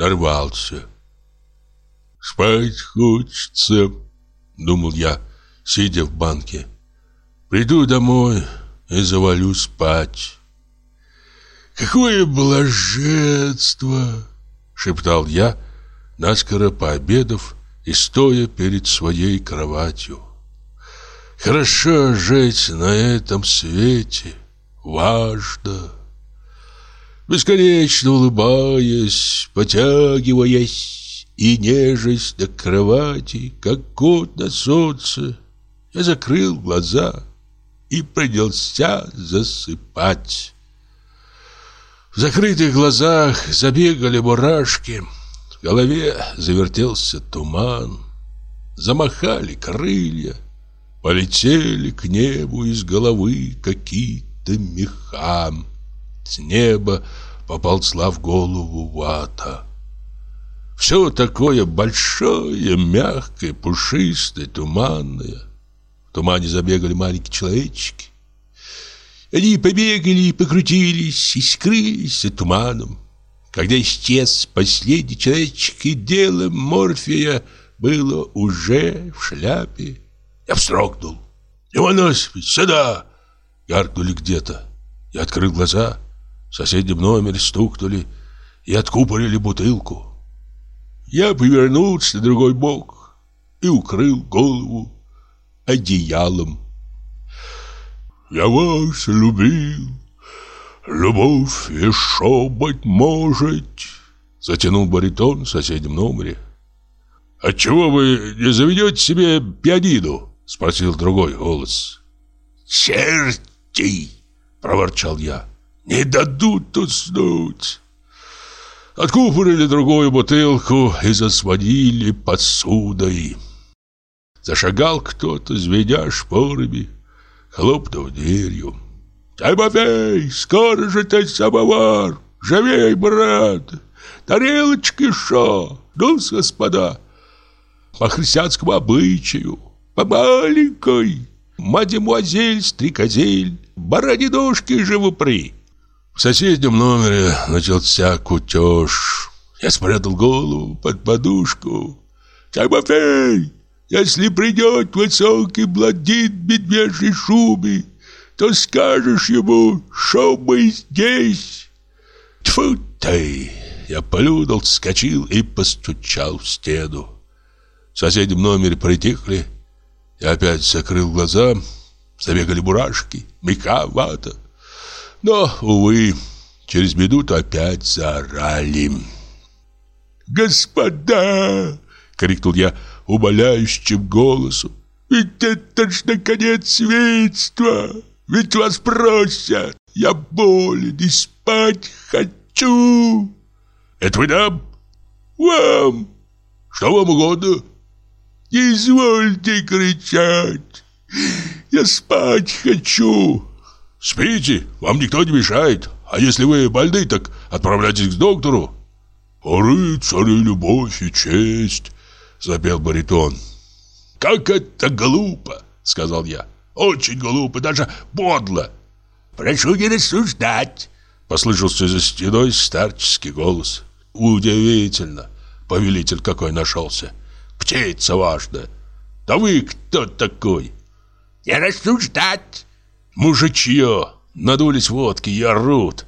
нарвался. «Спать хочется», — думал я, сидя в банке. «Приду домой и завалю спать». «Какое блаженство!» — шептал я, наскоро пообедав и стоя перед своей кроватью. «Хорошо жить на этом свете, важно!» Бесконечно улыбаясь, потягиваясь и нежесть до кровати, как кот на солнце, я закрыл глаза и принялся засыпать. В закрытых глазах забегали мурашки, в голове завертелся туман, замахали крылья, полетели к небу из головы какие-то меха. С неба поползла в голову вата. Все такое большое, мягкое, пушистое, туманное. В тумане забегали маленькие человечки. Они побегали, покрутились и скрылись туманом. Когда исчез последний человечек, и дело Морфия было уже в шляпе. Я вздрогнул. «Иваносович, сюда!» Гаркнули где-то. Я открыл глаза. В соседнем номере стукнули и откупорили бутылку. Я повернулся на другой бок и укрыл голову одеялом. Я вас любил, любовь еще, быть может, Затянул баритон в соседнем номере. «Отчего вы не заведете себе пианино?» Спросил другой голос. «Черти!» — проворчал я. «Не дадут уснуть!» Откупорили другую бутылку и засводили посудой. Зашагал кто-то, звеня шпорами хлопнув дверью. «Тимофей, скоро же ты самовар! Живей, брат! Тарелочки шо! ну господа! По христианскому обычаю, по маленькой, мадемуазель, стрекозель, баранидушки живопри!» В соседнем номере начался кутеж. Я спрятал голову под подушку. «Тимофей, если придет высокий блондин в медвежьей шубе, то скажешь ему, что мы здесь. Тьфу ты! Я полюдал, вскочил и постучал в стену. В соседнем номере притихли. Я опять закрыл глаза. Забегали мурашки, мека. Но, увы, через минуту опять заорали. «Господа!» — крикнул я умоляющим голосом. «Ведь это ж наконец светство! Ведь вас просят! Я болен и спать хочу!» «Это вы нам?» «Вам!» «Что вам угодно?» «Не извольте кричать! Я спать хочу!» «Спите, вам никто не мешает. А если вы больны, так отправляйтесь к доктору». «Поры, цари, любовь и честь!» запел баритон. «Как это глупо!» — сказал я. «Очень глупо, даже подло!» «Прошу не рассуждать!» — послышался за стеной старческий голос. «Удивительно! Повелитель какой нашелся! Птица важная! Да вы кто такой?» «Не рассуждать!» «Мужичье! Надулись водки и орут!»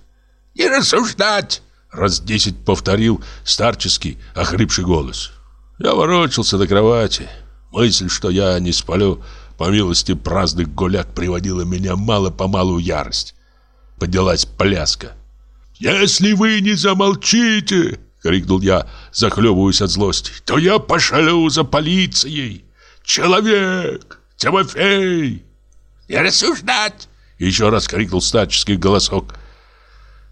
«Не рассуждать!» Раз десять повторил старческий, охрипший голос. Я ворочался на кровати. Мысль, что я не сплю, по милости праздных гуляк, приводила меня мало-помалу ярость. Поднялась пляска. «Если вы не замолчите!» — крикнул я, захлебываясь от злости. «То я пошлю за полицией! Человек! Тимофей!» «Не рассуждать!» — еще раз крикнул старческий голосок.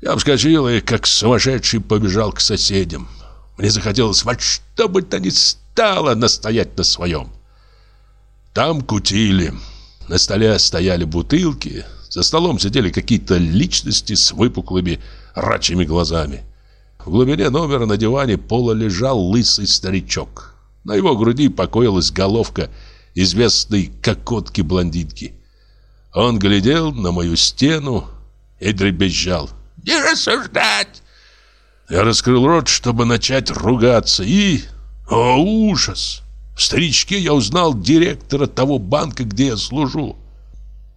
Я вскочил и, как сумасшедший, побежал к соседям. Мне захотелось во что бы то ни стало настоять на своем. Там кутили. На столе стояли бутылки. За столом сидели какие-то личности с выпуклыми рачьими глазами. В глубине номера на диване пола лежал лысый старичок. На его груди покоилась головка известной кокотки-блондинки. Он глядел на мою стену и дребезжал. «Не рассуждать! Я раскрыл рот, чтобы начать ругаться, и... О, ужас! В старичке я узнал директора того банка, где я служу.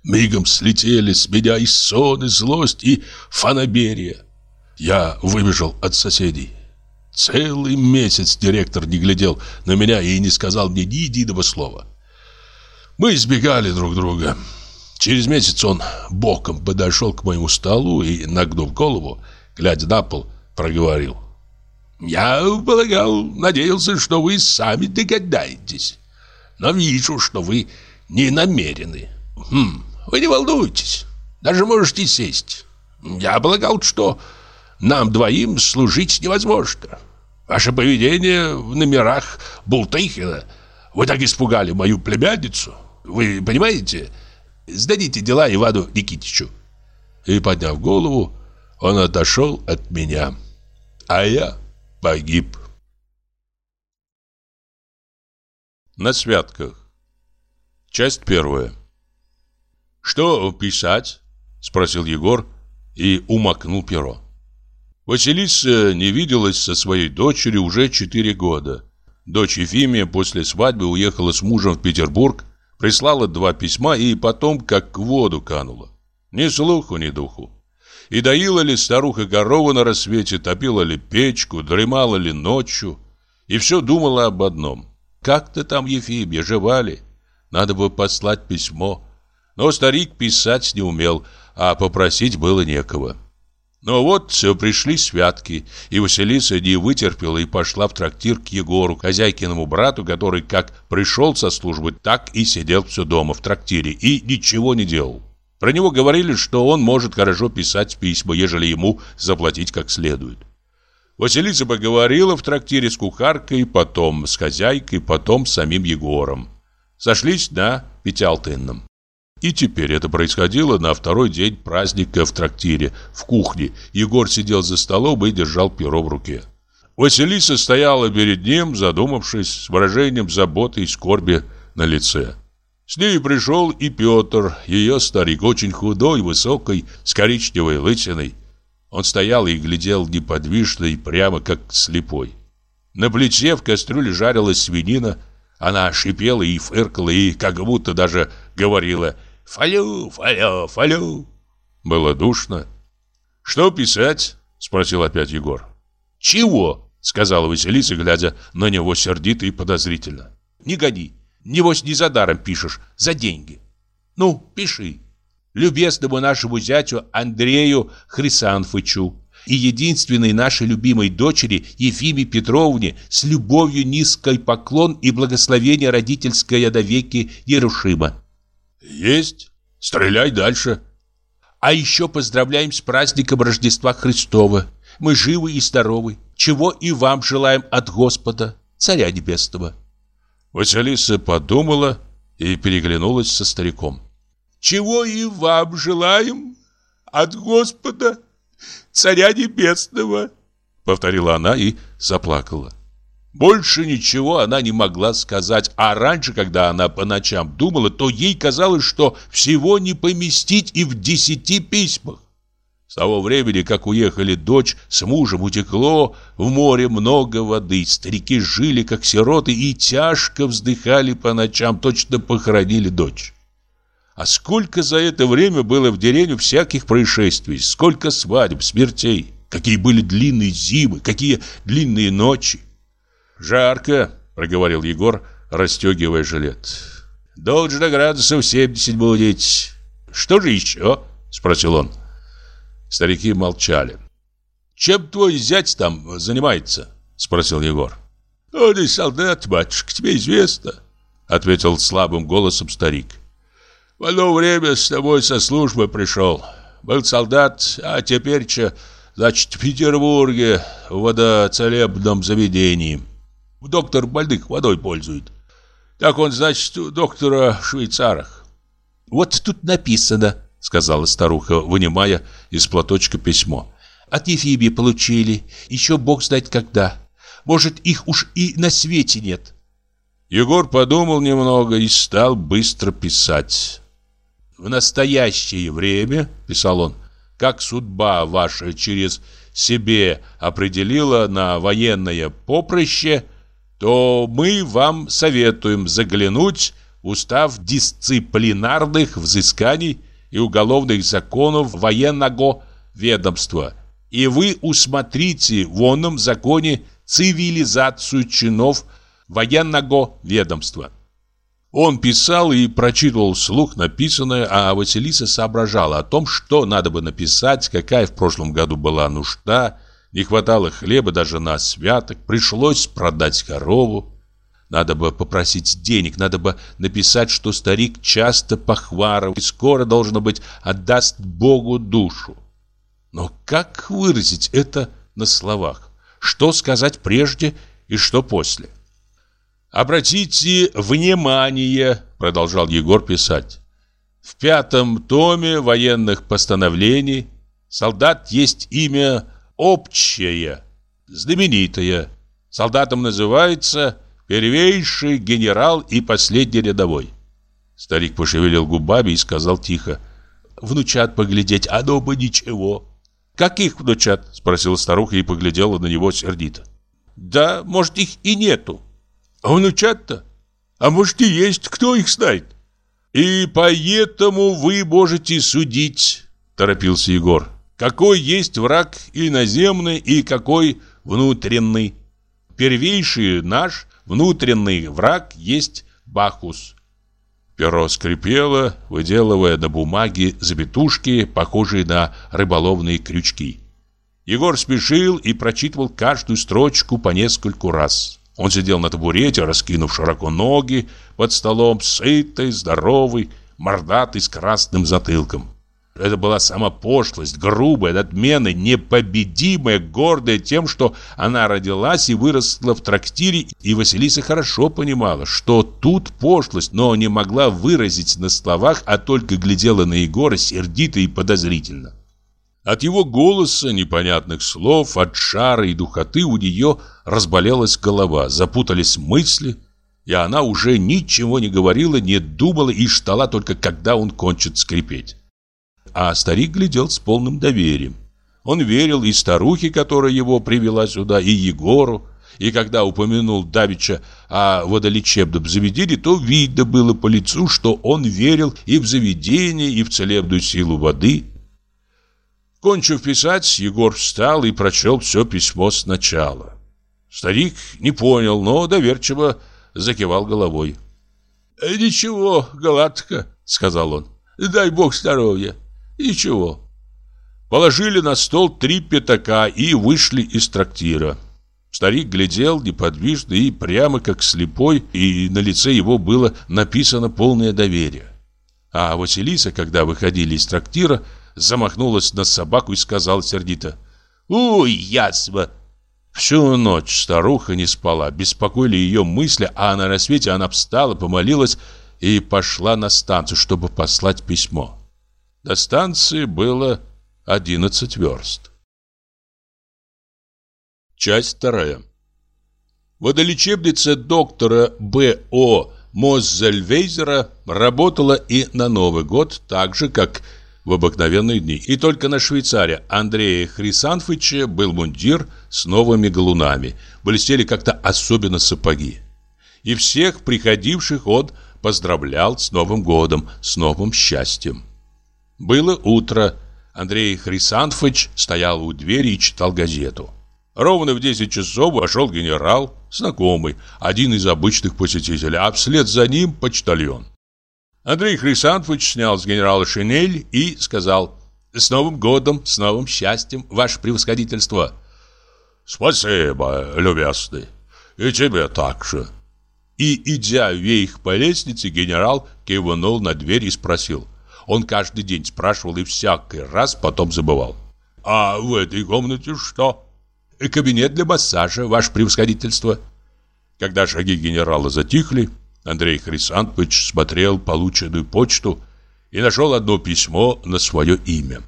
Мигом слетели с меня и сон, и злость, и фанаберия. Я выбежал от соседей. Целый месяц директор не глядел на меня и не сказал мне ни единого слова. Мы избегали друг друга. Через месяц он боком подошел к моему столу и, нагнув голову, глядя на пол, проговорил. «Я полагал, надеялся, что вы сами догадаетесь. Но вижу, что вы не намерены. Хм, вы не волнуйтесь, даже можете сесть. Я полагал, что нам двоим служить невозможно. Ваше поведение в номерах Бултыхина. Вы так испугали мою племянницу. Вы понимаете? Сдадите дела Ивану Никитичу. И, подняв голову, он отошел от меня. А я погиб. На святках. Часть первая. «Что писать?» – спросил Егор и умокнул перо. Василиса не виделась со своей дочерью уже четыре года. Дочь Ефимия после свадьбы уехала с мужем в Петербург, прислала два письма и потом как в воду канула. Ни слуху, ни духу. И доила ли старуха корову на рассвете, топила ли печку, дремала ли ночью. И все думала об одном. Как-то там Ефимия, жива Надо бы послать письмо. Но старик писать не умел, а попросить было некого. Но вот все пришли святки, и Василиса не вытерпела и пошла в трактир к Егору, хозяйкиному брату, который как пришел со службы, так и сидел все дома в трактире и ничего не делал. Про него говорили, что он может хорошо писать письма, ежели ему заплатить как следует. Василиса поговорила в трактире с кухаркой, потом с хозяйкой, потом с самим Егором. Сошлись на Пятиалтынном. И теперь это происходило на второй день праздника в трактире, в кухне. Егор сидел за столом и держал перо в руке. Василиса стояла перед ним, задумавшись, с выражением заботы и скорби на лице. С ней пришел и Петр, ее старик, очень худой, высокий, с коричневой лысиной. Он стоял и глядел неподвижно и прямо как слепой. На плите в кастрюле жарилась свинина, она шипела и фыркала, и как будто даже говорила Фалю, фалю, фалю. Было душно. Что писать? Спросил опять Егор. Чего? Сказала Василиса, глядя на него сердито и подозрительно. Не гони. Небось, не за даром пишешь, за деньги. Ну, пиши. Любезному нашему зятю Андрею Хрисанфычу и единственной нашей любимой дочери Ефиме Петровне с любовью низкой поклон и благословение родительское до веки нерушимо. Есть. Стреляй дальше. А еще поздравляем с праздником Рождества Христова. Мы живы и здоровы. Чего и вам желаем от Господа, Царя Небесного. Василиса подумала и переглянулась со стариком. Чего и вам желаем от Господа, Царя Небесного, повторила она и заплакала. Больше ничего она не могла сказать, а раньше, когда она по ночам думала, то ей казалось, что всего не поместить и в десяти письмах. С того времени, как уехали дочь, с мужем утекло в море много воды. Старики жили, как сироты, и тяжко вздыхали по ночам, точно похоронили дочь. А сколько за это время было в деревне всяких происшествий, сколько свадеб, смертей, какие были длинные зимы, какие длинные ночи. «Жарко», — проговорил Егор, расстегивая жилет. «Должно градусов 70 будет. Что же еще?» — спросил он. Старики молчали. «Чем твой зять там занимается?» — спросил Егор. «Он и солдат, батюшка, тебе известно», — ответил слабым голосом старик. «В одно время с тобой со службы пришел. Был солдат, а теперь, че, значит, в Петербурге в водоцелебном заведении». Доктор больных водой пользует. Так он, значит, у доктора в швейцарах. Вот тут написано, сказала старуха, вынимая из платочка письмо. От Ефимии получили. Еще бог знает когда. Может, их уж и на свете нет. Егор подумал немного и стал быстро писать. «В настоящее время, — писал он, — как судьба ваша через себе определила на военное поприще, то мы вам советуем заглянуть в устав дисциплинарных взысканий и уголовных законов военного ведомства, и вы усмотрите в онном законе цивилизацию чинов военного ведомства. Он писал и прочитывал вслух написанное, а Василиса соображала о том, что надо бы написать, какая в прошлом году была нужда, не хватало хлеба даже на святок, пришлось продать корову. Надо бы попросить денег, надо бы написать, что старик часто похваров и скоро, должно быть, отдаст Богу душу. Но как выразить это на словах? Что сказать прежде и что после? «Обратите внимание», — продолжал Егор писать, «в пятом томе военных постановлений солдат есть имя общее, знаменитое. Солдатом называется первейший генерал и последний рядовой». Старик пошевелил губами и сказал тихо, «Внучат поглядеть, а дома ничего». «Каких внучат?» — спросила старуха и поглядела на него сердито. «Да, может, их и нету». А внучат-то? А может и есть, кто их знает? И поэтому вы можете судить, торопился Егор. Какой есть враг иноземный и какой внутренний. Первейший наш внутренний враг есть Бахус. Перо скрипело, выделывая на бумаге забитушки, похожие на рыболовные крючки. Егор спешил и прочитывал каждую строчку по нескольку раз. Он сидел на табурете, раскинув широко ноги, под столом, сытый, здоровый, мордатый, с красным затылком. Это была сама пошлость, грубая, надменная, непобедимая, гордая тем, что она родилась и выросла в трактире, и Василиса хорошо понимала, что тут пошлость, но не могла выразить на словах, а только глядела на Егора сердито и подозрительно. От его голоса, непонятных слов, от шара и духоты у нее разболелась голова, запутались мысли, и она уже ничего не говорила, не думала и ждала только, когда он кончит скрипеть. А старик глядел с полным доверием. Он верил и старухе, которая его привела сюда, и Егору, и когда упомянул Давича о водолечебном заведении, то видно было по лицу, что он верил и в заведение, и в целебную силу воды – Кончив писать, Егор встал и прочел все письмо сначала. Старик не понял, но доверчиво закивал головой. «Э, «Ничего, гладко», — сказал он. «Дай бог здоровья. Ничего». Положили на стол три пятака и вышли из трактира. Старик глядел неподвижно и прямо как слепой, и на лице его было написано полное доверие. А Василиса, когда выходили из трактира, замахнулась на собаку и сказала сердито. «Уй, ясва!» Всю ночь старуха не спала, беспокоили ее мысли, а на рассвете она встала, помолилась и пошла на станцию, чтобы послать письмо. До станции было 11 верст. Часть вторая. Водолечебница доктора Б.О. Моззельвейзера работала и на Новый год, так же, как в обыкновенные дни. И только на швейцаре Андрея Хрисанфыча был мундир с новыми галунами. Блестели как-то особенно сапоги. И всех приходивших он поздравлял с Новым годом, с новым счастьем. Было утро. Андрей Хрисанфыч стоял у двери и читал газету. Ровно в 10 часов вошел генерал, знакомый, один из обычных посетителей, а вслед за ним почтальон. Андрей Хрисантович снял с генерала шинель и сказал «С Новым годом, с новым счастьем, ваше превосходительство!» «Спасибо, любезный, и тебе так же!» И, идя вверх по лестнице, генерал кивнул на дверь и спросил. Он каждый день спрашивал и всякий раз потом забывал. «А в этой комнате что?» «Кабинет для массажа, ваше превосходительство». Когда шаги генерала затихли, Андрей Хрисантович смотрел полученную почту и нашел одно письмо на свое имя.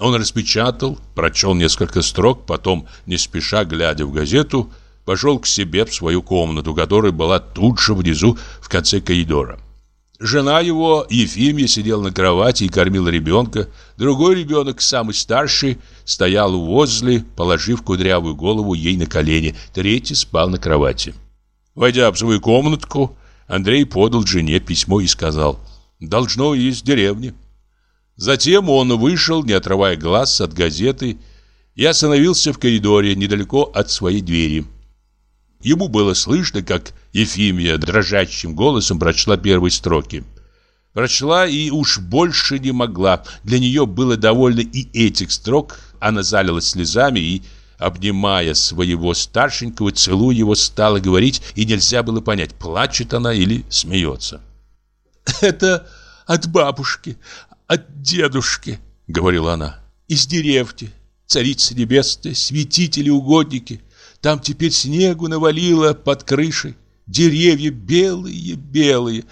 Он распечатал, прочел несколько строк, потом, не спеша глядя в газету, пошел к себе в свою комнату, которая была тут же внизу в конце коридора. Жена его, Ефимия, сидела на кровати и кормила ребенка. Другой ребенок, самый старший, стоял возле, положив кудрявую голову ей на колени. Третий спал на кровати. Войдя в свою комнатку, Андрей подал жене письмо и сказал «Должно из деревни». Затем он вышел, не отрывая глаз от газеты, и остановился в коридоре недалеко от своей двери. Ему было слышно, как Ефимия дрожащим голосом прочла первые строки. Прочла и уж больше не могла. Для нее было довольно и этих строк. Она залилась слезами и, обнимая своего старшенького, целуя его, стала говорить, и нельзя было понять, плачет она или смеется. «Это от бабушки, от дедушки», — говорила она, — «из деревни, царица небесная, святители-угодники». Там теперь снегу навалило под крышей. Деревья белые-белые,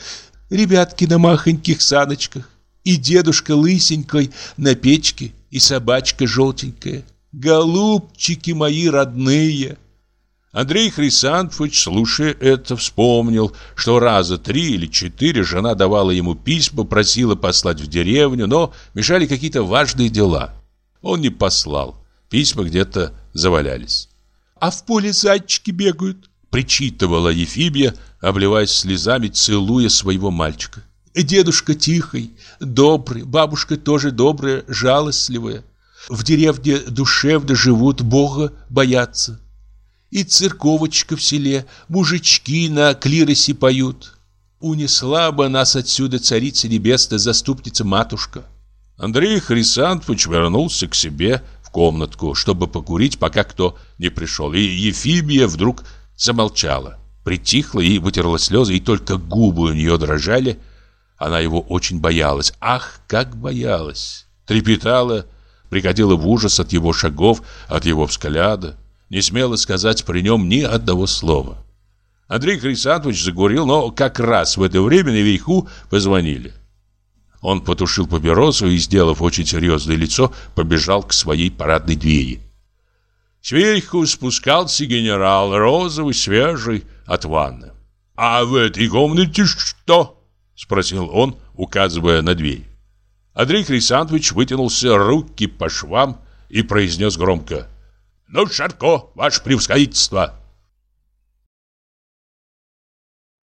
ребятки на махоньких саночках, и дедушка лысенькой на печке, и собачка желтенькая. Голубчики мои родные!» Андрей Хрисантович, слушая это, вспомнил, что раза три или четыре жена давала ему письма, просила послать в деревню, но мешали какие-то важные дела. Он не послал, письма где-то завалялись а в поле зайчики бегают», — причитывала Ефимия, обливаясь слезами, целуя своего мальчика. «Дедушка тихий, добрый, бабушка тоже добрая, жалостливая. В деревне душевно живут, Бога боятся. И церковочка в селе, мужички на клиросе поют. Унесла бы нас отсюда царица небесная, заступница-матушка». Андрей Хрисантович вернулся к себе в комнатку, чтобы покурить, пока кто не пришел. И Ефимия вдруг замолчала, притихла и вытерла слезы, и только губы у нее дрожали. Она его очень боялась. Ах, как боялась! Трепетала, приходила в ужас от его шагов, от его взгляда. Не смела сказать при нем ни одного слова. Андрей Хрисантович загурил, но как раз в это время наверху позвонили. Он потушил папиросу и, сделав очень серьезное лицо, побежал к своей парадной двери. Сверху спускался генерал, розовый, свежий, от ванны. «А в этой комнате что?» — спросил он, указывая на дверь. Андрей Хрисантович вытянулся руки по швам и произнес громко. «Ну, Шарко, ваше превосходительство!»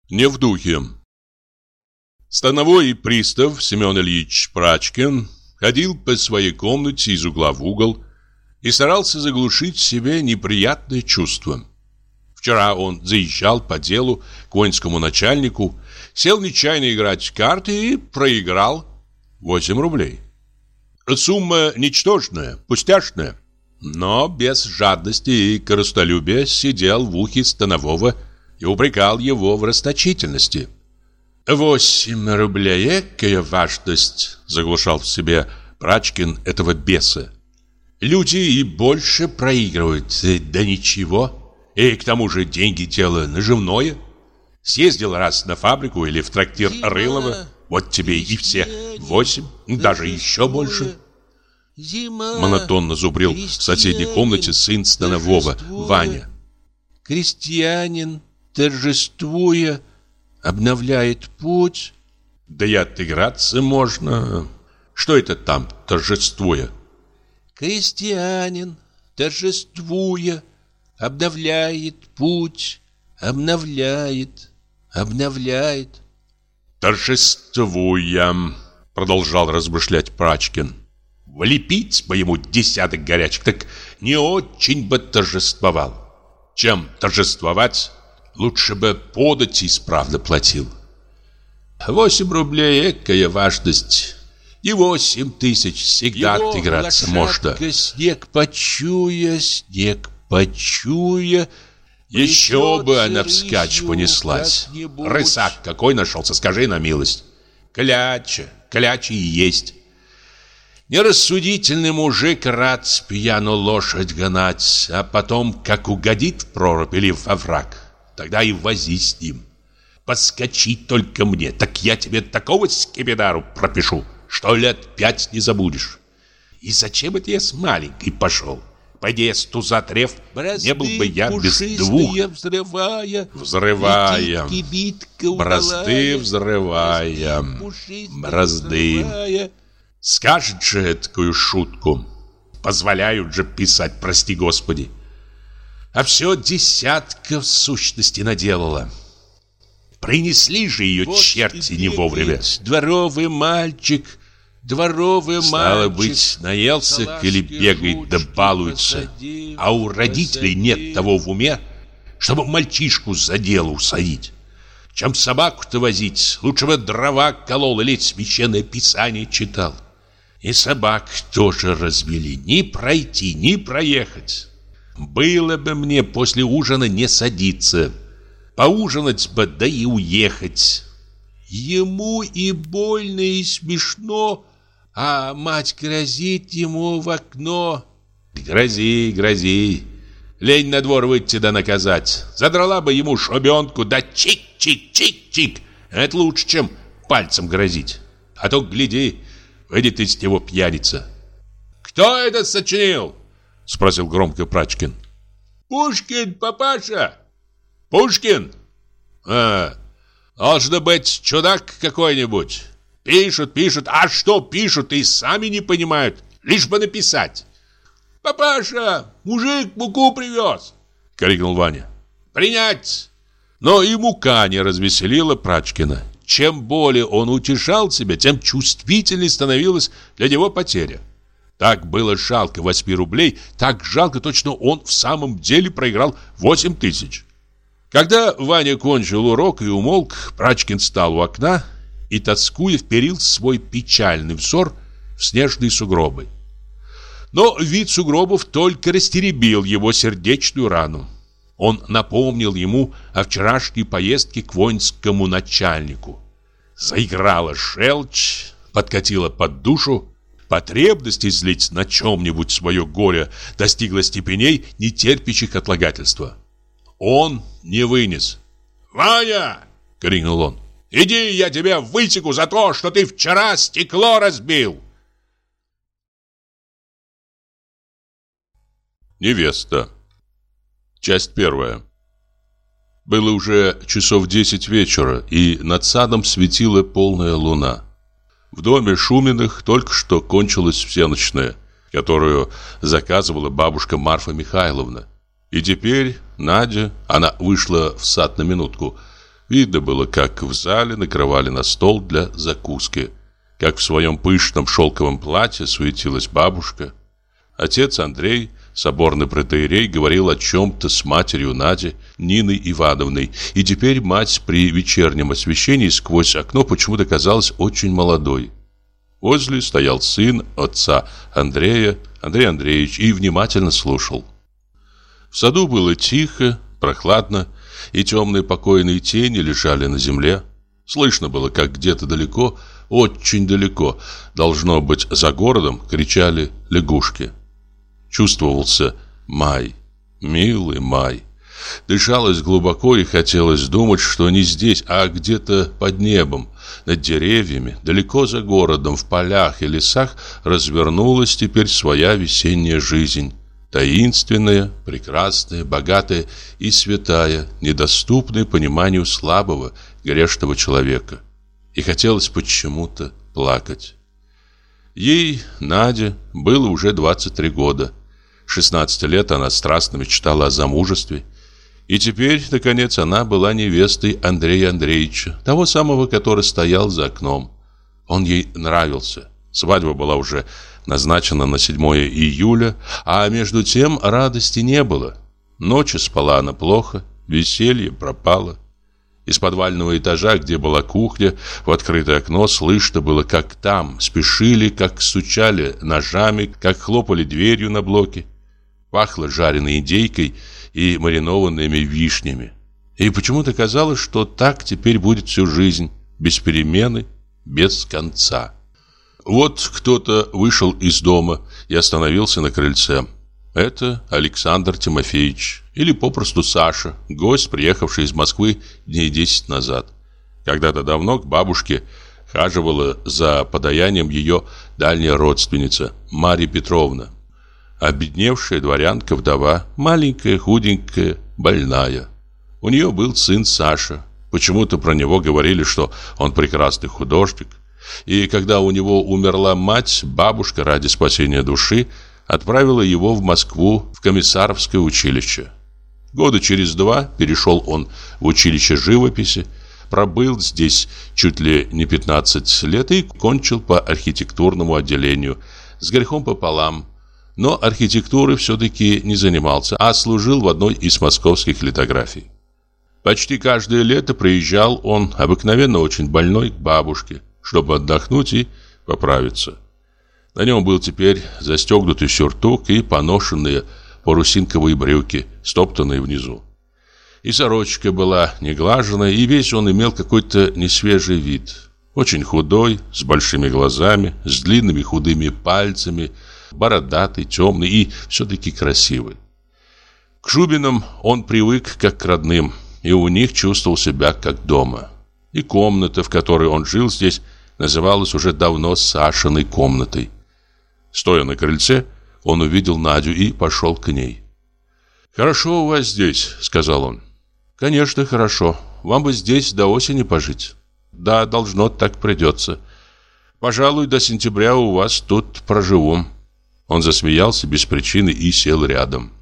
Не в духе. Становой пристав Семен Ильич Прачкин ходил по своей комнате из угла в угол и старался заглушить в себе неприятное чувство. Вчера он заезжал по делу к воинскому начальнику, сел нечаянно играть в карты и проиграл 8 рублей. Сумма ничтожная, пустяшная, но без жадности и коростолюбия сидел в ухе Станового и упрекал его в расточительности – «Восемь рублей, экая важность!» Заглушал в себе Прачкин этого беса. «Люди и больше проигрывают, да ничего. И к тому же деньги дело наживное. Съездил раз на фабрику или в трактир Зима, Рылова, вот тебе и все восемь, даже еще больше». Зима, Монотонно зубрил в соседней комнате сын Станового, Ваня. «Крестьянин, торжествуя, обновляет путь. Да и отыграться можно. Что это там, торжествуя? Крестьянин, торжествуя, обновляет путь, обновляет, обновляет. Торжествуя, продолжал размышлять Прачкин. Влепить бы ему десяток горячек, так не очень бы торжествовал. Чем торжествовать, Лучше бы подать исправно платил. Восемь рублей — экая важность. И восемь тысяч всегда Его отыграться можно. снег почуя, снег почуя. Еще бы она вскачь понеслась. Рысак какой нашелся, скажи на милость. Кляча, кляча и есть. Нерассудительный мужик рад пьяну лошадь гнать, а потом, как угодит в прорубь или во враг, Тогда и возись с ним. Подскочи только мне, так я тебе такого скипидару пропишу, что лет пять не забудешь. И зачем это я с маленькой пошел? подъезд тузатрев, Бразды не был бы я без двух. взрывая, Взрывая, бразды взрывая, бразды. Скажет же такую шутку. Позволяют же писать, прости господи. А все десятков сущности наделала. Принесли же ее Вот черти не вовремя. ведь Дворовый мальчик, дворовый Стало мальчик. быть, наелся или бегает да балуется, посадил, а у родителей нет посадил. того в уме, чтобы мальчишку за дело усадить. Чем собаку-то возить, лучше бы дрова колол или священное писание читал. И собак тоже развели, ни пройти, ни проехать. Было бы мне после ужина не садиться, поужинать бы, да и уехать. Ему и больно, и смешно, а мать грозит ему в окно. Грози, грози. Лень на двор выйти да наказать. Задрала бы ему шобенку, да чик-чик-чик-чик. Это лучше, чем пальцем грозить. А то, гляди, выйдет из него пьяница. «Кто это сочинил?» Спросил громко Прачкин. «Пушкин, папаша!» «Пушкин?» «А, должно быть чудак какой-нибудь. Пишут, пишут, а что пишут и сами не понимают, лишь бы написать». «Папаша, мужик муку привез!» — крикнул Ваня. «Принять!» Но и мука не развеселила Прачкина. Чем более он утешал себя, тем чувствительнее становилась для него потеря. Так было жалко 8 рублей, так жалко точно он в самом деле проиграл 8 тысяч. Когда Ваня кончил урок и умолк, Прачкин встал у окна и, тоскуя, вперил свой печальный взор в снежные сугробы. Но вид сугробов только растеребил его сердечную рану. Он напомнил ему о вчерашней поездке к воинскому начальнику. Заиграла желчь, подкатила под душу, потребность излить на чем-нибудь свое горе достигла степеней, не терпящих отлагательства. Он не вынес. «Ваня!» — крикнул он. «Иди, я тебя высеку за то, что ты вчера стекло разбил!» Невеста. Часть первая. Было уже часов десять вечера, и над садом светила полная луна. В доме Шуминых только что кончилась всеночная, которую заказывала бабушка Марфа Михайловна. И теперь Надя, она вышла в сад на минутку. Видно было, как в зале накрывали на стол для закуски, как в своем пышном шелковом платье суетилась бабушка. Отец Андрей Соборный протеерей говорил о чем-то с матерью Нади, Ниной Ивановной, и теперь мать при вечернем освещении сквозь окно почему-то казалась очень молодой. Возле стоял сын отца Андрея, Андрей Андреевич, и внимательно слушал. В саду было тихо, прохладно, и темные покойные тени лежали на земле. Слышно было, как где-то далеко, очень далеко, должно быть за городом, кричали лягушки чувствовался май, милый май. Дышалось глубоко и хотелось думать, что не здесь, а где-то под небом, над деревьями, далеко за городом, в полях и лесах развернулась теперь своя весенняя жизнь. Таинственная, прекрасная, богатая и святая, недоступная пониманию слабого, грешного человека. И хотелось почему-то плакать. Ей, Наде, было уже 23 года. 16 лет она страстно мечтала о замужестве. И теперь, наконец, она была невестой Андрея Андреевича, того самого, который стоял за окном. Он ей нравился. Свадьба была уже назначена на 7 июля, а между тем радости не было. Ночью спала она плохо, веселье пропало. Из подвального этажа, где была кухня, в открытое окно слышно было, как там спешили, как стучали ножами, как хлопали дверью на блоке. Пахло жареной индейкой и маринованными вишнями. И почему-то казалось, что так теперь будет всю жизнь, без перемены, без конца. Вот кто-то вышел из дома и остановился на крыльце. Это Александр Тимофеевич, или попросту Саша, гость, приехавший из Москвы дней 10 назад. Когда-то давно к бабушке хаживала за подаянием ее дальняя родственница Марья Петровна. Обедневшая дворянка-вдова, маленькая, худенькая, больная. У нее был сын Саша. Почему-то про него говорили, что он прекрасный художник. И когда у него умерла мать, бабушка ради спасения души отправила его в Москву в комиссаровское училище. Года через два перешел он в училище живописи, пробыл здесь чуть ли не 15 лет и кончил по архитектурному отделению с грехом пополам. Но архитектурой все-таки не занимался, а служил в одной из московских литографий. Почти каждое лето приезжал он, обыкновенно очень больной, к бабушке, чтобы отдохнуть и поправиться. На нем был теперь застегнутый сюртук и поношенные парусинковые брюки, стоптанные внизу. И сорочка была неглаженная, и весь он имел какой-то несвежий вид. Очень худой, с большими глазами, с длинными худыми пальцами, бородатый, темный и все-таки красивый. К Шубинам он привык как к родным, и у них чувствовал себя как дома. И комната, в которой он жил здесь, называлась уже давно Сашиной комнатой. Стоя на крыльце, он увидел Надю и пошел к ней. «Хорошо у вас здесь», — сказал он. «Конечно, хорошо. Вам бы здесь до осени пожить». «Да, должно, так придется. Пожалуй, до сентября у вас тут проживу». Он засмеялся без причины и сел рядом.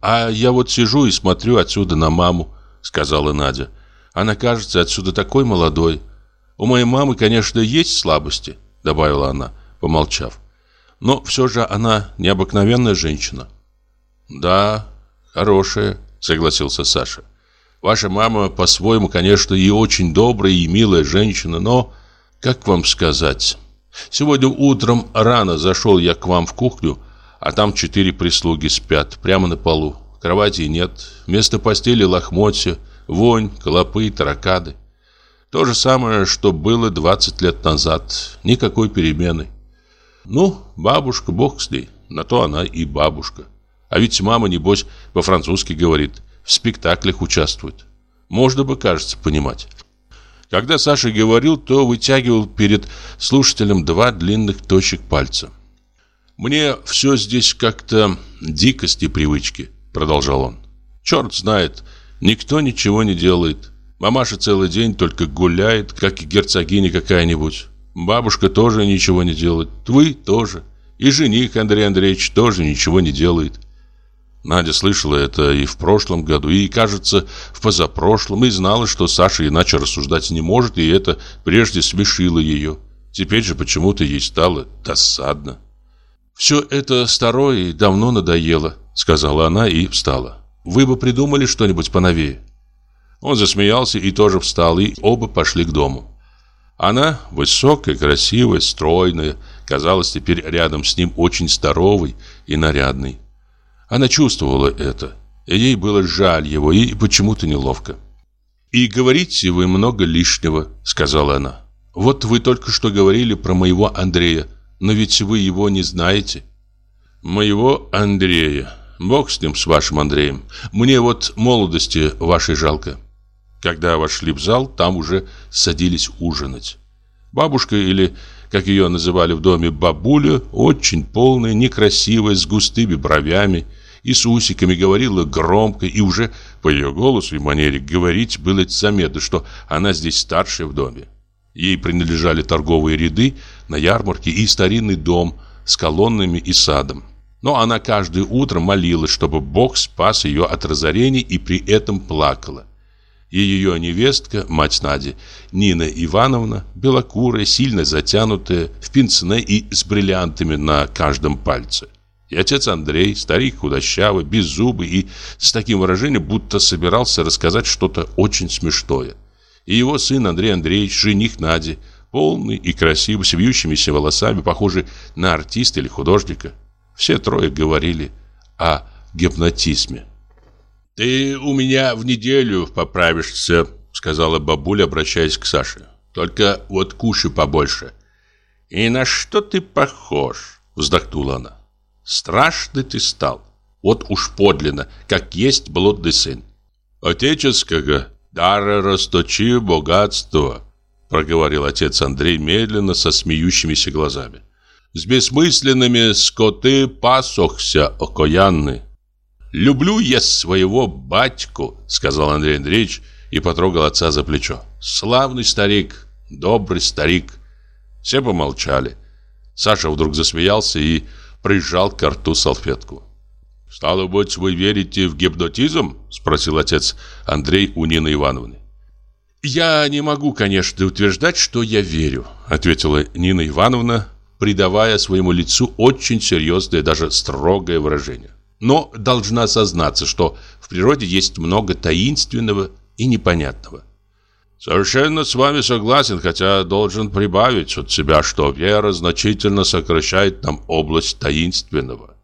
«А я вот сижу и смотрю отсюда на маму», — сказала Надя. «Она кажется отсюда такой молодой. У моей мамы, конечно, есть слабости», — добавила она, помолчав. «Но все же она необыкновенная женщина». «Да, хорошая», — согласился Саша. Ваша мама по-своему, конечно, и очень добрая и милая женщина, но, как вам сказать... Сегодня утром рано зашел я к вам в кухню, а там четыре прислуги спят, прямо на полу. Кровати нет, вместо постели лохмотья, вонь, клопы, таракады. То же самое, что было 20 лет назад, никакой перемены. Ну, бабушка, бог с ней, на то она и бабушка. А ведь мама, небось, по-французски говорит – в спектаклях участвует. Можно бы, кажется, понимать. Когда Саша говорил, то вытягивал перед слушателем два длинных точек пальца. «Мне все здесь как-то дикости привычки», — продолжал он. «Черт знает, никто ничего не делает. Мамаша целый день только гуляет, как и герцогиня какая-нибудь. Бабушка тоже ничего не делает. Вы тоже. И жених Андрей Андреевич тоже ничего не делает. Надя слышала это и в прошлом году, и, кажется, в позапрошлом, и знала, что Саша иначе рассуждать не может, и это прежде смешило ее. Теперь же почему-то ей стало досадно. «Все это старое и давно надоело», — сказала она и встала. «Вы бы придумали что-нибудь поновее». Он засмеялся и тоже встал, и оба пошли к дому. Она, высокая, красивая, стройная, казалась теперь рядом с ним очень здоровой и нарядной. Она чувствовала это. Ей было жаль его и почему-то неловко. «И говорите вы много лишнего», — сказала она. «Вот вы только что говорили про моего Андрея, но ведь вы его не знаете». «Моего Андрея. Бог с ним, с вашим Андреем. Мне вот молодости вашей жалко». Когда вошли в зал, там уже садились ужинать. Бабушка или, как ее называли в доме, бабуля, очень полная, некрасивая, с густыми бровями, и с усиками, говорила громко, и уже по ее голосу и манере говорить было заметно, что она здесь старшая в доме. Ей принадлежали торговые ряды на ярмарке и старинный дом с колоннами и садом. Но она каждое утро молилась, чтобы Бог спас ее от разорений и при этом плакала. И ее невестка, мать Нади, Нина Ивановна, белокурая, сильно затянутая, в пинцне и с бриллиантами на каждом пальце – и отец Андрей, старик худощавый, беззубый и с таким выражением, будто собирался рассказать что-то очень смешное. И его сын Андрей Андреевич, жених Нади, полный и красивый, с вьющимися волосами, похожий на артиста или художника. Все трое говорили о гипнотизме. «Ты у меня в неделю поправишься», — сказала бабуля, обращаясь к Саше. «Только вот кушай побольше». «И на что ты похож?» — вздохнула она. Страшный ты стал. Вот уж подлинно, как есть блудный сын. Отеческого дара расточи богатство, проговорил отец Андрей медленно со смеющимися глазами. С бессмысленными скоты пасохся окоянный. «Люблю я своего батьку», — сказал Андрей Андреевич и потрогал отца за плечо. «Славный старик, добрый старик». Все помолчали. Саша вдруг засмеялся и прижал к рту салфетку. «Стало быть, вы верите в гипнотизм?» – спросил отец Андрей у Нины Ивановны. «Я не могу, конечно, утверждать, что я верю», – ответила Нина Ивановна, придавая своему лицу очень серьезное, даже строгое выражение. «Но должна сознаться, что в природе есть много таинственного и непонятного. Совершенно с вами согласен, хотя должен прибавить от себя, что вера значительно сокращает нам область таинственного.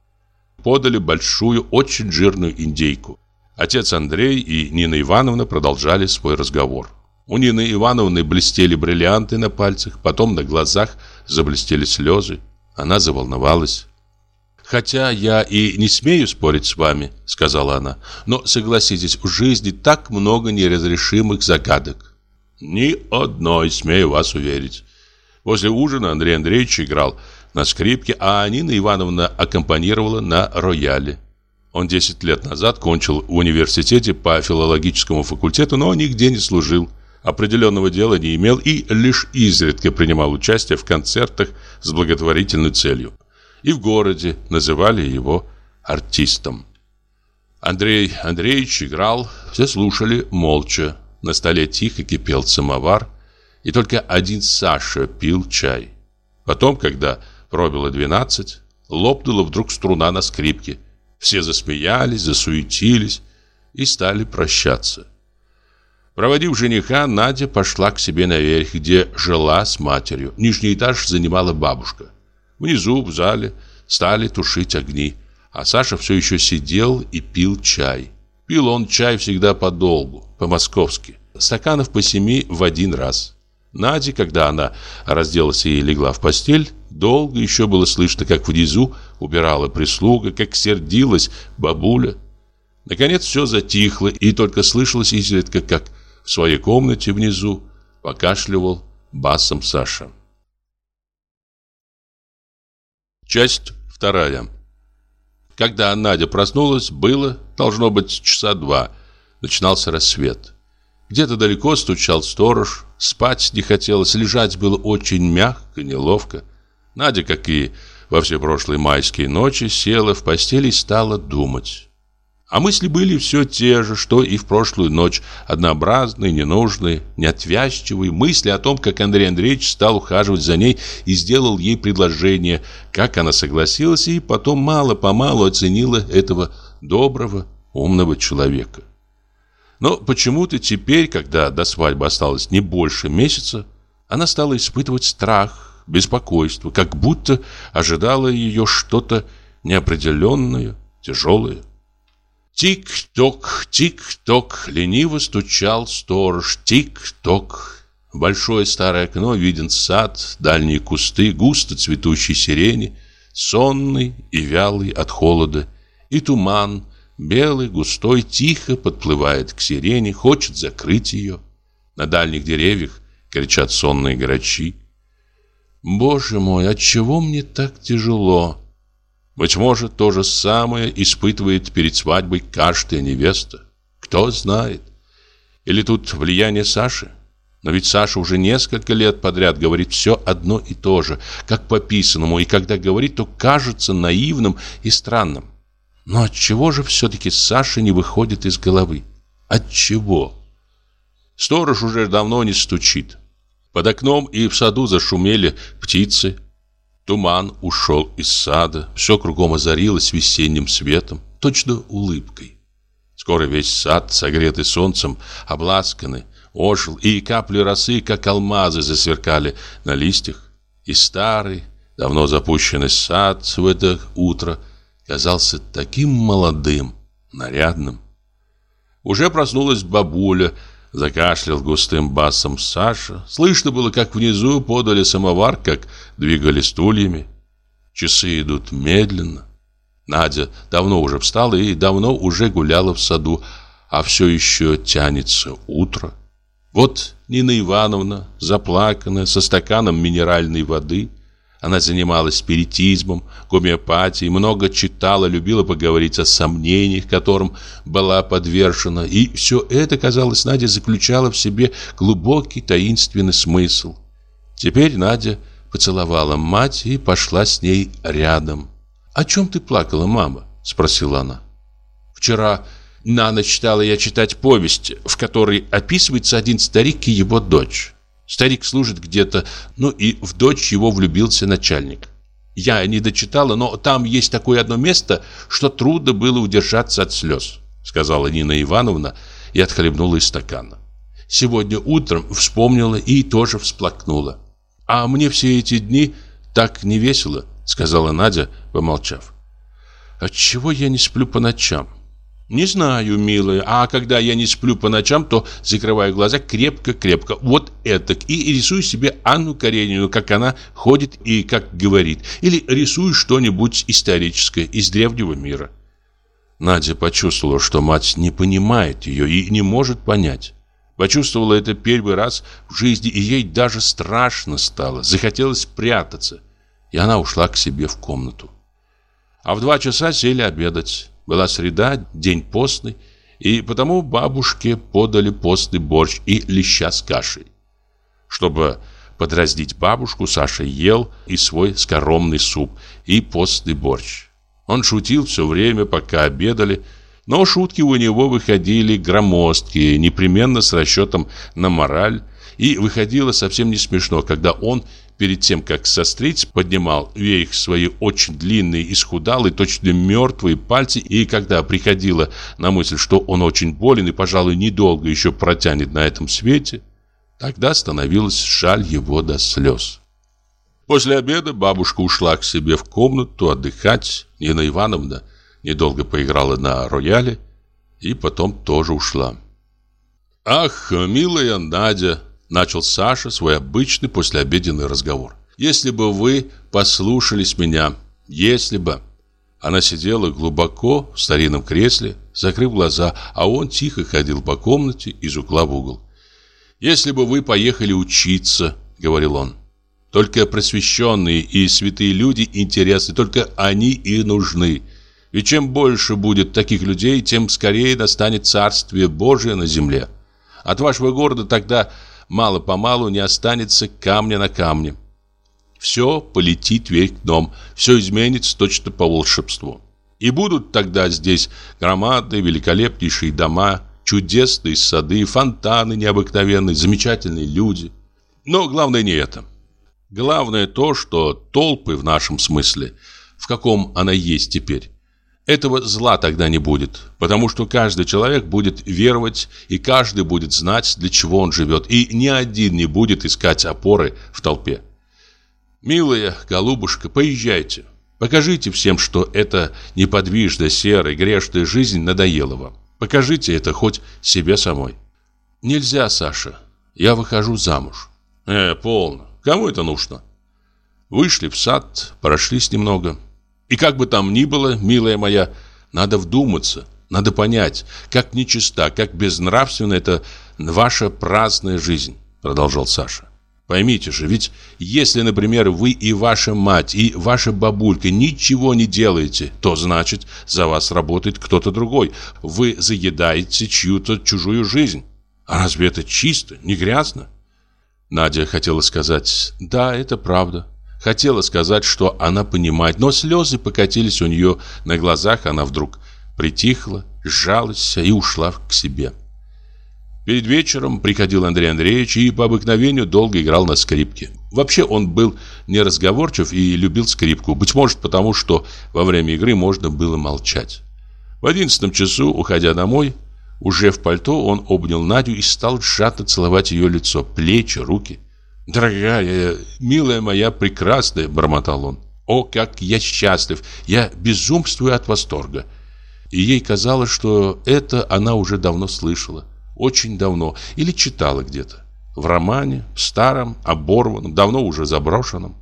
Подали большую, очень жирную индейку. Отец Андрей и Нина Ивановна продолжали свой разговор. У Нины Ивановны блестели бриллианты на пальцах, потом на глазах заблестели слезы. Она заволновалась. «Хотя я и не смею спорить с вами», — сказала она, «но, согласитесь, в жизни так много неразрешимых загадок. Ни одной, смею вас уверить. После ужина Андрей Андреевич играл на скрипке, а Нина Ивановна аккомпанировала на рояле. Он 10 лет назад кончил в университете по филологическому факультету, но нигде не служил, определенного дела не имел и лишь изредка принимал участие в концертах с благотворительной целью. И в городе называли его артистом. Андрей Андреевич играл, все слушали молча. На столе тихо кипел самовар, и только один Саша пил чай. Потом, когда пробило двенадцать, лопнула вдруг струна на скрипке. Все засмеялись, засуетились и стали прощаться. Проводив жениха, Надя пошла к себе наверх, где жила с матерью. Нижний этаж занимала бабушка. Внизу, в зале, стали тушить огни, а Саша все еще сидел и пил чай. Пил он чай всегда подолгу, по-московски. Стаканов по семи в один раз. Наде, когда она разделась и легла в постель, долго еще было слышно, как внизу убирала прислуга, как сердилась бабуля. Наконец все затихло, и только слышалось изредка, как в своей комнате внизу покашливал басом Саша. Часть вторая. Когда Надя проснулась, было, должно быть, часа два. Начинался рассвет. Где-то далеко стучал сторож. Спать не хотелось, лежать было очень мягко, неловко. Надя, как и во все прошлые майские ночи, села в постели и стала думать. А мысли были все те же, что и в прошлую ночь. Однообразные, ненужные, неотвязчивые мысли о том, как Андрей Андреевич стал ухаживать за ней и сделал ей предложение, как она согласилась и потом мало-помалу оценила этого доброго, умного человека. Но почему-то теперь, когда до свадьбы осталось не больше месяца, она стала испытывать страх, беспокойство, как будто ожидало ее что-то неопределенное, тяжелое. Тик-ток, тик-ток, лениво стучал сторож. Тик-ток. Большое старое окно виден сад, дальние кусты, густо цветущей сирени, сонный и вялый от холода, и туман, белый, густой, тихо подплывает к сирене, хочет закрыть ее. На дальних деревьях кричат сонные грачи. Боже мой, от чего мне так тяжело? Быть может, то же самое испытывает перед свадьбой каждая невеста. Кто знает? Или тут влияние Саши? Но ведь Саша уже несколько лет подряд говорит все одно и то же, как по писанному, и когда говорит, то кажется наивным и странным. Но от чего же все-таки Саша не выходит из головы? От чего? Сторож уже давно не стучит. Под окном и в саду зашумели птицы, Туман ушел из сада, все кругом озарилось весенним светом, точно улыбкой. Скоро весь сад, согретый солнцем, обласканный, ожил, и капли росы, как алмазы, засверкали на листьях. И старый, давно запущенный сад в это утро казался таким молодым, нарядным. Уже проснулась бабуля, Закашлял густым басом Саша. Слышно было, как внизу подали самовар, как двигали стульями. Часы идут медленно. Надя давно уже встала и давно уже гуляла в саду, а все еще тянется утро. Вот Нина Ивановна, заплаканная, со стаканом минеральной воды. Она занималась спиритизмом, гомеопатией, много читала, любила поговорить о сомнениях, которым была подвержена. И все это, казалось, Надя заключала в себе глубокий таинственный смысл. Теперь Надя поцеловала мать и пошла с ней рядом. «О чем ты плакала, мама?» – спросила она. «Вчера на ночь читала я читать повесть, в которой описывается один старик и его дочь. Старик служит где-то, ну и в дочь его влюбился начальник. Я не дочитала, но там есть такое одно место, что трудно было удержаться от слез, сказала Нина Ивановна и отхлебнула из стакана. Сегодня утром вспомнила и тоже всплакнула. А мне все эти дни так не весело, сказала Надя, помолчав. Отчего я не сплю по ночам? Не знаю, милая, а когда я не сплю по ночам, то закрываю глаза крепко-крепко, вот это, и рисую себе Анну Каренину, как она ходит и как говорит, или рисую что-нибудь историческое из древнего мира. Надя почувствовала, что мать не понимает ее и не может понять. Почувствовала это первый раз в жизни, и ей даже страшно стало, захотелось прятаться, и она ушла к себе в комнату. А в два часа сели обедать. Была среда, день постный, и потому бабушке подали постный борщ и леща с кашей. Чтобы подразнить бабушку, Саша ел и свой скоромный суп, и постный борщ. Он шутил все время, пока обедали, но шутки у него выходили громоздкие, непременно с расчетом на мораль, и выходило совсем не смешно, когда он перед тем, как сострить, поднимал вверх свои очень длинные, исхудалые, точно мертвые пальцы, и когда приходило на мысль, что он очень болен и, пожалуй, недолго еще протянет на этом свете, тогда становилось жаль его до слез. После обеда бабушка ушла к себе в комнату отдыхать. Нина Ивановна недолго поиграла на рояле и потом тоже ушла. «Ах, милая Надя!» Начал Саша свой обычный послеобеденный разговор. «Если бы вы послушались меня, если бы...» Она сидела глубоко в старинном кресле, закрыв глаза, а он тихо ходил по комнате из угла в угол. «Если бы вы поехали учиться», — говорил он, — «только просвещенные и святые люди интересны, только они и нужны. Ведь чем больше будет таких людей, тем скорее настанет Царствие Божие на земле. От вашего города тогда мало-помалу не останется камня на камне. Все полетит вверх дном, все изменится точно по волшебству. И будут тогда здесь громадные, великолепнейшие дома, чудесные сады, фонтаны необыкновенные, замечательные люди. Но главное не это. Главное то, что толпы в нашем смысле, в каком она есть теперь, этого зла тогда не будет, потому что каждый человек будет веровать, и каждый будет знать, для чего он живет, и ни один не будет искать опоры в толпе. Милая голубушка, поезжайте. Покажите всем, что эта неподвижная, серая, грешная жизнь надоела вам. Покажите это хоть себе самой. Нельзя, Саша. Я выхожу замуж. Э, полно. Кому это нужно? Вышли в сад, прошлись немного. И как бы там ни было, милая моя, надо вдуматься, надо понять, как нечиста, как безнравственна это ваша праздная жизнь, продолжал Саша. Поймите же, ведь если, например, вы и ваша мать, и ваша бабулька ничего не делаете, то значит, за вас работает кто-то другой. Вы заедаете чью-то чужую жизнь. А разве это чисто, не грязно? Надя хотела сказать, да, это правда. Хотела сказать, что она понимает, но слезы покатились у нее на глазах, она вдруг притихла, сжалась и ушла к себе. Перед вечером приходил Андрей Андреевич и по обыкновению долго играл на скрипке. Вообще он был неразговорчив и любил скрипку, быть может потому, что во время игры можно было молчать. В одиннадцатом часу, уходя домой, уже в пальто он обнял Надю и стал сжато целовать ее лицо, плечи, руки. «Дорогая, милая моя прекрасная!» – бормотал он. «О, как я счастлив! Я безумствую от восторга!» И ей казалось, что это она уже давно слышала. Очень давно. Или читала где-то. В романе, в старом, оборванном, давно уже заброшенном.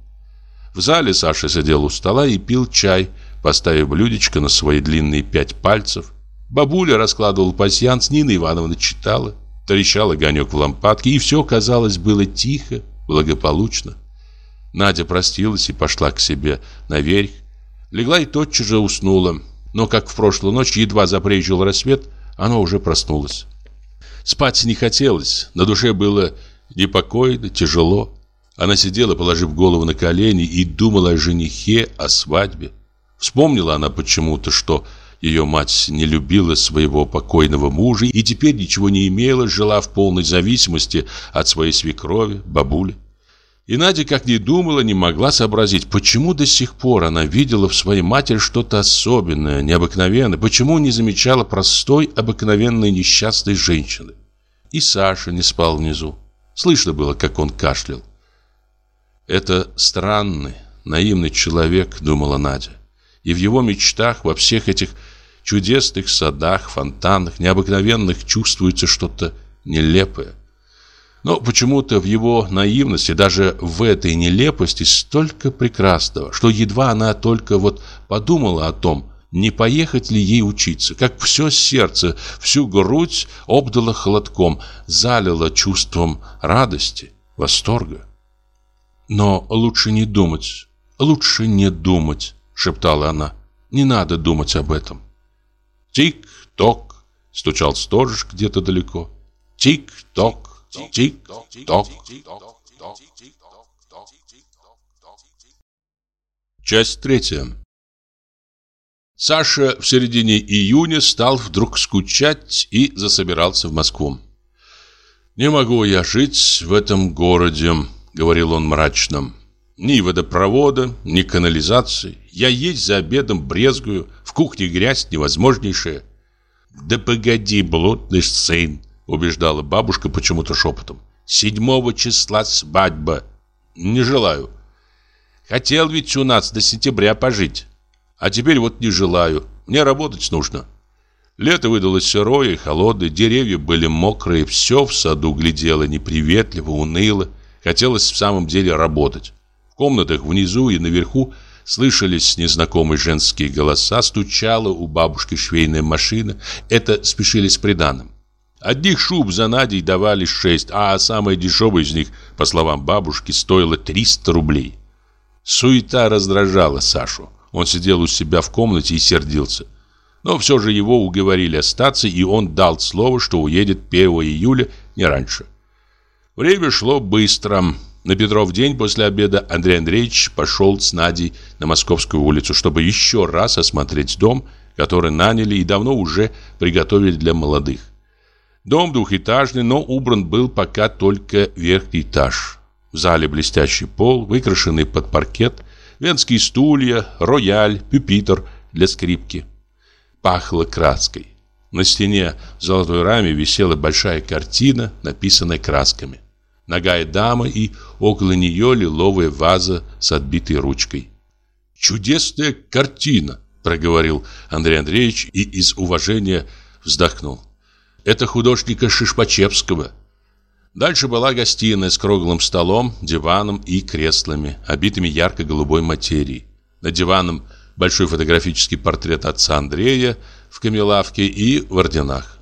В зале Саша сидел у стола и пил чай, поставив блюдечко на свои длинные пять пальцев. Бабуля раскладывала пасьянс, Нина Ивановна читала. Трещал огонек в лампадке, и все, казалось, было тихо, благополучно. Надя простилась и пошла к себе наверх. Легла и тотчас же уснула. Но, как в прошлую ночь, едва запрежил рассвет, она уже проснулась. Спать не хотелось, на душе было непокойно, тяжело. Она сидела, положив голову на колени, и думала о женихе, о свадьбе. Вспомнила она почему-то, что ее мать не любила своего покойного мужа и теперь ничего не имела, жила в полной зависимости от своей свекрови, бабули. И Надя, как ни думала, не могла сообразить, почему до сих пор она видела в своей матери что-то особенное, необыкновенное, почему не замечала простой, обыкновенной несчастной женщины. И Саша не спал внизу. Слышно было, как он кашлял. «Это странный, наивный человек», — думала Надя. И в его мечтах, во всех этих чудесных садах, фонтанах, необыкновенных чувствуется что-то нелепое. Но почему-то в его наивности, даже в этой нелепости столько прекрасного, что едва она только вот подумала о том, не поехать ли ей учиться, как все сердце, всю грудь обдало холодком, залило чувством радости, восторга. Но лучше не думать, лучше не думать, шептала она. Не надо думать об этом. Тик-ток, стучал сторож где-то далеко. Тик-ток. Тик-ток. Часть третья. Саша в середине июня стал вдруг скучать и засобирался в Москву. «Не могу я жить в этом городе», — говорил он мрачно. «Ни водопровода, ни канализации. Я есть за обедом брезгую, в кухне грязь невозможнейшая». «Да погоди, блудный сын», убеждала бабушка почему-то шепотом. Седьмого числа свадьба. Не желаю. Хотел ведь у нас до сентября пожить. А теперь вот не желаю. Мне работать нужно. Лето выдалось сырое и холодное, деревья были мокрые, все в саду глядело неприветливо, уныло. Хотелось в самом деле работать. В комнатах внизу и наверху слышались незнакомые женские голоса, стучала у бабушки швейная машина. Это спешили с приданым. Одних шуб за Надей давали шесть, а самая дешевая из них, по словам бабушки, стоила 300 рублей. Суета раздражала Сашу. Он сидел у себя в комнате и сердился. Но все же его уговорили остаться, и он дал слово, что уедет 1 июля, не раньше. Время шло быстро. На Петров день после обеда Андрей Андреевич пошел с Надей на Московскую улицу, чтобы еще раз осмотреть дом, который наняли и давно уже приготовили для молодых. Дом двухэтажный, но убран был пока только верхний этаж. В зале блестящий пол, выкрашенный под паркет, венские стулья, рояль, пюпитр для скрипки. Пахло краской. На стене в золотой раме висела большая картина, написанная красками. Ногая дама и около нее лиловая ваза с отбитой ручкой. «Чудесная картина!» – проговорил Андрей Андреевич и из уважения вздохнул. Это художника Шишпачевского. Дальше была гостиная с круглым столом, диваном и креслами, обитыми ярко-голубой материей. На диваном большой фотографический портрет отца Андрея в камелавке и в орденах.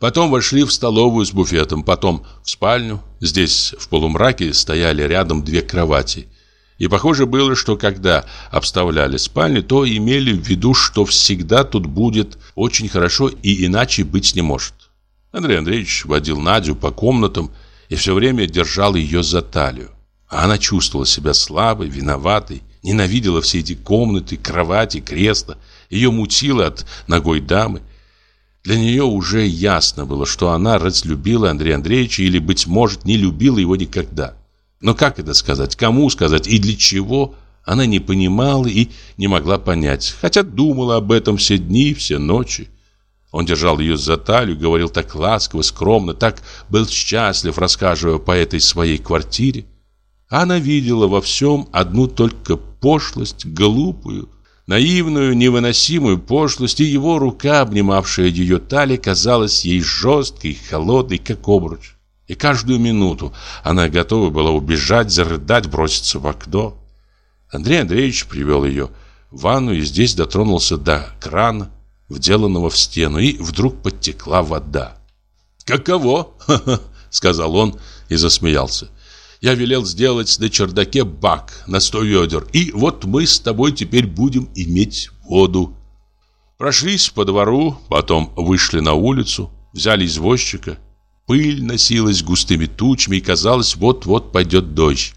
Потом вошли в столовую с буфетом, потом в спальню. Здесь в полумраке стояли рядом две кровати. И похоже было, что когда обставляли спальню, то имели в виду, что всегда тут будет очень хорошо и иначе быть не может. Андрей Андреевич водил Надю по комнатам и все время держал ее за талию. А она чувствовала себя слабой, виноватой, ненавидела все эти комнаты, кровати, кресла. Ее мутило от ногой дамы. Для нее уже ясно было, что она разлюбила Андрея Андреевича или, быть может, не любила его никогда. Но как это сказать, кому сказать и для чего, она не понимала и не могла понять, хотя думала об этом все дни, все ночи. Он держал ее за талию, говорил так ласково, скромно, так был счастлив, рассказывая по этой своей квартире. Она видела во всем одну только пошлость, глупую, наивную, невыносимую пошлость, и его рука, обнимавшая ее талию, казалась ей жесткой, холодной, как обруч. И каждую минуту она готова была убежать, зарыдать, броситься в окно. Андрей Андреевич привел ее в ванну и здесь дотронулся до крана вделанного в стену, и вдруг подтекла вода. «Каково?» — сказал он и засмеялся. Я велел сделать на чердаке бак на сто ведер, и вот мы с тобой теперь будем иметь воду. Прошлись по двору, потом вышли на улицу, взяли извозчика. Пыль носилась густыми тучами, и казалось, вот-вот пойдет дождь.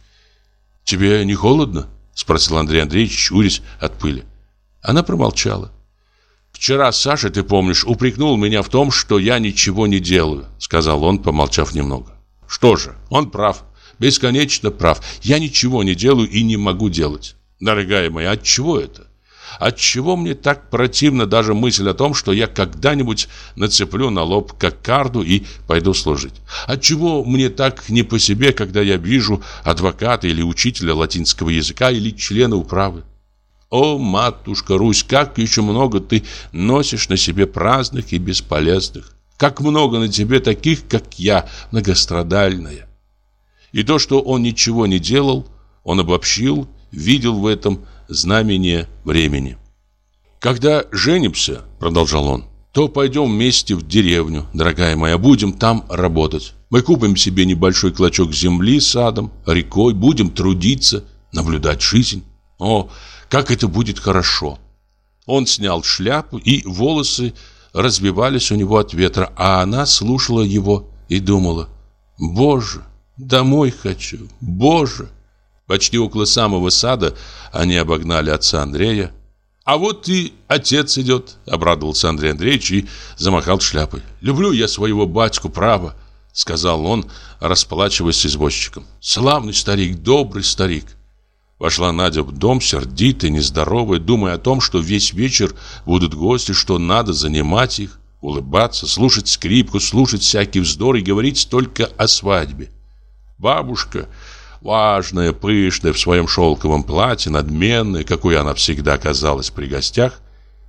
«Тебе не холодно?» – спросил Андрей Андреевич, щурясь от пыли. Она промолчала. «Вчера Саша, ты помнишь, упрекнул меня в том, что я ничего не делаю», — сказал он, помолчав немного. «Что же, он прав, бесконечно прав. Я ничего не делаю и не могу делать. Дорогая моя, от чего это? Отчего мне так противна даже мысль о том, что я когда-нибудь нацеплю на лоб кокарду и пойду служить? Отчего мне так не по себе, когда я вижу адвоката или учителя латинского языка или члена управы? О, матушка Русь, как еще много ты носишь на себе праздных и бесполезных. Как много на тебе таких, как я, многострадальная. И то, что он ничего не делал, он обобщил, видел в этом знамение времени. «Когда женимся, — продолжал он, — то пойдем вместе в деревню, дорогая моя, будем там работать. Мы купим себе небольшой клочок земли садом, рекой, будем трудиться, наблюдать жизнь. О, как это будет хорошо. Он снял шляпу, и волосы разбивались у него от ветра, а она слушала его и думала, «Боже, домой хочу, Боже!» Почти около самого сада они обогнали отца Андрея. «А вот и отец идет», — обрадовался Андрей Андреевич и замахал шляпой. «Люблю я своего батьку, право», — сказал он, расплачиваясь с извозчиком. «Славный старик, добрый старик». Вошла Надя в дом, сердитая, нездоровая, думая о том, что весь вечер будут гости, что надо занимать их, улыбаться, слушать скрипку, слушать всякий вздор и говорить только о свадьбе. Бабушка, важная, пышная, в своем шелковом платье, надменная, какой она всегда казалась при гостях,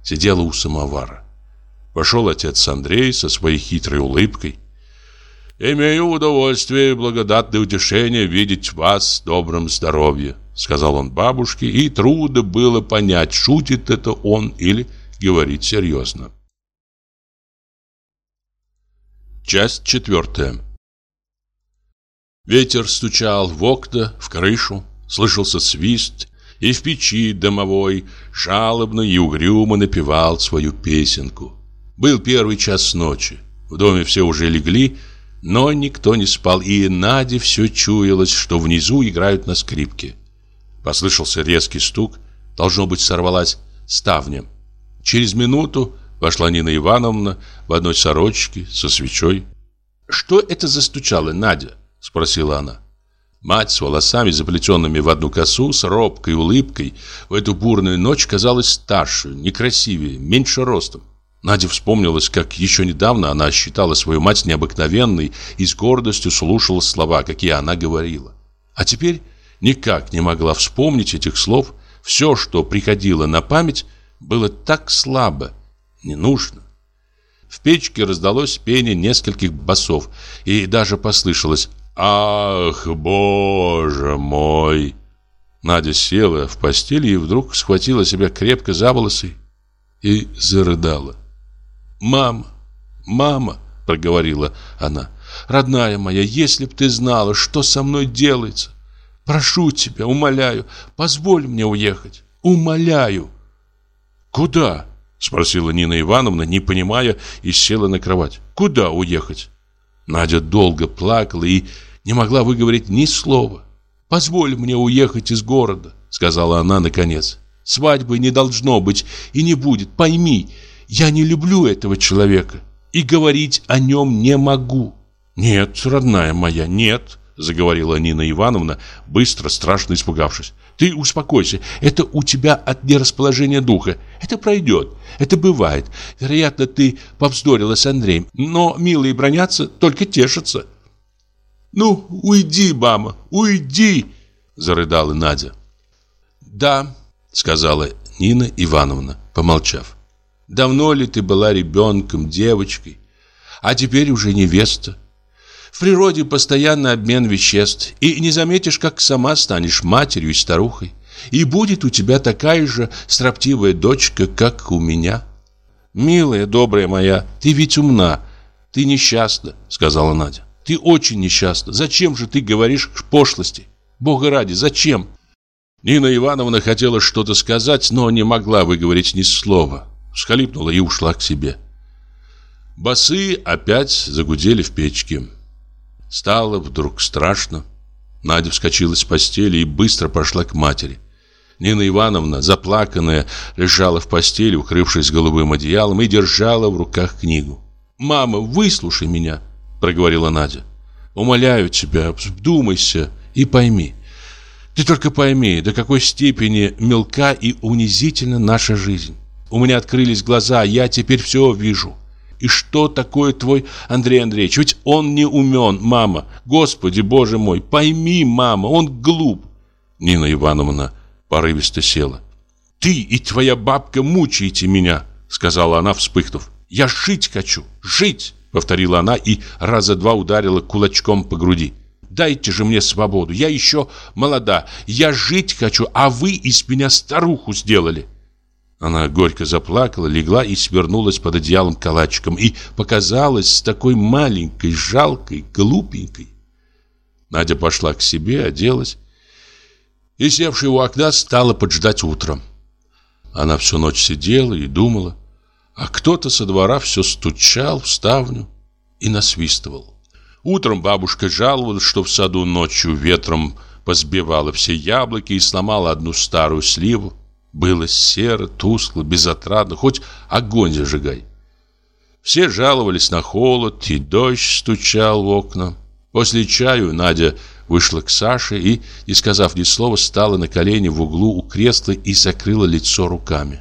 сидела у самовара. Вошел отец Андрей со своей хитрой улыбкой. «Имею удовольствие и благодатное утешение видеть вас в добром здоровье», Сказал он бабушке, и трудно было понять, шутит это он или говорит серьезно. Часть четвертая. Ветер стучал в окна, в крышу, слышался свист, и в печи домовой жалобно и угрюмо напевал свою песенку. Был первый час ночи. В доме все уже легли, но никто не спал, и Наде все чуялось, что внизу играют на скрипке. Послышался резкий стук. Должно быть, сорвалась ставня. Через минуту вошла Нина Ивановна в одной сорочке со свечой. «Что это застучало, Надя?» – спросила она. Мать с волосами, заплетенными в одну косу, с робкой улыбкой, в эту бурную ночь казалась старше, некрасивее, меньше ростом. Надя вспомнилась, как еще недавно она считала свою мать необыкновенной и с гордостью слушала слова, какие она говорила. А теперь никак не могла вспомнить этих слов. Все, что приходило на память, было так слабо, не нужно. В печке раздалось пение нескольких басов, и даже послышалось «Ах, боже мой!». Надя села в постели и вдруг схватила себя крепко за волосы и зарыдала. «Мама, мама!» — проговорила она. «Родная моя, если б ты знала, что со мной делается! Прошу тебя, умоляю, позволь мне уехать. Умоляю. Куда? Спросила Нина Ивановна, не понимая, и села на кровать. Куда уехать? Надя долго плакала и не могла выговорить ни слова. «Позволь мне уехать из города», — сказала она наконец. «Свадьбы не должно быть и не будет, пойми, я не люблю этого человека и говорить о нем не могу». «Нет, родная моя, нет», заговорила Нина Ивановна, быстро, страшно испугавшись. Ты успокойся, это у тебя от нерасположения духа. Это пройдет, это бывает. Вероятно, ты повздорила с Андреем, но милые бронятся, только тешатся. Ну, уйди, мама, уйди, зарыдала Надя. Да, сказала Нина Ивановна, помолчав. Давно ли ты была ребенком, девочкой, а теперь уже невеста? В природе постоянный обмен веществ, и не заметишь, как сама станешь матерью и старухой. И будет у тебя такая же строптивая дочка, как у меня. Милая, добрая моя, ты ведь умна, ты несчастна, сказала Надя. Ты очень несчастна. Зачем же ты говоришь пошлости? Бога ради, зачем? Нина Ивановна хотела что-то сказать, но не могла выговорить ни слова. Всхлипнула и ушла к себе. Басы опять загудели в печке. Стало вдруг страшно. Надя вскочила с постели и быстро пошла к матери. Нина Ивановна, заплаканная, лежала в постели, укрывшись голубым одеялом, и держала в руках книгу. «Мама, выслушай меня», — проговорила Надя. «Умоляю тебя, вдумайся и пойми. Ты только пойми, до какой степени мелка и унизительна наша жизнь. У меня открылись глаза, я теперь все вижу. И что такое твой Андрей Андреевич? Ведь он не умен, мама. Господи, боже мой, пойми, мама, он глуп. Нина Ивановна порывисто села. «Ты и твоя бабка мучаете меня», — сказала она, вспыхнув. «Я жить хочу, жить», — повторила она и раза два ударила кулачком по груди. «Дайте же мне свободу, я еще молода, я жить хочу, а вы из меня старуху сделали». Она горько заплакала, легла и свернулась под одеялом калачиком и показалась такой маленькой, жалкой, глупенькой. Надя пошла к себе, оделась и, севшая у окна, стала поджидать утром. Она всю ночь сидела и думала, а кто-то со двора все стучал в ставню и насвистывал. Утром бабушка жаловалась, что в саду ночью ветром позбивала все яблоки и сломала одну старую сливу. Было серо, тускло, безотрадно, хоть огонь зажигай. Все жаловались на холод, и дождь стучал в окна. После чаю Надя вышла к Саше и, не сказав ни слова, стала на колени в углу у кресла и закрыла лицо руками.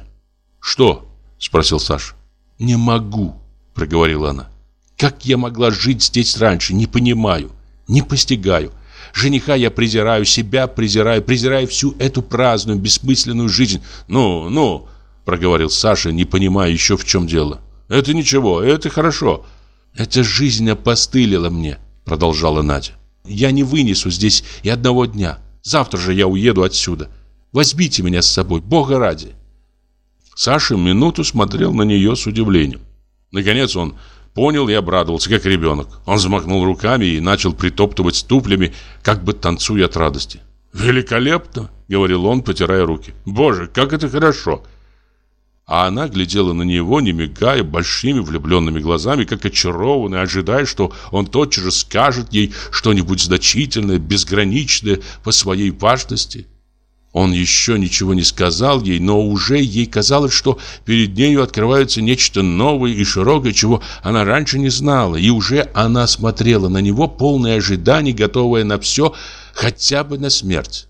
«Что?» – спросил Саша. «Не могу», – проговорила она. «Как я могла жить здесь раньше, не понимаю, не постигаю. Жениха я презираю, себя презираю, презираю всю эту праздную, бессмысленную жизнь. Ну, ну, проговорил Саша, не понимая еще в чем дело. Это ничего, это хорошо. Эта жизнь опостылила мне, продолжала Надя. Я не вынесу здесь и одного дня. Завтра же я уеду отсюда. Возьмите меня с собой, Бога ради. Саша минуту смотрел на нее с удивлением. Наконец он понял и обрадовался, как ребенок. Он замахнул руками и начал притоптывать ступлями, как бы танцуя от радости. «Великолепно!» — говорил он, потирая руки. «Боже, как это хорошо!» А она глядела на него, не мигая, большими влюбленными глазами, как очарованная, ожидая, что он тотчас же скажет ей что-нибудь значительное, безграничное по своей важности. Он еще ничего не сказал ей, но уже ей казалось, что перед нею открывается нечто новое и широкое, чего она раньше не знала, и уже она смотрела на него, полное ожиданий, готовая на все, хотя бы на смерть.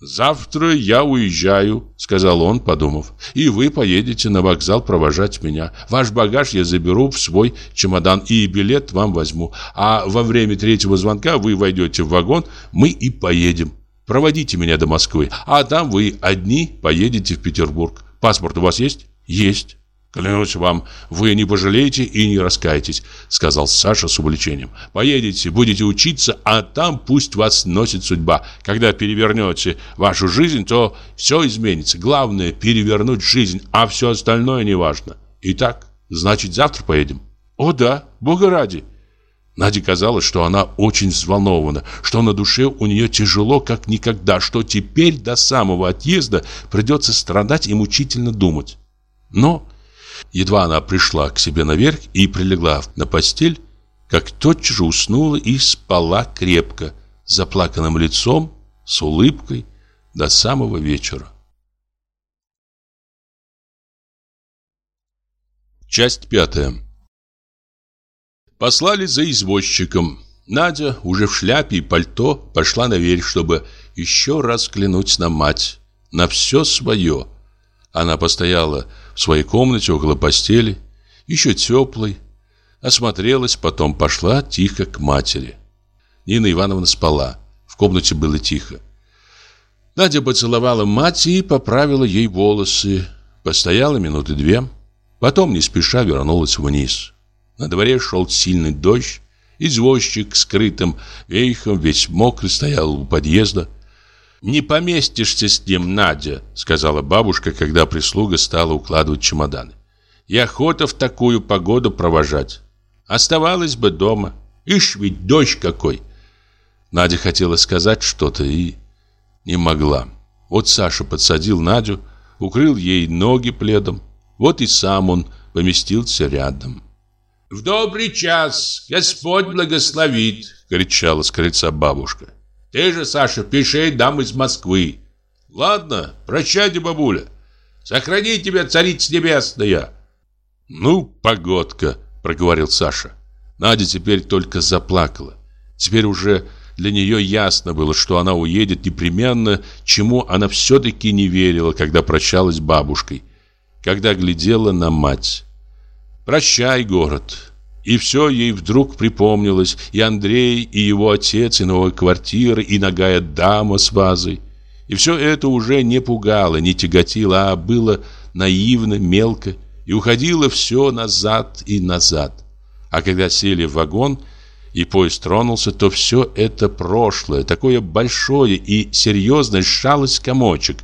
«Завтра я уезжаю», — сказал он, подумав, «и вы поедете на вокзал провожать меня. Ваш багаж я заберу в свой чемодан и билет вам возьму. А во время третьего звонка вы войдете в вагон, мы и поедем. Проводите меня до Москвы, а там вы одни поедете в Петербург. Паспорт у вас есть? Есть. Клянусь вам, вы не пожалеете и не раскаетесь, сказал Саша с увлечением. Поедете, будете учиться, а там пусть вас носит судьба. Когда перевернете вашу жизнь, то все изменится. Главное перевернуть жизнь, а все остальное не важно. Итак, значит, завтра поедем. О да, бога ради. Наде казалось, что она очень взволнована, что на душе у нее тяжело, как никогда, что теперь до самого отъезда придется страдать и мучительно думать. Но Едва она пришла к себе наверх и прилегла на постель, как тотчас же уснула и спала крепко, с заплаканным лицом, с улыбкой до самого вечера. Часть пятая. Послали за извозчиком. Надя, уже в шляпе и пальто, пошла наверх, чтобы еще раз взглянуть на мать, на все свое. Она постояла в своей комнате около постели, еще теплой, осмотрелась, потом пошла тихо к матери. Нина Ивановна спала, в комнате было тихо. Надя поцеловала мать и поправила ей волосы, постояла минуты две, потом не спеша вернулась вниз. На дворе шел сильный дождь, извозчик скрытым вейхом весь мокрый стоял у подъезда. «Не поместишься с ним, Надя», — сказала бабушка, когда прислуга стала укладывать чемоданы. «И охота в такую погоду провожать. Оставалась бы дома. Ишь ведь дождь какой. Надя хотела сказать что-то и не могла. Вот Саша подсадил Надю, укрыл ей ноги пледом. Вот и сам он поместился рядом. «В добрый час! Господь благословит!» — кричала с крыльца бабушка. «Ты же, Саша, пиши дам из Москвы!» «Ладно, прощайте, бабуля! Сохрани тебя, царица небесная!» «Ну, погодка!» — проговорил Саша. Надя теперь только заплакала. Теперь уже для нее ясно было, что она уедет непременно, чему она все-таки не верила, когда прощалась с бабушкой, когда глядела на мать. «Прощай, город!» И все ей вдруг припомнилось, и Андрей, и его отец, и новая квартира, и ногая дама с вазой. И все это уже не пугало, не тяготило, а было наивно, мелко, и уходило все назад и назад. А когда сели в вагон, и поезд тронулся, то все это прошлое, такое большое и серьезное, сжалось комочек,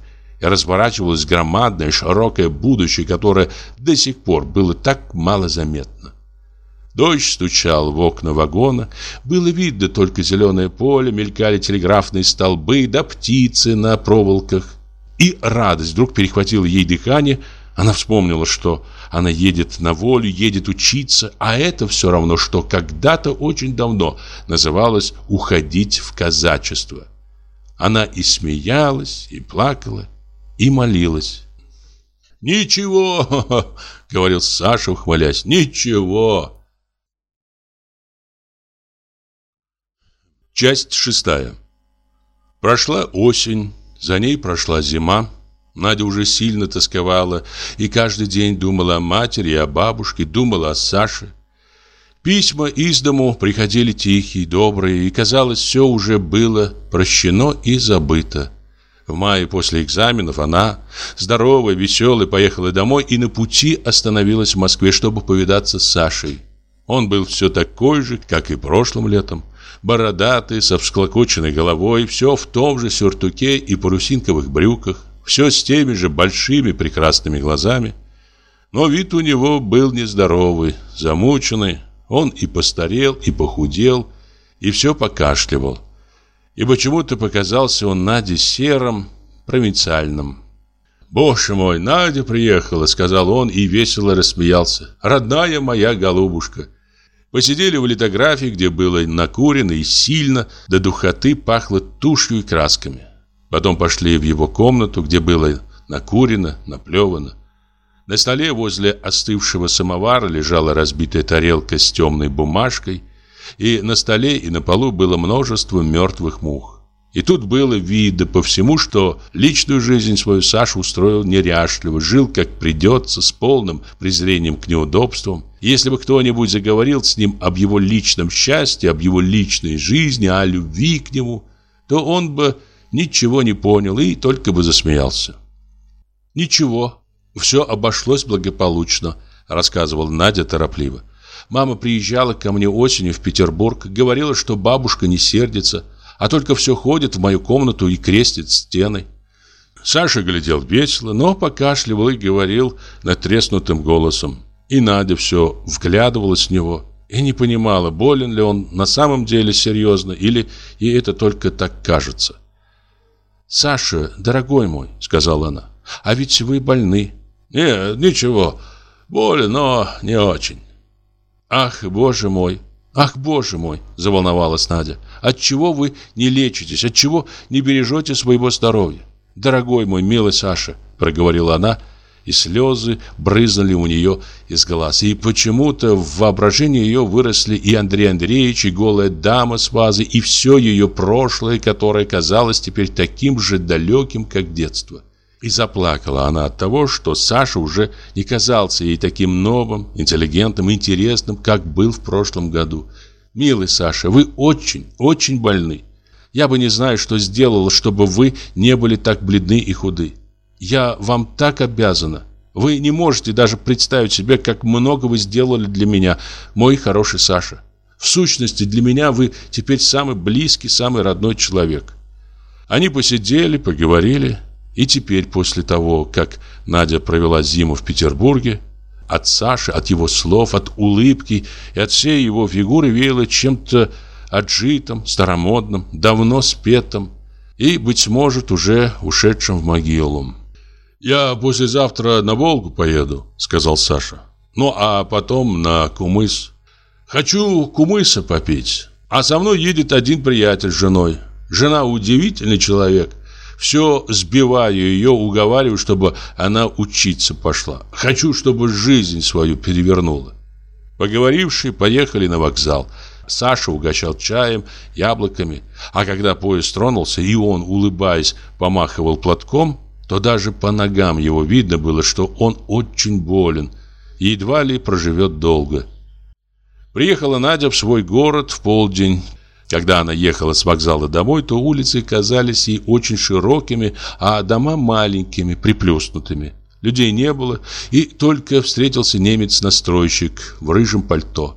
разворачивалось громадное, широкое будущее, которое до сих пор было так мало заметно. Дождь стучал в окна вагона, было видно только зеленое поле, мелькали телеграфные столбы, да птицы на проволоках. И радость вдруг перехватила ей дыхание, она вспомнила, что она едет на волю, едет учиться, а это все равно, что когда-то очень давно называлось «уходить в казачество». Она и смеялась, и плакала, и молилась. «Ничего!» — говорил Саша, ухвалясь. «Ничего!» Часть шестая. Прошла осень, за ней прошла зима. Надя уже сильно тосковала и каждый день думала о матери и о бабушке, думала о Саше. Письма из дому приходили тихие, добрые, и, казалось, все уже было прощено и забыто. В мае после экзаменов она, здоровая, веселая, поехала домой и на пути остановилась в Москве, чтобы повидаться с Сашей. Он был все такой же, как и прошлым летом. Бородатый, со всклокоченной головой, все в том же сюртуке и парусинковых брюках все с теми же большими прекрасными глазами. Но вид у него был нездоровый, замученный. Он и постарел, и похудел, и все покашливал. И почему-то показался он Наде серым, провинциальным. «Боже мой, Надя приехала», — сказал он и весело рассмеялся. «Родная моя голубушка». Посидели в литографии, где было накурено и сильно, до духоты пахло тушью и красками. Потом пошли в его комнату, где было накурено, наплевано. На столе возле остывшего самовара лежала разбитая тарелка с темной бумажкой, и на столе и на полу было множество мертвых мух. И тут было видно по всему, что личную жизнь свою Саша устроил неряшливо, жил как придется, с полным презрением к неудобствам. Если бы кто-нибудь заговорил с ним об его личном счастье, об его личной жизни, о любви к нему, то он бы ничего не понял и только бы засмеялся. «Ничего, все обошлось благополучно», — рассказывала Надя торопливо. «Мама приезжала ко мне осенью в Петербург, говорила, что бабушка не сердится, а только все ходит в мою комнату и крестит стены». Саша глядел весело, но покашливал и говорил натреснутым голосом. И Надя все вглядывалась в него и не понимала, болен ли он на самом деле серьезно или ей это только так кажется. «Саша, дорогой мой», — сказала она, — «а ведь вы больны». «Нет, ничего, болен, но не очень». «Ах, боже мой, ах, боже мой», — заволновалась Надя, «отчего вы не лечитесь, отчего не бережете своего здоровья?» «Дорогой мой, милый Саша», — проговорила она, и слезы брызнули у нее из глаз. И почему-то в воображении ее выросли и Андрей Андреевич, и голая дама с вазой, и все ее прошлое, которое казалось теперь таким же далеким, как детство. И заплакала она от того, что Саша уже не казался ей таким новым, интеллигентным, интересным, как был в прошлом году. «Милый Саша, вы очень, очень больны. Я бы не знаю, что сделала, чтобы вы не были так бледны и худы. Я вам так обязана. Вы не можете даже представить себе, как много вы сделали для меня, мой хороший Саша. В сущности, для меня вы теперь самый близкий, самый родной человек. Они посидели, поговорили, и теперь, после того, как Надя провела зиму в Петербурге, от Саши, от его слов, от улыбки и от всей его фигуры веяло чем-то отжитым, старомодным, давно спетым и, быть может, уже ушедшим в могилу. «Я послезавтра на Волгу поеду», — сказал Саша. «Ну, а потом на Кумыс. Хочу кумыса попить. А со мной едет один приятель с женой. Жена удивительный человек. Все сбиваю ее, уговариваю, чтобы она учиться пошла. Хочу, чтобы жизнь свою перевернула. Поговорившие, поехали на вокзал. Саша угощал чаем, яблоками. А когда поезд тронулся, и он, улыбаясь, помахивал платком, то даже по ногам его видно было, что он очень болен и едва ли проживет долго. Приехала Надя в свой город в полдень. Когда она ехала с вокзала домой, то улицы казались ей очень широкими, а дома маленькими, приплюснутыми. Людей не было, и только встретился немец-настройщик в рыжем пальто.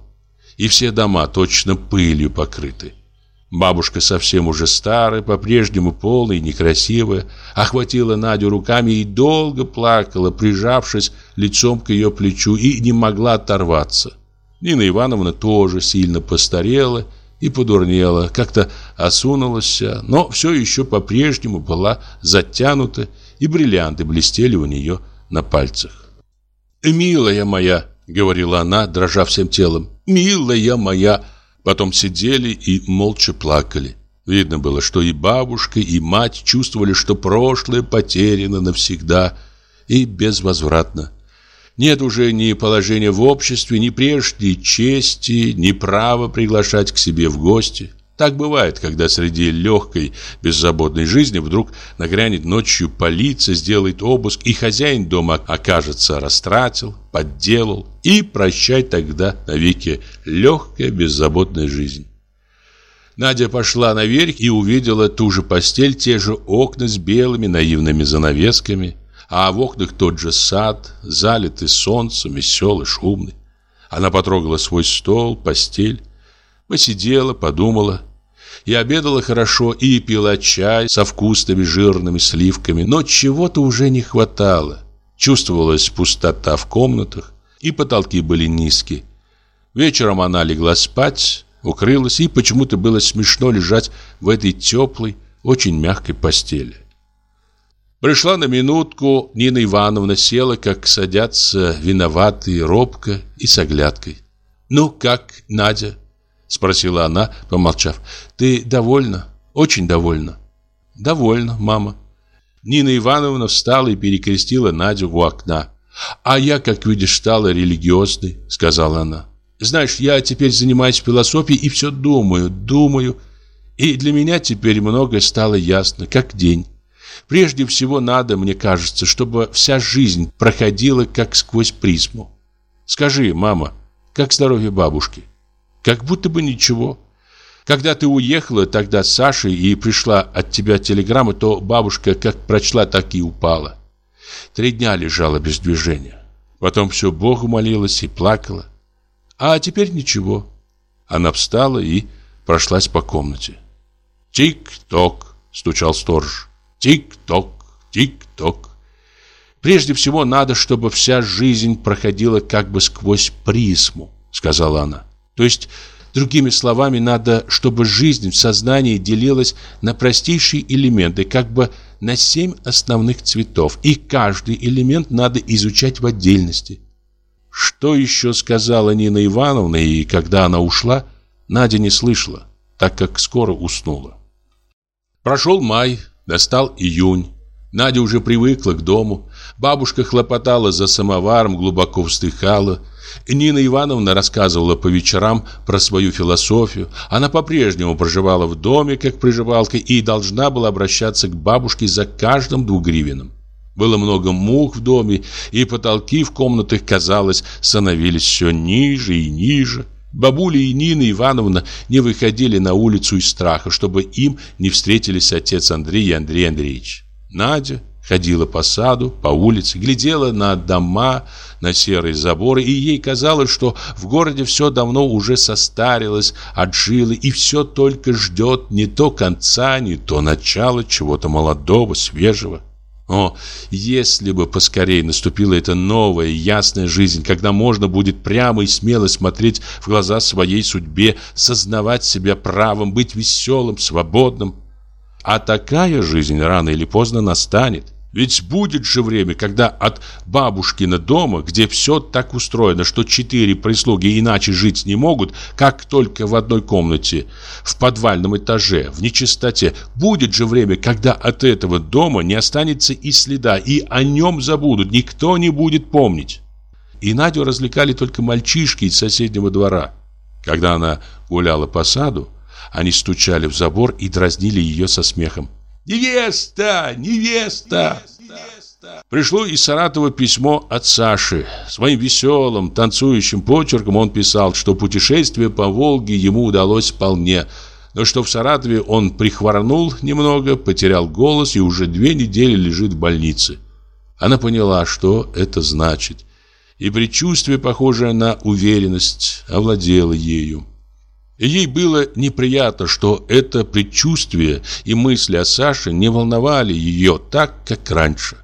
И все дома точно пылью покрыты. Бабушка совсем уже старая, по-прежнему полная и некрасивая, охватила Надю руками и долго плакала, прижавшись лицом к ее плечу, и не могла оторваться. Нина Ивановна тоже сильно постарела и подурнела, как-то осунулась, но все еще по-прежнему была затянута, и бриллианты блестели у нее на пальцах. «Милая моя», — говорила она, дрожа всем телом, — «милая моя». Потом сидели и молча плакали. Видно было, что и бабушка, и мать чувствовали, что прошлое потеряно навсегда и безвозвратно. Нет уже ни положения в обществе, ни прежней чести, ни права приглашать к себе в гости. Так бывает, когда среди легкой, беззаботной жизни вдруг нагрянет ночью полиция, сделает обыск, и хозяин дома окажется растратил, подделал, и прощай тогда навеки легкая, беззаботная жизнь. Надя пошла наверх и увидела ту же постель, те же окна с белыми наивными занавесками – а в окнах тот же сад, залитый солнцем, веселый, шумный. Она потрогала свой стол, постель, посидела, подумала. И обедала хорошо, и пила чай со вкусными жирными сливками, но чего-то уже не хватало. Чувствовалась пустота в комнатах, и потолки были низкие. Вечером она легла спать, укрылась, и почему-то было смешно лежать в этой теплой, очень мягкой постели. Пришла на минутку, Нина Ивановна села, как садятся виноватые, робко и с оглядкой. «Ну, как, Надя?» – спросила она, помолчав. «Ты довольна? Очень довольна?» «Довольна, мама». Нина Ивановна встала и перекрестила Надю у окна. «А я, как видишь, стала религиозной», — сказала она. «Знаешь, я теперь занимаюсь философией и все думаю, думаю. И для меня теперь многое стало ясно, как день. Прежде всего надо, мне кажется, чтобы вся жизнь проходила как сквозь призму. Скажи, мама, как здоровье бабушки? Как будто бы ничего. Когда ты уехала тогда с Сашей и пришла от тебя телеграмма, то бабушка как прочла, так и упала. Три дня лежала без движения. Потом все Богу молилась и плакала. А теперь ничего. Она встала и прошлась по комнате. «Тик-ток!» — стучал сторож. Тик-ток, тик-ток. Прежде всего надо, чтобы вся жизнь проходила как бы сквозь призму, сказала она. То есть, другими словами, надо, чтобы жизнь в сознании делилась на простейшие элементы, как бы на семь основных цветов, и каждый элемент надо изучать в отдельности. Что еще сказала Нина Ивановна, и когда она ушла, Надя не слышала, так как скоро уснула. Прошел май, Достал июнь. Надя уже привыкла к дому. Бабушка хлопотала за самоваром, глубоко вздыхала. Нина Ивановна рассказывала по вечерам про свою философию. Она по-прежнему проживала в доме, как приживалка, и должна была обращаться к бабушке за каждым двугривенным. Было много мух в доме, и потолки в комнатах, казалось, становились все ниже и ниже. Бабуля и Нина Ивановна не выходили на улицу из страха, чтобы им не встретились отец Андрей и Андрей Андреевич. Надя ходила по саду, по улице, глядела на дома, на серые заборы, и ей казалось, что в городе все давно уже состарилось, отжило, и все только ждет не то конца, не то начала чего-то молодого, свежего. О, если бы поскорее наступила эта новая, ясная жизнь, когда можно будет прямо и смело смотреть в глаза своей судьбе, сознавать себя правым, быть веселым, свободным. А такая жизнь рано или поздно настанет. Ведь будет же время, когда от бабушкина дома, где все так устроено, что четыре прислуги иначе жить не могут, как только в одной комнате, в подвальном этаже, в нечистоте, будет же время, когда от этого дома не останется и следа, и о нем забудут, никто не будет помнить. И Надю развлекали только мальчишки из соседнего двора. Когда она гуляла по саду, они стучали в забор и дразнили ее со смехом. «Невеста! Невеста!» Пришло из Саратова письмо от Саши. Своим веселым, танцующим почерком он писал, что путешествие по Волге ему удалось вполне, но что в Саратове он прихворнул немного, потерял голос и уже две недели лежит в больнице. Она поняла, что это значит, и предчувствие, похожее на уверенность, овладело ею. Ей было неприятно, что это предчувствие и мысли о Саше не волновали ее так, как раньше.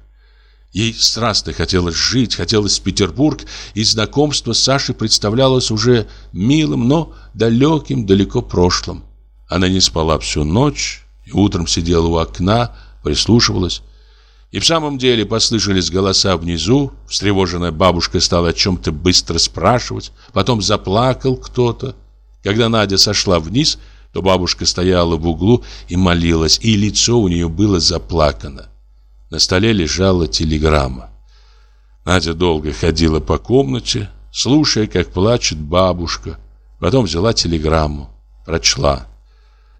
Ей страстно хотелось жить, хотелось в Петербург, и знакомство с Сашей представлялось уже милым, но далеким, далеко прошлым. Она не спала всю ночь, и утром сидела у окна, прислушивалась. И в самом деле послышались голоса внизу, встревоженная бабушка стала о чем-то быстро спрашивать, потом заплакал кто-то. Когда Надя сошла вниз, то бабушка стояла в углу и молилась, и лицо у нее было заплакано. На столе лежала телеграмма. Надя долго ходила по комнате, слушая, как плачет бабушка. Потом взяла телеграмму, прочла.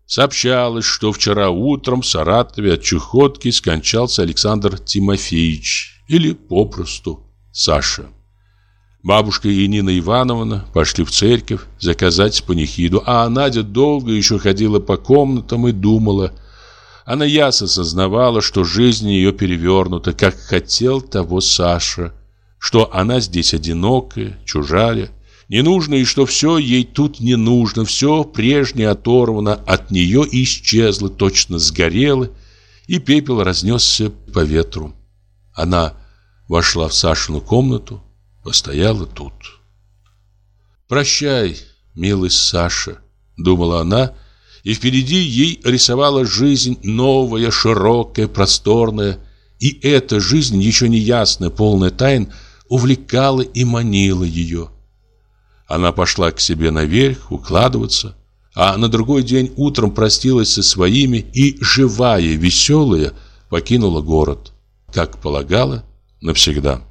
Сообщалось, что вчера утром в Саратове от чехотки скончался Александр Тимофеевич, или попросту Саша. Бабушка и Нина Ивановна пошли в церковь заказать панихиду, а Надя долго еще ходила по комнатам и думала. Она ясно сознавала, что жизнь ее перевернута, как хотел того Саша, что она здесь одинокая, чужая, ненужная, и что все ей тут не нужно, все прежнее оторвано от нее исчезло, точно сгорело, и пепел разнесся по ветру. Она вошла в Сашину комнату, постояла тут. «Прощай, милый Саша», — думала она, и впереди ей рисовала жизнь новая, широкая, просторная, и эта жизнь, еще не ясная, полная тайн, увлекала и манила ее. Она пошла к себе наверх укладываться, а на другой день утром простилась со своими и, живая, веселая, покинула город, как полагала, навсегда.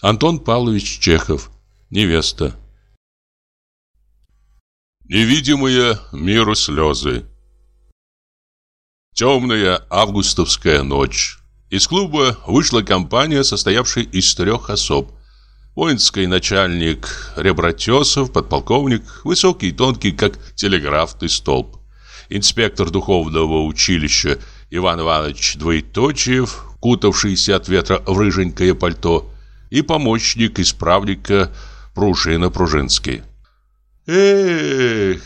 Антон Павлович Чехов. Невеста. Невидимые миру слезы. Темная августовская ночь. Из клуба вышла компания, состоявшая из трех особ. Воинский начальник Ребратесов, подполковник, высокий и тонкий, как телеграфный столб. Инспектор духовного училища Иван Иванович Двоеточиев, кутавшийся от ветра в рыженькое пальто, и помощник исправника Пружина Пружинский. Эх,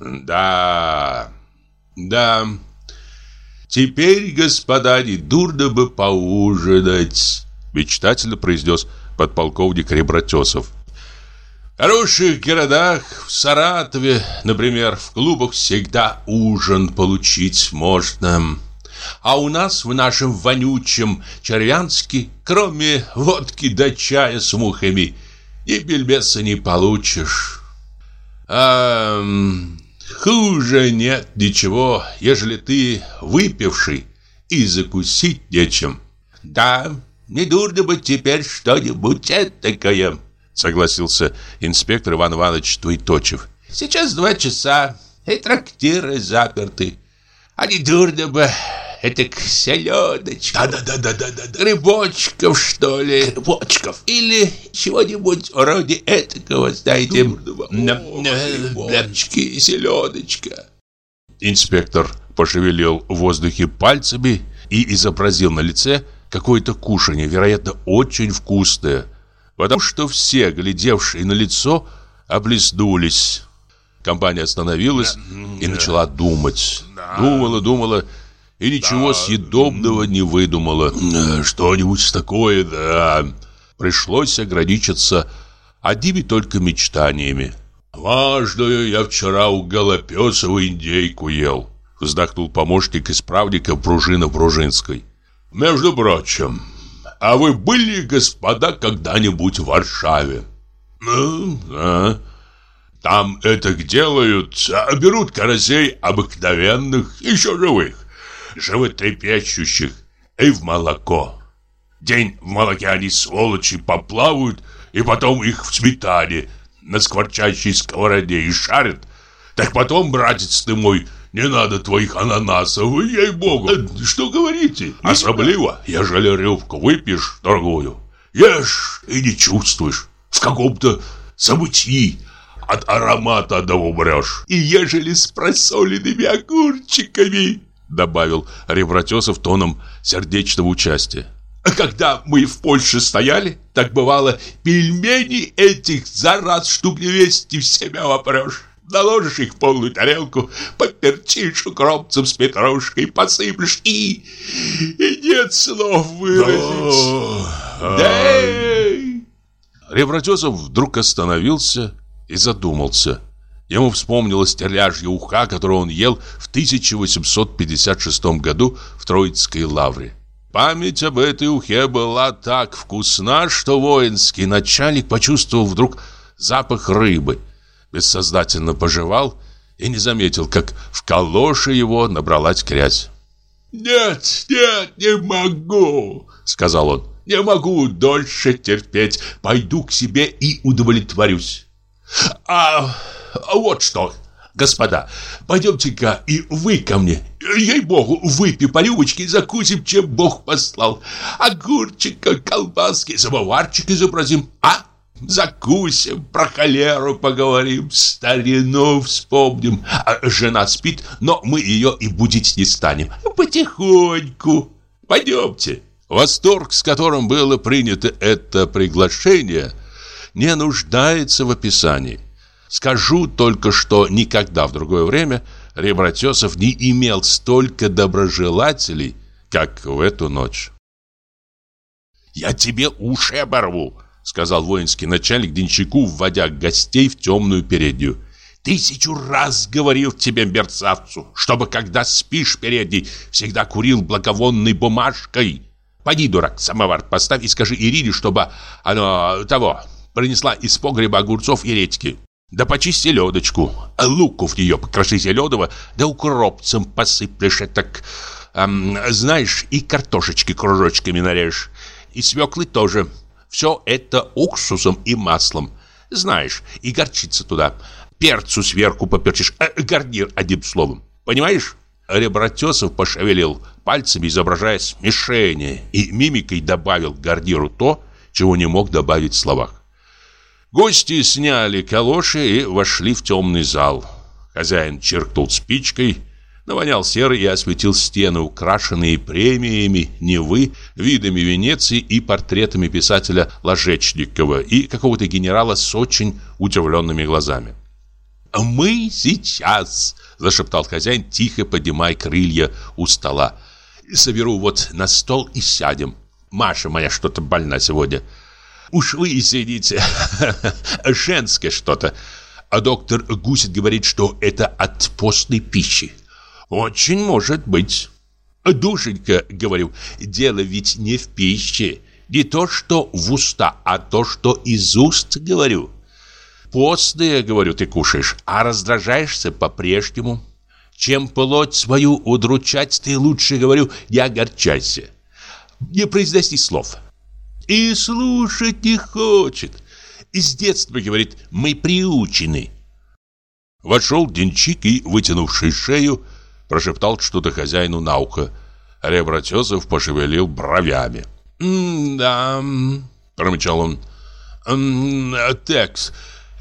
да, да, теперь, господа, не дурно бы поужинать, мечтательно произнес подполковник Ребратесов. В хороших городах, в Саратове, например, в клубах всегда ужин получить можно. А у нас в нашем вонючем Червянске, кроме водки да чая с мухами, и бельбеса не получишь. А хуже нет ничего, ежели ты выпивший и закусить нечем. Да, не дурно бы теперь что-нибудь такое, согласился инспектор Иван Иванович Туйточев. Сейчас два часа, и трактиры заперты. А не дурно бы это селедочка. Да-да-да-да-да. Грибочков, что ли? Грибочков. Или чего-нибудь вроде этакого, знаете. Грибочки и селедочка. Инспектор пошевелил в воздухе пальцами и изобразил на лице какое-то кушанье, вероятно, очень вкусное, потому что все, глядевшие на лицо, облизнулись. Компания остановилась и начала думать. Думала, думала и ничего да. съедобного не выдумала. Э, что-нибудь такое, да. Пришлось ограничиться одними только мечтаниями. «Важную я вчера у Голопесова индейку ел», вздохнул помощник исправника пружина Пружинской. «Между прочим, а вы были, господа, когда-нибудь в Варшаве?» «Ну, да. Там это делают, а берут карасей обыкновенных, еще живых, животрепещущих, и в молоко. День в молоке они, сволочи, поплавают, и потом их в сметане на скворчащей сковороде и шарят. Так потом, братец ты мой, не надо твоих ананасов, ей-богу. Э, что говорите? Особливо, ежели рюмку выпьешь дорогую. Ешь и не чувствуешь. В каком-то забытии от аромата одного умрешь. И ежели с просоленными огурчиками, добавил Ревратесов тоном сердечного участия. Когда мы в Польше стояли, так бывало, пельмени этих за раз штук 200 в себя вопрешь. Наложишь их в полную тарелку, поперчишь укропцем с петрушкой, посыплешь и... И нет слов выразить. Да! Ревратезов вдруг остановился и задумался. Ему вспомнилось терляжье уха, которое он ел в 1856 году в Троицкой лавре. Память об этой ухе была так вкусна, что воинский начальник почувствовал вдруг запах рыбы, бессознательно пожевал и не заметил, как в калоше его набралась грязь. «Нет, нет, не могу», — сказал он. «Не могу дольше терпеть. Пойду к себе и удовлетворюсь». «А, а вот что, Господа, пойдемте-ка и вы ко мне. Ей-богу, выпьем по рюмочке и закусим, чем Бог послал. Огурчика, колбаски, самоварчик изобразим, а? Закусим, про холеру поговорим, старину вспомним. А жена спит, но мы ее и будить не станем. Потихоньку. Пойдемте. Восторг, с которым было принято это приглашение, не нуждается в описании. Скажу только, что никогда в другое время Ребратесов не имел столько доброжелателей, как в эту ночь. «Я тебе уши оборву!» — сказал воинский начальник Денчаку, вводя гостей в темную переднюю. «Тысячу раз говорил тебе, мерцавцу, чтобы, когда спишь передней, всегда курил благовонной бумажкой. Поди, дурак, самовар поставь и скажи Ирине, чтобы оно того принесла из погреба огурцов и редьки. Да почисти ледочку, а луку в нее покроши зеленого, да укропцем посыплешь, так, эм, знаешь, и картошечки кружочками нарежешь, и свеклы тоже. Все это уксусом и маслом, знаешь, и горчица туда. Перцу сверху поперчишь, э, гарнир одним словом, понимаешь? Ребратесов пошевелил пальцами, изображая смешение, и мимикой добавил гарниру то, чего не мог добавить в словах. Гости сняли калоши и вошли в темный зал. Хозяин черкнул спичкой, навонял серой и осветил стены, украшенные премиями Невы, видами Венеции и портретами писателя Ложечникова и какого-то генерала с очень удивленными глазами. «Мы сейчас», — зашептал хозяин, тихо поднимая крылья у стола. «Соберу вот на стол и сядем. Маша моя что-то больна сегодня. Уж вы извините, женское что-то. А доктор Гусит говорит, что это от постной пищи. Очень может быть. Душенька, говорю, дело ведь не в пище. Не то, что в уста, а то, что из уст, говорю. Постные, говорю, ты кушаешь, а раздражаешься по-прежнему. Чем плоть свою удручать, ты лучше, говорю, не огорчайся. Не произноси слов и слушать не хочет. Из детства, говорит, мы приучены. Вошел Денчик и, вытянувший шею, прошептал что-то хозяину на ухо. Ребратезов пошевелил бровями. «Да», — промычал он. «Текс,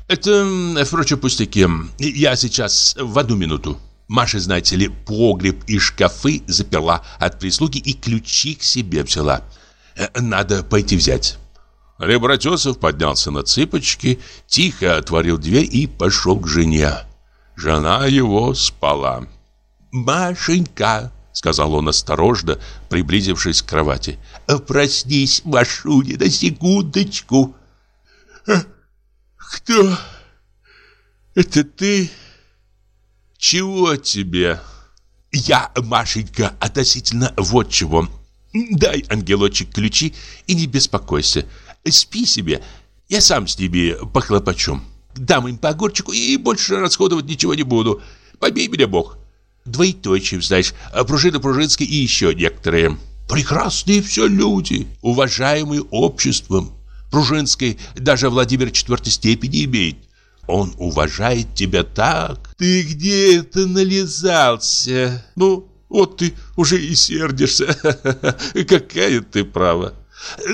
это, впрочем, пустяки. Я сейчас в одну минуту». Маша, знаете ли, погреб и шкафы заперла от прислуги и ключи к себе взяла. Э, надо пойти взять. Ребратесов поднялся на цыпочки, тихо отворил дверь и пошел к жене. Жена его спала. «Машенька», сказал он осторожно, приблизившись к кровати. «Проснись, Машуня, на секундочку!» «Кто? Это ты? Чего тебе?» «Я, Машенька, относительно вот чего. Дай, ангелочек, ключи и не беспокойся. Спи себе, я сам с ними похлопочу. Дам им по огурчику и больше расходовать ничего не буду. Побей меня Бог. Двоеточие, знаешь, пружина Пружинская и еще некоторые. Прекрасные все люди, уважаемые обществом. Пружинской даже Владимир четвертой степени имеет. Он уважает тебя так. Ты где это нализался? Ну, вот ты уже и сердишься. Какая ты права.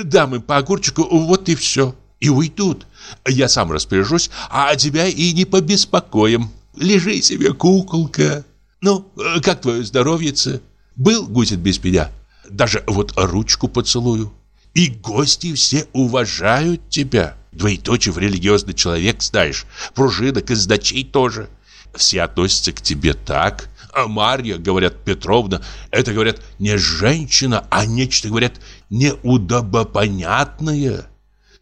Дам им по огурчику, вот и все. И уйдут. Я сам распоряжусь, а тебя и не побеспокоим. Лежи себе, куколка. Ну, как твое здоровьице? Был гусит без меня. Даже вот ручку поцелую. И гости все уважают тебя. Двоеточие в религиозный человек знаешь. Пружина казначей тоже. Все относятся к тебе так. А Марья, говорят, Петровна, это, говорят, не женщина, а нечто, говорят, неудобопонятное.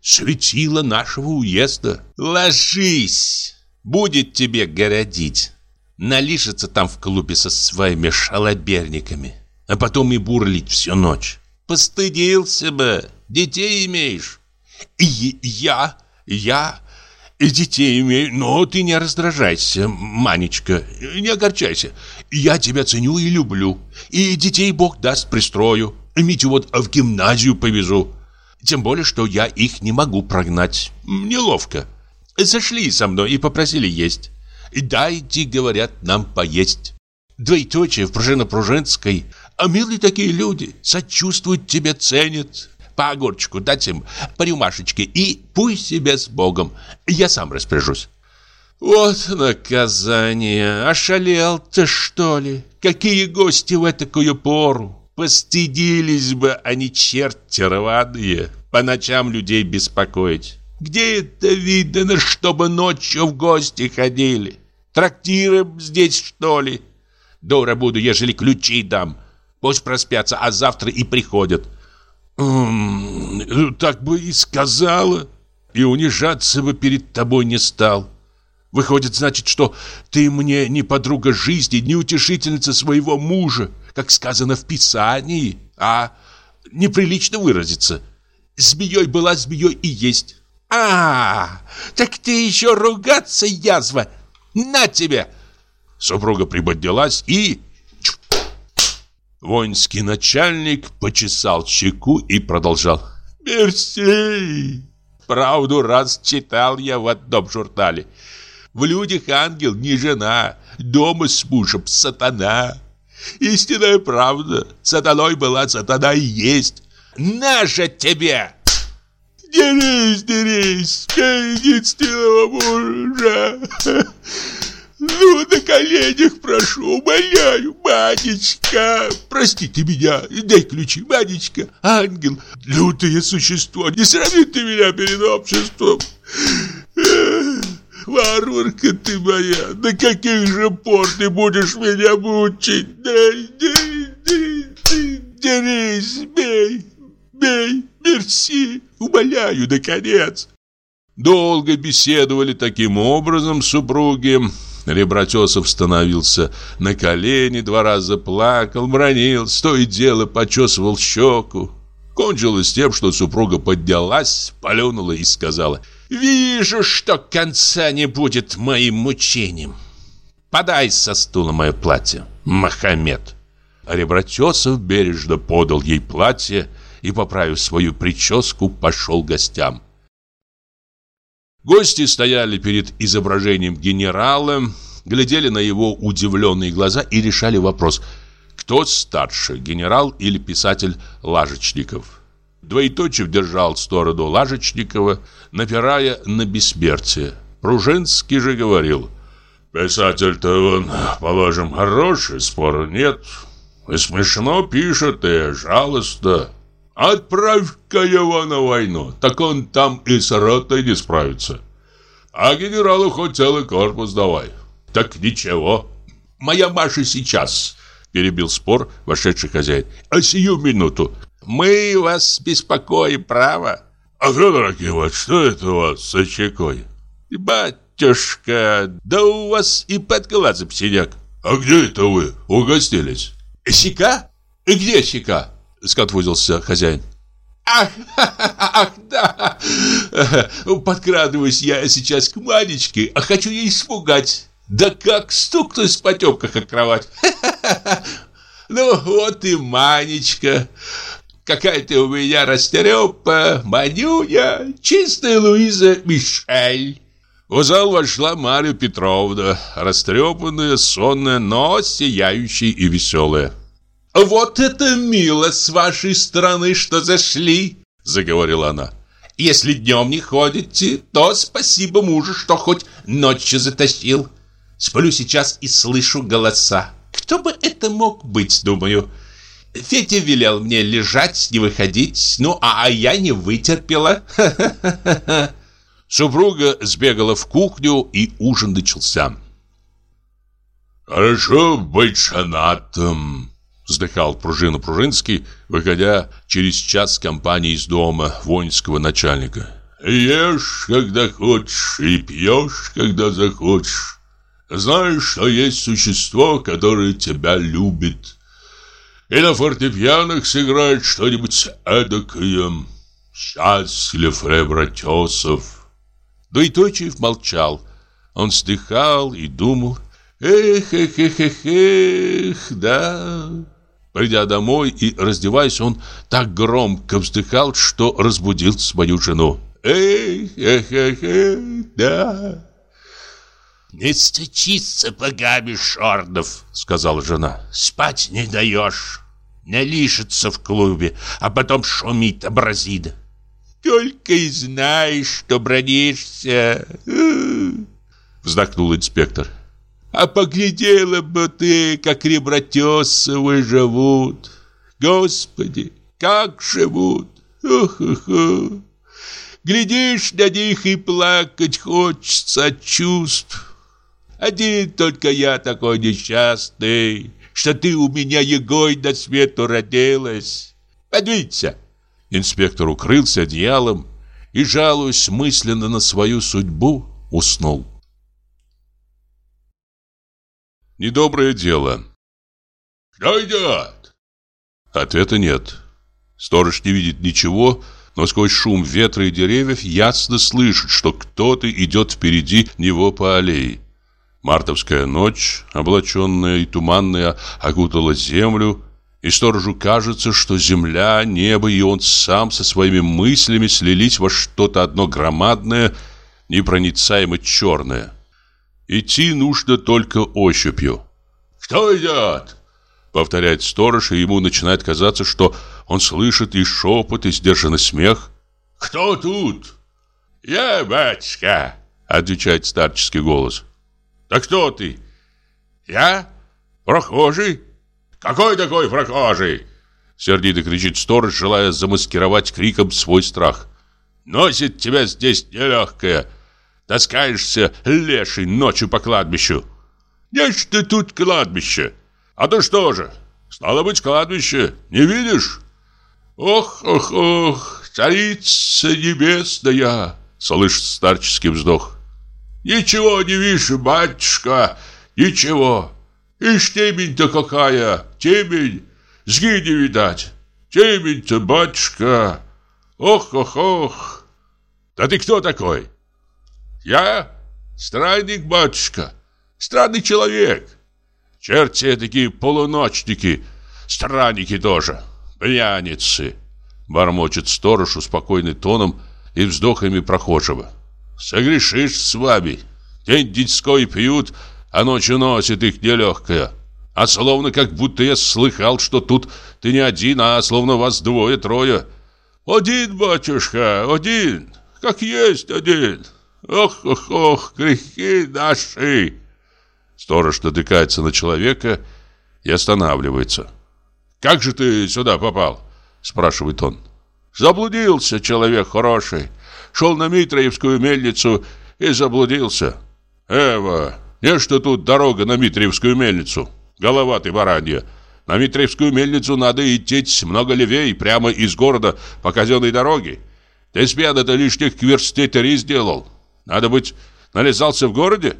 Светило нашего уезда. Ложись, будет тебе городить. Налишется там в клубе со своими шалоберниками, а потом и бурлить всю ночь. Постыдился бы, детей имеешь. И я, я и детей имею, но ты не раздражайся, Манечка, не огорчайся. Я тебя ценю и люблю, и детей Бог даст пристрою. Митю вот в гимназию повезу. Тем более, что я их не могу прогнать. Неловко. Зашли со мной и попросили есть. Дайте, говорят, нам поесть. Двоеточие в Пружино-Пружинской. А милые такие люди, сочувствуют тебе, ценят. По огурчику дать им, по рюмашечке, и пусть себе с Богом. Я сам распоряжусь. Вот наказание. Ошалел ты, что ли? Какие гости в такую пору? Постыдились бы они, черти рваные, по ночам людей беспокоить. Где это видно, чтобы ночью в гости ходили? Трактиры здесь, что ли? Дура буду, ежели ключи дам. Пусть проспятся, а завтра и приходят. Так бы и сказала, и унижаться бы перед тобой не стал. Выходит, значит, что ты мне не подруга жизни, не утешительница своего мужа, как сказано в Писании, а неприлично выразиться. Змеей была змеей и есть. А, так ты еще ругаться, язва! На тебе! Супруга приподнялась и... Воинский начальник почесал щеку и продолжал. «Мерси! Правду раз читал я в одном журнале. В людях ангел не жена, дома с мужем сатана. Истинная правда. Сатаной была, сатана и есть. Наша тебе! Дерись, дерись, единственного мужа. Ну, на коленях прошу, умоляю, Манечка. Простите меня, дай ключи, Манечка. Ангел, лютое существо, не срами ты меня перед обществом. Варварка ты моя, до каких же пор ты будешь меня мучить? Дай, дай, дай, дай, дерись, бей, бей, мерси, умоляю, наконец. Долго беседовали таким образом супруги. Ребратесов становился на колени, два раза плакал, бронил, то и дело почесывал щеку. Кончилось тем, что супруга поднялась, полюнула и сказала — Вижу, что конца не будет моим мучениям. Подай со стула мое платье, Махамед. Ребратесов бережно подал ей платье и, поправив свою прическу, пошел гостям. Гости стояли перед изображением генерала, глядели на его удивленные глаза и решали вопрос, кто старше, генерал или писатель Лажечников. Двоеточив держал сторону Лажечникова, напирая на бессмертие. Пружинский же говорил, «Писатель-то он, положим, хороший, спора нет. И смешно пишет, и жалостно. Отправь-ка его на войну, так он там и с ротой не справится. А генералу хоть целый корпус давай. Так ничего. Моя Маша сейчас Перебил спор вошедший хозяин. А сию минуту. Мы вас беспокоим, право. А Федор вот что это у вас с очакой? Батюшка, да у вас и под глазом синяк. А где это вы угостились? Щека? И где щека? Скотвузился хозяин. Ах, ах, да. Подкрадываюсь я сейчас к Манечке, а хочу ей испугать. Да как стукнусь по тёмках о кровать. Ну, вот и Манечка. Какая ты у меня растрепа, Манюня, чистая Луиза Мишель. В зал вошла Марья Петровна, растрепанная, сонная, но сияющая и веселая. «Вот это мило с вашей стороны, что зашли!» — заговорила она. «Если днем не ходите, то спасибо мужу, что хоть ночью затащил. Сплю сейчас и слышу голоса. Кто бы это мог быть, думаю?» Федя велел мне лежать, не выходить, ну, а я не вытерпела. Супруга сбегала в кухню, и ужин начался. «Хорошо быть женатым», — вздыхал пружина Пружинский, выходя через час с компанией из дома воинского начальника. «Ешь, когда хочешь, и пьешь, когда захочешь. Знаешь, что есть существо, которое тебя любит» и на фортепианах сыграет что-нибудь эдакое. Счастлив Ребратесов. Дуйточев молчал. Он вздыхал и думал. Эх, эх, эх, эх, эх, да. Придя домой и раздеваясь, он так громко вздыхал, что разбудил свою жену. Эх, эх, эх, эх, да. «Не стучись сапогами, Шордов», — сказала жена. «Спать не даешь. Не лишится в клубе, а потом шумит, образит». «Только и знаешь, что бронишься», — вздохнул инспектор. «А поглядела бы ты, как ребратесовы живут. Господи, как живут! Ух-ух-ух! Глядишь на них и плакать хочется от чувств». Один только я такой несчастный, что ты у меня егой на свету родилась. Подвинься!» Инспектор укрылся одеялом и, жалуясь мысленно на свою судьбу, уснул. Недоброе дело. «Кто идет?» Ответа нет. Сторож не видит ничего, но сквозь шум ветра и деревьев ясно слышит, что кто-то идет впереди него по аллее. Мартовская ночь, облаченная и туманная, окутала землю, и сторожу кажется, что земля, небо и он сам со своими мыслями слились во что-то одно громадное, непроницаемо черное. Идти нужно только ощупью. «Кто идет?» Повторяет сторож, и ему начинает казаться, что он слышит и шепот, и сдержанный смех. «Кто тут?» «Я, батюшка», — отвечает старческий голос. Да кто ты? Я? Прохожий? Какой такой прохожий? Сердито кричит сторож, желая замаскировать криком свой страх. Носит тебя здесь нелегкое. Таскаешься, леший, ночью по кладбищу. Нет ты тут кладбище. А то что же? Стало быть, кладбище. Не видишь? Ох, ох, ох, царица небесная, слышит старческий вздох. Ничего не вижу, батюшка, ничего. Ишь, темень-то какая, темень, сги не видать. Темень-то, батюшка, ох-ох-ох. Да ты кто такой? Я странник, батюшка, странный человек. Черти такие полуночники, странники тоже, пьяницы. Бормочет сторож спокойным тоном и вздохами прохожего. Согрешишь с вами. День детской пьют, а ночью носит их нелегкая. А словно как будто я слыхал, что тут ты не один, а словно вас двое-трое. Один, батюшка, один, как есть один. Ох-ох-ох, грехи наши. Сторож натыкается на человека и останавливается. «Как же ты сюда попал?» спрашивает он. «Заблудился человек хороший шел на Митроевскую мельницу и заблудился. Эва, не что тут дорога на Митроевскую мельницу. Голова ты баранья. На Митревскую мельницу надо идти много левее, прямо из города по казенной дороге. Ты спьяно-то лишних к версте три сделал. Надо быть, нализался в городе?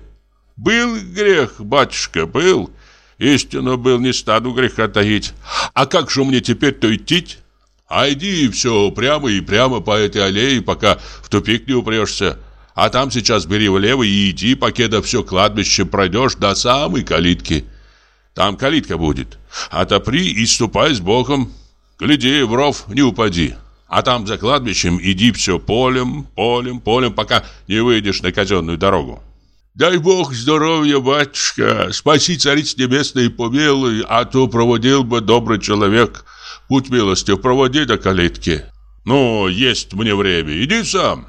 Был грех, батюшка, был. Истинно был, не стану греха таить. А как же мне теперь-то идти? А иди все прямо и прямо по этой аллее, пока в тупик не упрешься. А там сейчас бери влево и иди, покеда все кладбище пройдешь до самой калитки. Там калитка будет. Отопри и ступай с Богом. Гляди, в ров не упади. А там за кладбищем иди все полем, полем, полем, пока не выйдешь на казенную дорогу. Дай Бог здоровья, батюшка, спаси цариц небесной помилуй, а то проводил бы добрый человек. Будь милостив, проводи до калитки. Ну, есть мне время, иди сам.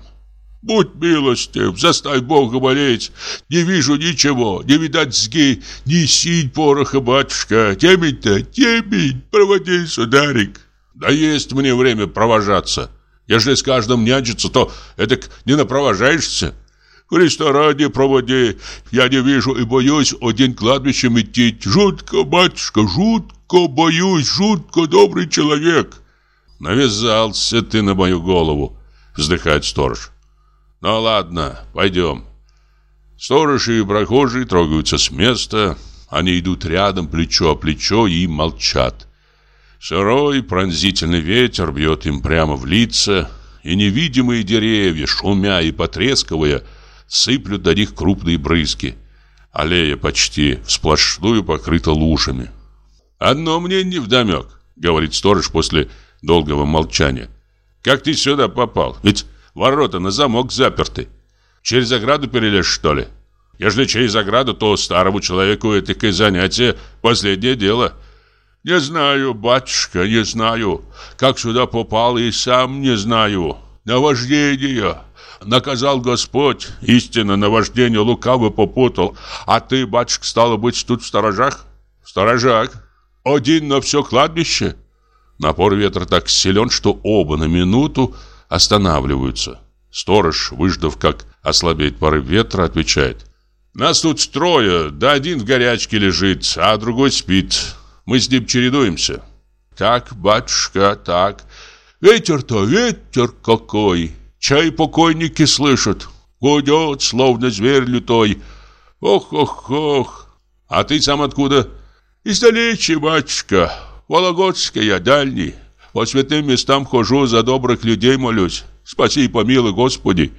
Будь милостив, заставь Бога болеть. Не вижу ничего, не видать сги, ни синь пороха, батюшка. Темень-то, темень, проводи, сударик. Да есть мне время провожаться. Если с каждым нянчиться, то это не напровожаешься. Христа ради проводи, я не вижу и боюсь один кладбищем идти. Жутко, батюшка, жутко боюсь, жутко добрый человек. Навязался ты на мою голову, вздыхает сторож. Ну ладно, пойдем. Сторож и прохожие трогаются с места. Они идут рядом, плечо о плечо и молчат. Сырой пронзительный ветер бьет им прямо в лица, и невидимые деревья, шумя и потрескивая, сыплют до них крупные брызги. Аллея почти сплошную покрыта лужами. «Одно мне не вдомек», — говорит сторож после долгого молчания. «Как ты сюда попал? Ведь Ворота на замок заперты. Через ограду перелез, что ли? Если через ограду, то старому человеку это занятие последнее дело. Не знаю, батюшка, не знаю. Как сюда попал, и сам не знаю. Наваждение. Наказал Господь. Истинно, наваждение лукаво попутал. А ты, батюшка, стало быть, тут в сторожах? В сторожах. Один на все кладбище. Напор ветра так силен, что оба на минуту останавливаются. Сторож, выждав, как ослабеет порыв ветра, отвечает. «Нас тут трое, да один в горячке лежит, а другой спит. Мы с ним чередуемся». «Так, батюшка, так. Ветер-то ветер какой! Чай покойники слышат. Гудет, словно зверь лютой. Ох-ох-ох! А ты сам откуда?» «Издалече, батюшка. Вологодская, дальний. По святым местам хожу, за добрых людей молюсь. Спаси и помилуй, Господи!»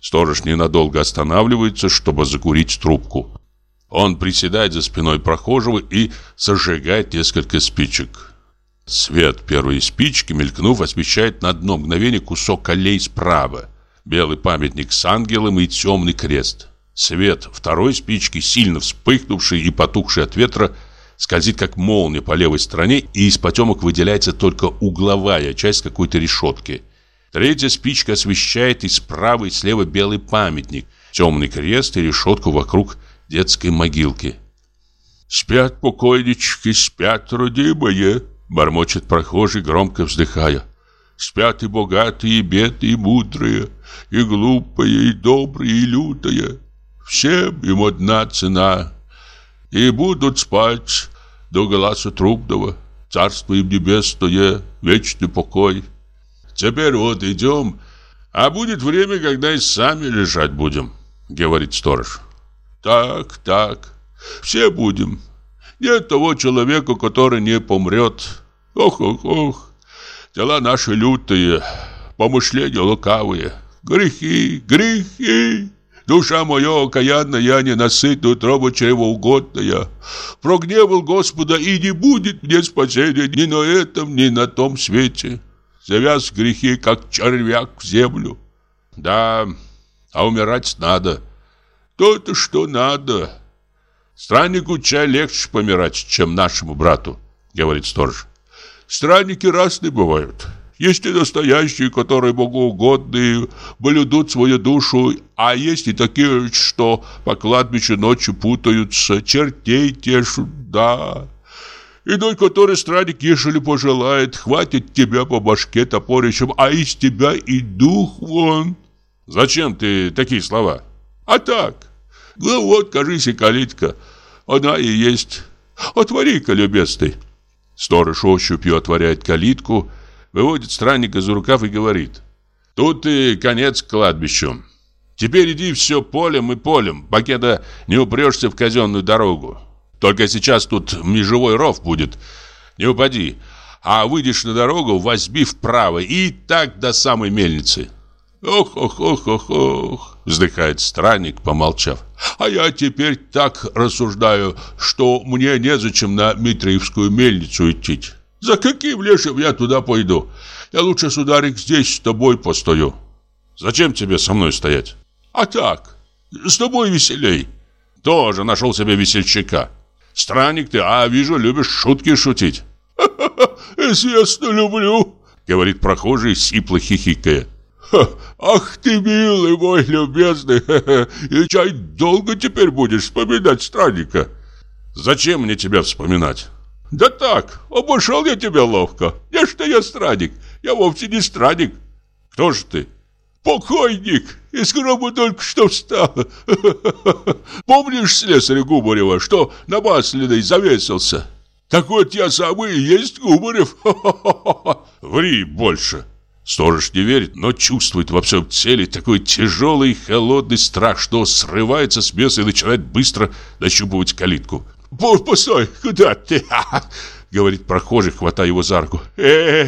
Сторож ненадолго останавливается, чтобы закурить трубку. Он приседает за спиной прохожего и зажигает несколько спичек. Свет первой спички, мелькнув, освещает на одно мгновение кусок аллей справа. Белый памятник с ангелом и темный крест. Свет второй спички, сильно вспыхнувший и потухший от ветра, скользит как молния по левой стороне, и из потемок выделяется только угловая часть какой-то решетки. Третья спичка освещает и справа, и слева белый памятник, темный крест и решетку вокруг детской могилки. «Спят покойнички, спят, родимые!» Бормочет прохожий, громко вздыхая. «Спят и богатые, и бедные, и мудрые, и глупые, и добрые, и лютые. Всем им одна цена, и будут спать до глаза трубного. Царство им небесное, вечный покой. Теперь вот идем, а будет время, когда и сами лежать будем, говорит сторож. Так, так, все будем. Нет того человека, который не помрет. Ох, ох, ох, дела наши лютые, помышления лукавые, грехи, грехи. Душа моя окаянная, ненасытная, утроба чревоугодная. Прогневал Господа, и не будет мне спасения ни на этом, ни на том свете. Завяз грехи, как червяк в землю. Да, а умирать надо. То-то, что надо. Страннику чай легче помирать, чем нашему брату, говорит сторож. Странники разные бывают. Есть и настоящие, которые богоугодные, блюдут свою душу, а есть и такие, что по кладбищу ночью путаются, чертей тешут, да. Иной, который странник, ежели пожелает, хватит тебя по башке топорищем, а из тебя и дух вон. Зачем ты такие слова? А так. Ну вот, кажись, и калитка. Она и есть. Отвори-ка, любезный. Сторож ощупью отворяет калитку, выводит странника за рукав и говорит. Тут и конец кладбищу. Теперь иди все полем и полем, покеда не упрешься в казенную дорогу. Только сейчас тут межевой ров будет. Не упади. А выйдешь на дорогу, возьми вправо и так до самой мельницы. Ох, ох, ох, ох, ох, вздыхает странник, помолчав. А я теперь так рассуждаю, что мне незачем на Митриевскую мельницу идти. За каким лешим я туда пойду? Я лучше, сударик, здесь с тобой постою. Зачем тебе со мной стоять? А так, с тобой веселей. Тоже нашел себе весельчака. Странник ты, а вижу, любишь шутки шутить. «Известно, люблю», — говорит прохожий, сипло хихикая. «Ах ты, милый мой любезный! И чай долго теперь будешь вспоминать странника?» «Зачем мне тебя вспоминать?» «Да так, обошел я тебя ловко. Не что я странник, я вовсе не странник». «Кто же ты?» «Покойник, из гроба только что встал. Помнишь слесаря Губарева, что на Масляной завесился?» Так вот я самый и есть Губарев. Ври больше. Сторож не верит, но чувствует во всем теле такой тяжелый холодный страх, что срывается с места и начинает быстро нащупывать калитку. «Постой, куда ты?» — говорит прохожий, хватая его за руку. «Э,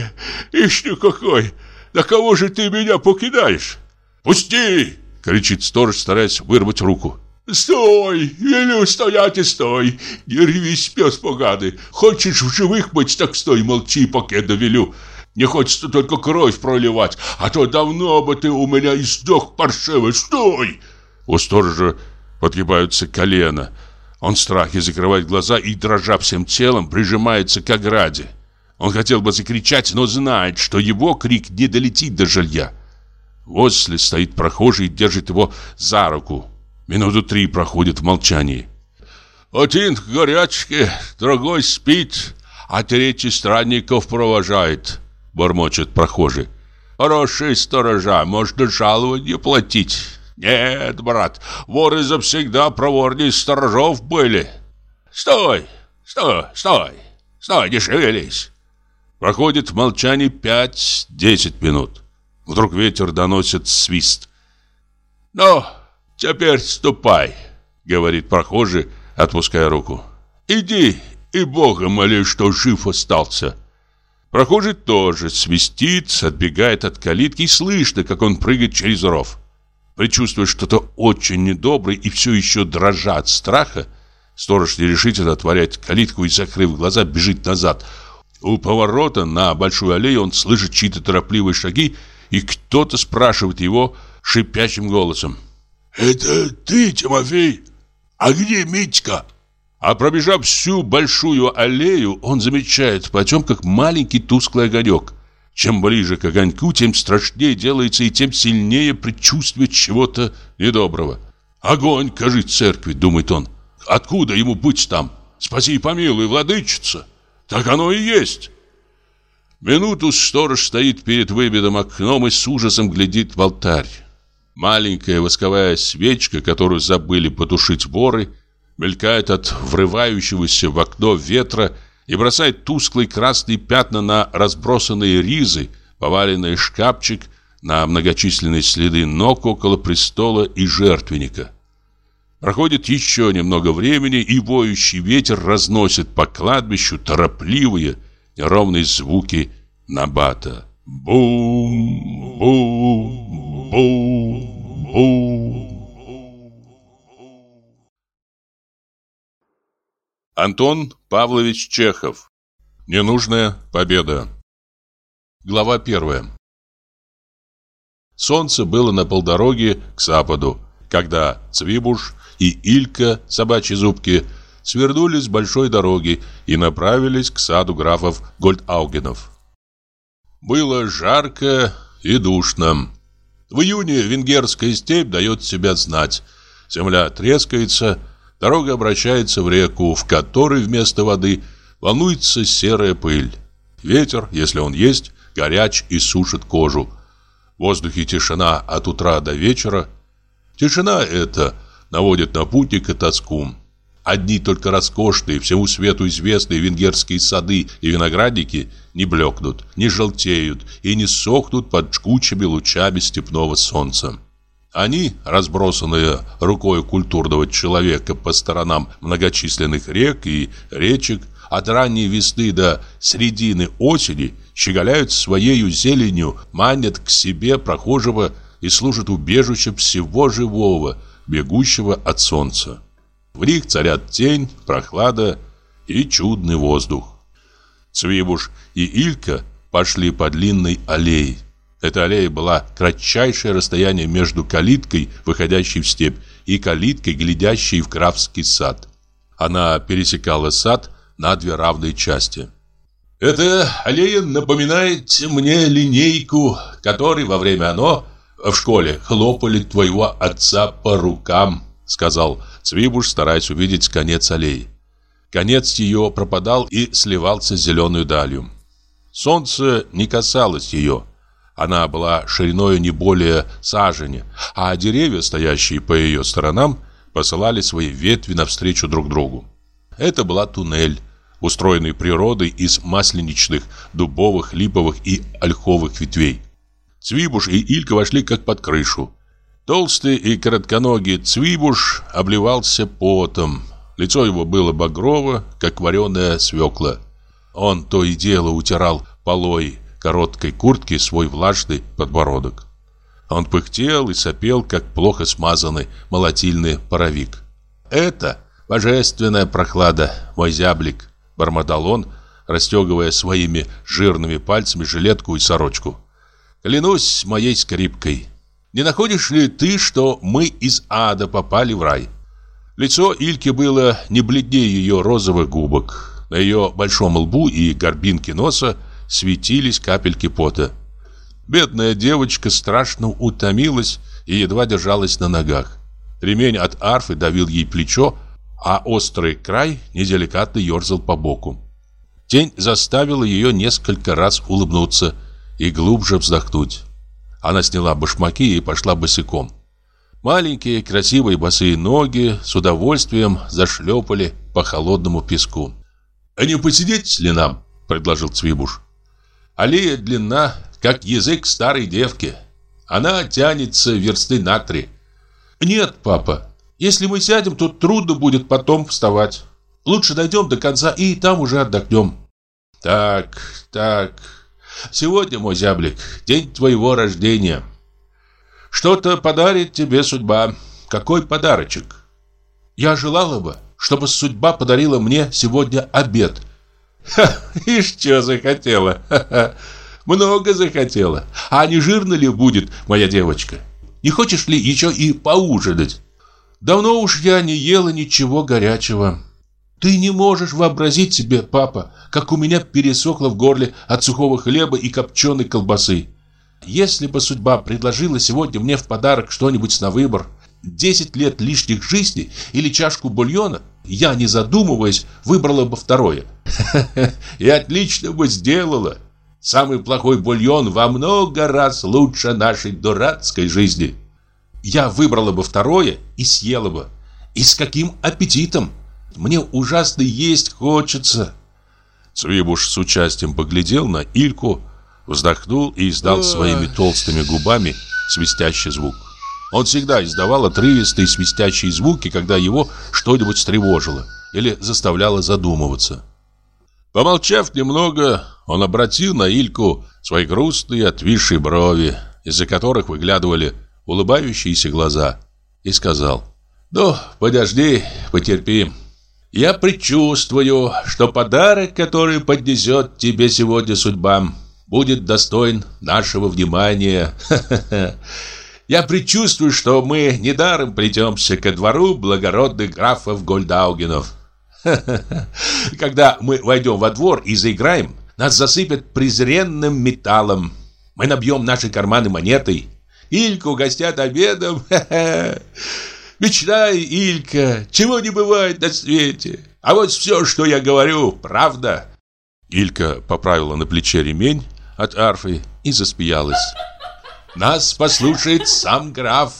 ишь ты какой! На кого же ты меня покидаешь?» «Пусти!» — кричит сторож, стараясь вырвать руку. «Стой! Велю стоять и стой! Не ревись, пес поганый! Хочешь в живых быть, так стой, молчи, пока довелю! Не хочется только кровь проливать, а то давно бы ты у меня и сдох паршивый! Стой!» У сторожа подгибаются колено. Он в страхе закрывает глаза и, дрожа всем телом, прижимается к ограде. Он хотел бы закричать, но знает, что его крик не долетит до жилья. Возле стоит прохожий и держит его за руку. Минуту три проходит в молчании. Один в горячке, другой спит, а третий странников провожает, бормочет прохожий. Хорошие сторожа, можно жалование платить. Нет, брат, воры завсегда проворнее сторожов были. Стой, стой, стой, стой, не шевелись. Проходит в молчании пять-десять минут. Вдруг ветер доносит свист. «Ну, «Теперь ступай», — говорит прохожий, отпуская руку. «Иди и Бога моли, что жив остался». Прохожий тоже свистит, отбегает от калитки и слышно, как он прыгает через ров. Причувствуя что-то очень недоброе и все еще дрожа от страха, сторож нерешительно отворяет калитку и, закрыв глаза, бежит назад. У поворота на большую аллею он слышит чьи-то торопливые шаги, и кто-то спрашивает его шипящим голосом. «Это ты, Тимофей? А где Митька?» А пробежав всю большую аллею, он замечает в потемках маленький тусклый огонек. Чем ближе к огоньку, тем страшнее делается и тем сильнее предчувствие чего-то недоброго. «Огонь, кажи церкви», — думает он. «Откуда ему быть там? Спаси и помилуй, владычица!» «Так оно и есть!» Минуту сторож стоит перед выбитым окном и с ужасом глядит в алтарь. Маленькая восковая свечка, которую забыли потушить воры, мелькает от врывающегося в окно ветра и бросает тусклые красные пятна на разбросанные ризы, поваленный шкафчик, на многочисленные следы ног около престола и жертвенника. Проходит еще немного времени, и воющий ветер разносит по кладбищу торопливые, неровные звуки набата. Бум, бум, бум, бум. Антон Павлович Чехов. Ненужная победа. Глава первая. Солнце было на полдороге к западу, когда Цвибуш и Илька, собачьи зубки, свернули с большой дороги и направились к саду графов Гольдаугенов. Было жарко и душно. В июне венгерская степь дает себя знать. Земля трескается, дорога обращается в реку, в которой вместо воды волнуется серая пыль. Ветер, если он есть, горяч и сушит кожу. В воздухе тишина от утра до вечера. Тишина эта наводит на путника тоску. одни только роскошные, всему свету известные венгерские сады и виноградники не блекнут, не желтеют и не сохнут под жгучими лучами степного солнца. Они, разбросанные рукой культурного человека по сторонам многочисленных рек и речек, от ранней весны до середины осени щеголяют своею зеленью, манят к себе прохожего и служат убежищем всего живого, бегущего от солнца. В них царят тень, прохлада и чудный воздух. Цвибуш и Илька пошли по длинной аллее. Эта аллея была кратчайшее расстояние между калиткой, выходящей в степь, и калиткой, глядящей в Крафский сад. Она пересекала сад на две равные части. «Эта аллея напоминает мне линейку, которой во время оно в школе хлопали твоего отца по рукам», сказал Цвибуш, стараясь увидеть конец аллеи. Конец ее пропадал и сливался с зеленой далью. Солнце не касалось ее. Она была шириной не более сажени, а деревья, стоящие по ее сторонам, посылали свои ветви навстречу друг другу. Это была туннель, устроенный природой из масленичных, дубовых, липовых и ольховых ветвей. Цвибуш и Илька вошли как под крышу. Толстый и коротконогий Цвибуш обливался потом. Лицо его было багрово, как вареная свекла. Он то и дело утирал полой короткой куртки свой влажный подбородок. Он пыхтел и сопел, как плохо смазанный молотильный паровик. «Это божественная прохлада, мой зяблик», — бормотал он, расстегивая своими жирными пальцами жилетку и сорочку. «Клянусь моей скрипкой. Не находишь ли ты, что мы из ада попали в рай?» Лицо Ильки было не бледнее ее розовых губок. На ее большом лбу и горбинке носа светились капельки пота. Бедная девочка страшно утомилась и едва держалась на ногах. Ремень от арфы давил ей плечо, а острый край неделикатно ерзал по боку. Тень заставила ее несколько раз улыбнуться и глубже вздохнуть. Она сняла башмаки и пошла босиком. Маленькие красивые босые ноги с удовольствием зашлепали по холодному песку. «А не посидеть ли нам?» – предложил Цвибуш. Аллея длинна, как язык старой девки. Она тянется версты на три. Нет, папа, если мы сядем, то трудно будет потом вставать. Лучше дойдем до конца и там уже отдохнем. Так, так. Сегодня, мой зяблик, день твоего рождения. Что-то подарит тебе судьба. Какой подарочек? Я желала бы, чтобы судьба подарила мне сегодня обед. Ха, ишь, что захотела. Ха -ха. Много захотела. А не жирно ли будет моя девочка? Не хочешь ли еще и поужинать? Давно уж я не ела ничего горячего. Ты не можешь вообразить себе, папа, как у меня пересохло в горле от сухого хлеба и копченой колбасы. Если бы судьба предложила сегодня мне в подарок что-нибудь на выбор, 10 лет лишних жизни или чашку бульона, я, не задумываясь, выбрала бы второе. И отлично бы сделала. Самый плохой бульон во много раз лучше нашей дурацкой жизни. Я выбрала бы второе и съела бы. И с каким аппетитом! Мне ужасно есть хочется. Цвибуш с участием поглядел на Ильку, вздохнул и издал своими толстыми губами свистящий звук. Он всегда издавал отрывистые свистящие звуки, когда его что-нибудь встревожило или заставляло задумываться. Помолчав немного, он обратил на Ильку свои грустные отвисшие брови, из-за которых выглядывали улыбающиеся глаза, и сказал, «Ну, подожди, потерпи. Я предчувствую, что подарок, который поднесет тебе сегодня судьба, будет достоин нашего внимания. Ха-ха-ха. Я предчувствую, что мы недаром придемся ко двору благородных графов Гольдаугенов. Когда мы войдем во двор и заиграем, нас засыпят презренным металлом. Мы набьем наши карманы монетой. Ильку угостят обедом. Мечтай, Илька, чего не бывает на свете. А вот все, что я говорю, правда. Илька поправила на плече ремень от арфы и засмеялась. Нас послушает сам граф.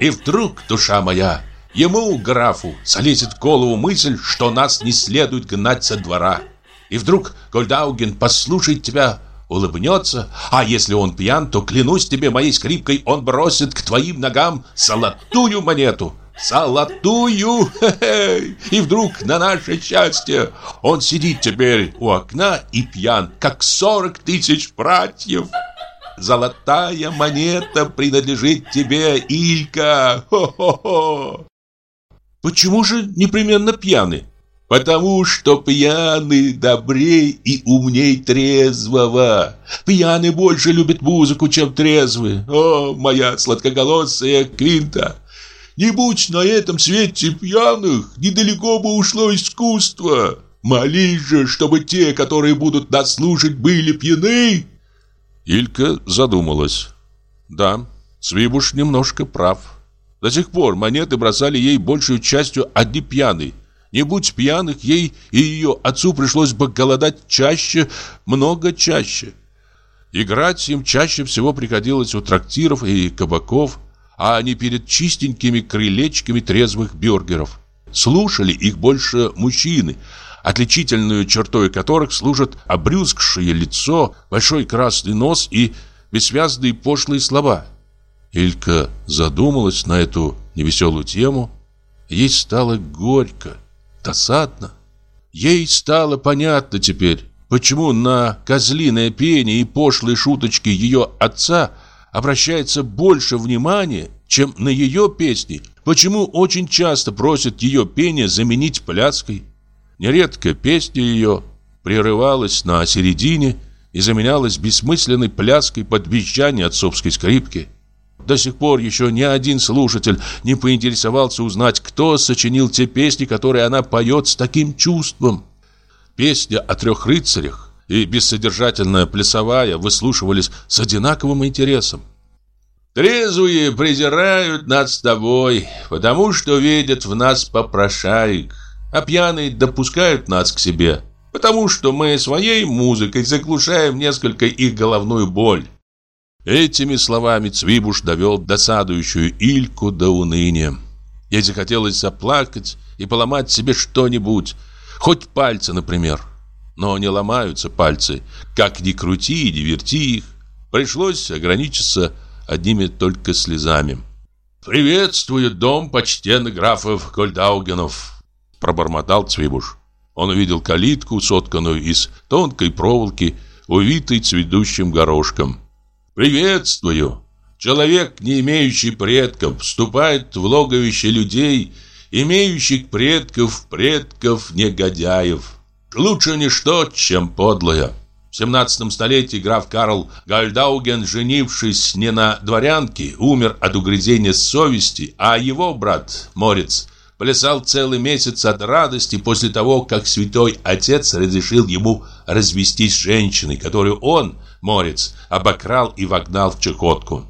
И вдруг, душа моя, Ему, графу, залезет в голову мысль, что нас не следует гнать со двора. И вдруг Гольдауген послушает тебя, улыбнется, а если он пьян, то, клянусь тебе моей скрипкой, он бросит к твоим ногам золотую монету. Золотую! Хе -хе. И вдруг, на наше счастье, он сидит теперь у окна и пьян, как сорок тысяч братьев. Золотая монета принадлежит тебе, Илька! Хо-хо-хо! Почему же непременно пьяный? Потому что пьяный добрей и умней трезвого. Пьяный больше любит музыку, чем трезвый. О, моя сладкоголосая Квинта! Не будь на этом свете пьяных, недалеко бы ушло искусство. Молись же, чтобы те, которые будут нас слушать, были пьяны. Илька задумалась. Да, Свибуш немножко прав. До сих пор монеты бросали ей большую частью одни пьяные. Не будь пьяных, ей и ее отцу пришлось бы голодать чаще, много чаще. Играть им чаще всего приходилось у трактиров и кабаков, а не перед чистенькими крылечками трезвых бюргеров. Слушали их больше мужчины, отличительную чертой которых служат обрюзгшее лицо, большой красный нос и бессвязные пошлые слова. Илька задумалась на эту невеселую тему. Ей стало горько, досадно. Ей стало понятно теперь, почему на козлиное пение и пошлые шуточки ее отца обращается больше внимания, чем на ее песни, почему очень часто просят ее пение заменить пляской. Нередко песня ее прерывалась на середине и заменялась бессмысленной пляской под визжание отцовской скрипки. До сих пор еще ни один слушатель не поинтересовался узнать, кто сочинил те песни, которые она поет с таким чувством. Песня о трех рыцарях и бессодержательная плясовая выслушивались с одинаковым интересом. Трезвые презирают нас с тобой, потому что видят в нас попрошаек, а пьяные допускают нас к себе, потому что мы своей музыкой заглушаем несколько их головную боль. Этими словами Цвибуш довел досадующую Ильку до уныния. Ей захотелось заплакать и поломать себе что-нибудь, хоть пальцы, например. Но не ломаются пальцы, как ни крути и не верти их. Пришлось ограничиться одними только слезами. «Приветствую дом почтенных графов Кольдаугенов», – пробормотал Цвибуш. Он увидел калитку, сотканную из тонкой проволоки, увитой цветущим горошком. Приветствую! Человек, не имеющий предков, вступает в логовище людей, имеющих предков, предков негодяев. Лучше ничто, чем подлое. В 17 столетии граф Карл Гальдауген, женившись не на дворянке, умер от угрызения совести, а его брат, Морец, плясал целый месяц от радости после того, как святой отец разрешил ему развестись с женщиной, которую он, Морец, обокрал и вогнал в чехотку.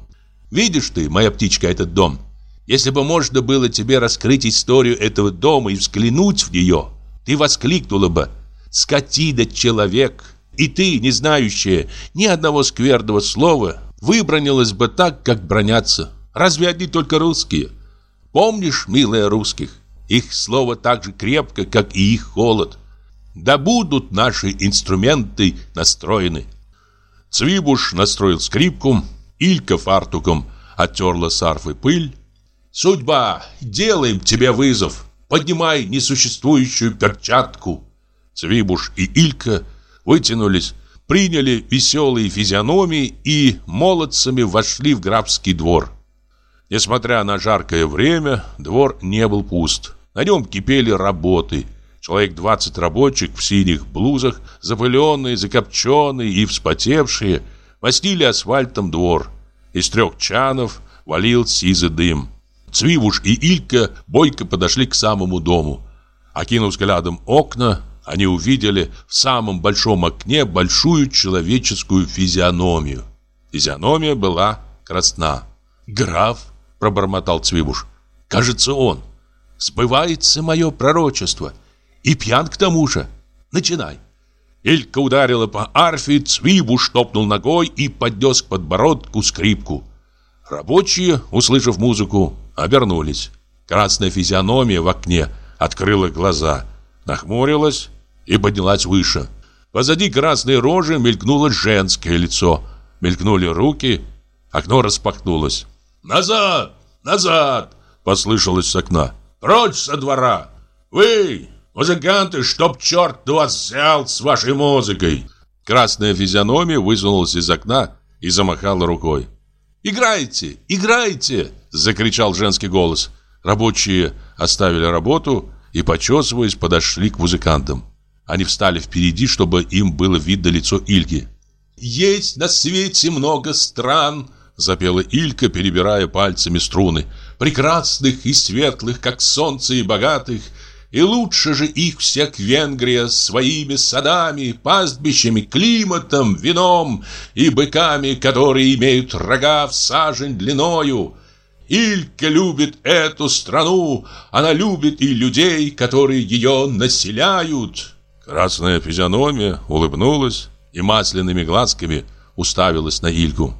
Видишь ты, моя птичка, этот дом? Если бы можно было тебе раскрыть историю этого дома и взглянуть в нее, ты воскликнула бы «Скотина человек!» И ты, не знающая ни одного скверного слова, выбронилась бы так, как бронятся. Разве одни только русские? Помнишь, милые русских? Их слово так же крепко, как и их холод. Да будут наши инструменты настроены. Цвибуш настроил скрипку, Илька фартуком оттерла с арфы пыль. «Судьба, делаем тебе вызов! Поднимай несуществующую перчатку!» Цвибуш и Илька вытянулись, приняли веселые физиономии и молодцами вошли в графский двор. Несмотря на жаркое время, двор не был пуст. На нем кипели работы – Человек 20 рабочих в синих блузах, запыленные, закопченные и вспотевшие, мастили асфальтом двор. Из трех чанов валил сизый дым. Цвивуш и Илька бойко подошли к самому дому. Окинув взглядом окна, они увидели в самом большом окне большую человеческую физиономию. Физиономия была красна. «Граф», — пробормотал Цвибуш, — «кажется, он. Сбывается мое пророчество. И пьян к тому же. Начинай. Илька ударила по арфе, Цвибу штопнул ногой и поднес к подбородку скрипку. Рабочие, услышав музыку, обернулись. Красная физиономия в окне открыла глаза, нахмурилась и поднялась выше. Позади красной рожи мелькнуло женское лицо. Мелькнули руки, окно распахнулось. «Назад! Назад!» — послышалось с окна. «Прочь со двора! Вы, музыканты, чтоб черт вас взял с вашей музыкой!» Красная физиономия высунулась из окна и замахала рукой. «Играйте! Играйте!» — закричал женский голос. Рабочие оставили работу и, почесываясь, подошли к музыкантам. Они встали впереди, чтобы им было видно лицо Ильки. «Есть на свете много стран», — запела Илька, перебирая пальцами струны, «прекрасных и светлых, как солнце, и богатых, и лучше же их всех Венгрия своими садами, пастбищами, климатом, вином и быками, которые имеют рога в сажень длиною. Илька любит эту страну, она любит и людей, которые ее населяют». Красная физиономия улыбнулась и масляными глазками уставилась на Ильку.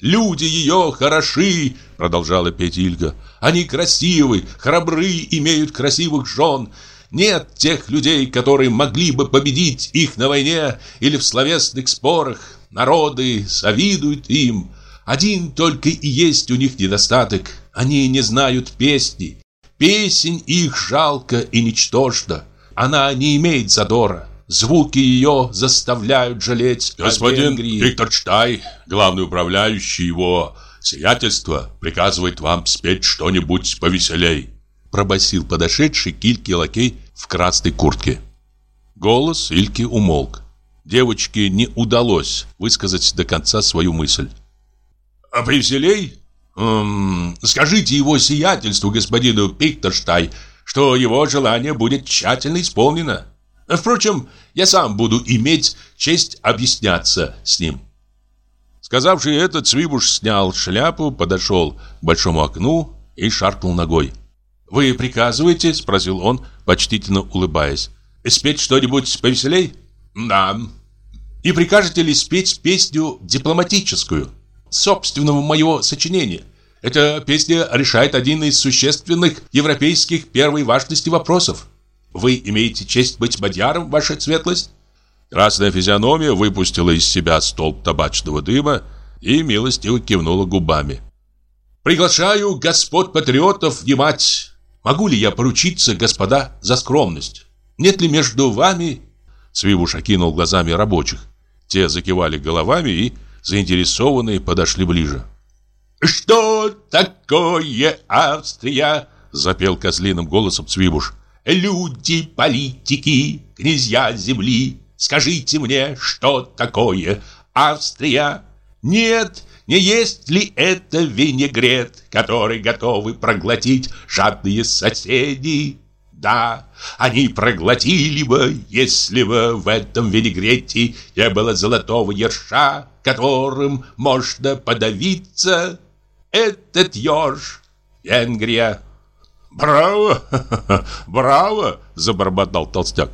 «Люди ее хороши!» — продолжала петь Ильга. «Они красивы, храбры, имеют красивых жен. Нет тех людей, которые могли бы победить их на войне или в словесных спорах. Народы завидуют им. Один только и есть у них недостаток. Они не знают песни. Песень их жалко и ничтожна. Она не имеет задора. Звуки ее заставляют жалеть Господин Виктор Чтай, главный управляющий его сиятельства, приказывает вам спеть что-нибудь повеселей. Пробасил подошедший к Ильке лакей в красной куртке. Голос Ильки умолк. Девочке не удалось высказать до конца свою мысль. «А повеселей? Эм, скажите его сиятельству, господину Пиктерштай, что его желание будет тщательно исполнено. Впрочем, я сам буду иметь честь объясняться с ним. Сказавший это, Цвибуш снял шляпу, подошел к большому окну и шаркнул ногой. «Вы приказываете?» – спросил он, почтительно улыбаясь. «Спеть что-нибудь повеселей?» «Да». «И прикажете ли спеть песню дипломатическую, собственного моего сочинения?» Эта песня решает один из существенных европейских первой важности вопросов. Вы имеете честь быть мадьяром, ваша светлость?» Красная физиономия выпустила из себя столб табачного дыма и милостиво кивнула губами. «Приглашаю господ патриотов внимать. Могу ли я поручиться, господа, за скромность? Нет ли между вами...» Свивуш окинул глазами рабочих. Те закивали головами и, заинтересованные, подошли ближе. «Что такое Австрия?» Запел козлиным голосом Цвибуш. «Люди, политики, князья земли, Скажите мне, что такое Австрия? Нет, не есть ли это винегрет, Который готовы проглотить жадные соседи?» Да, они проглотили бы, если бы в этом винегрете не было золотого ерша, которым можно подавиться. Этот еж — Венгрия. «Браво! Браво!» — забормотал толстяк.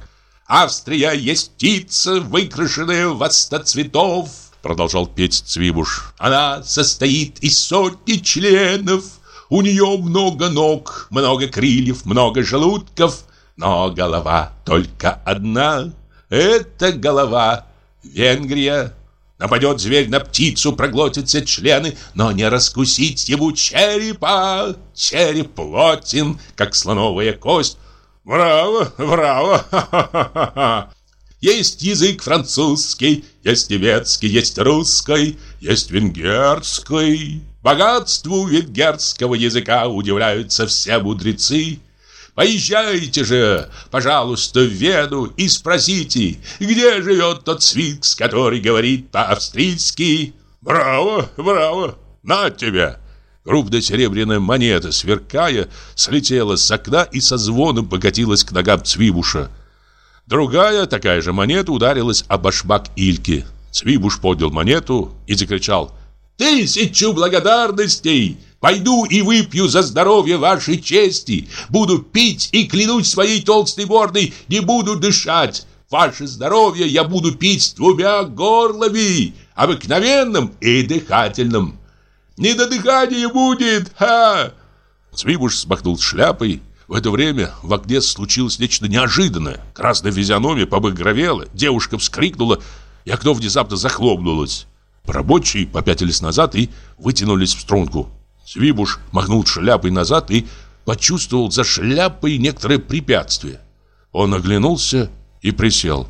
«Австрия есть птица, выкрашенная в цветов», — продолжал петь Цвибуш. «Она состоит из сотни членов. У нее много ног, много крыльев, много желудков, но голова только одна. Это голова Венгрия». Нападет зверь на птицу, проглотит все члены, но не раскусить ему черепа. Череп плотен, как слоновая кость. Браво, браво, ха-ха-ха-ха. Есть язык французский, есть немецкий, есть русский, есть венгерский. Богатству венгерского языка удивляются все мудрецы. Поезжайте же, пожалуйста, в Вену и спросите, где живет тот свинкс, который говорит по-австрийски. Браво, браво, на тебя!» Крупная серебряная монета, сверкая, слетела с окна и со звоном покатилась к ногам Цвибуша. Другая, такая же монета, ударилась об башмак Ильки. Цвибуш поднял монету и закричал «Тысячу благодарностей!» Пойду и выпью за здоровье вашей чести. Буду пить и клянусь своей толстой мордой, не буду дышать. Ваше здоровье я буду пить двумя горлами, обыкновенным и дыхательным. Не до дыхания будет, ха! Цвибуш смахнул шляпой. В это время в окне случилось нечто неожиданное. Красная физиономия побагровела, девушка вскрикнула, и окно внезапно захлопнулось. Рабочие попятились назад и вытянулись в струнку. Цвибуш махнул шляпой назад и почувствовал за шляпой некоторое препятствие. Он оглянулся и присел.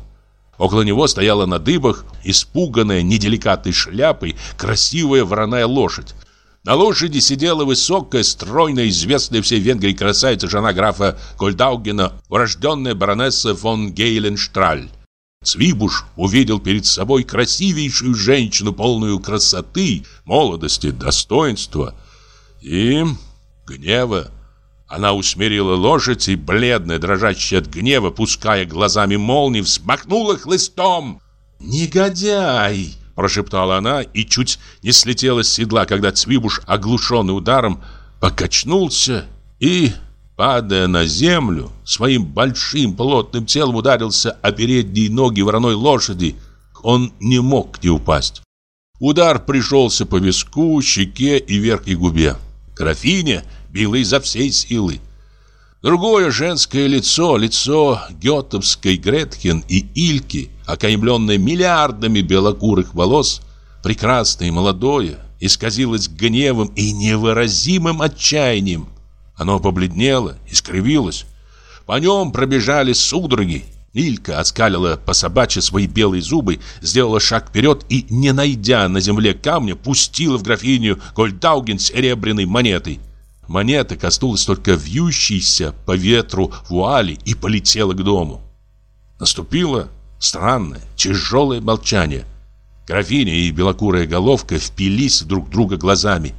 Около него стояла на дыбах, испуганная неделикатной шляпой, красивая вороная лошадь. На лошади сидела высокая, стройная, известная всей Венгрии красавица жена графа Гольдаугена, урожденная баронесса фон Гейленштраль. Цвибуш увидел перед собой красивейшую женщину, полную красоты, молодости, достоинства и гнева. Она усмирила лошадь и, бледная, дрожащая от гнева, пуская глазами молнии, взмахнула хлыстом. «Негодяй!» – прошептала она и чуть не слетела с седла, когда Цвибуш, оглушенный ударом, покачнулся и, падая на землю, своим большим плотным телом ударился о передние ноги вороной лошади. Он не мог не упасть. Удар пришелся по виску, щеке и верхней губе. Графиня била изо всей силы. Другое женское лицо, лицо Гетовской Гретхен и Ильки, окаймленное миллиардами белокурых волос, прекрасное и молодое, исказилось гневом и невыразимым отчаянием. Оно побледнело, искривилось. По нем пробежали судороги. Илька оскалила по собачьи свои белые зубы, сделала шаг вперед и, не найдя на земле камня, пустила в графиню Гольдауген серебряной монетой. Монета коснулась только вьющейся по ветру вуали и полетела к дому. Наступило странное, тяжелое молчание. Графиня и белокурая головка впились друг друга глазами.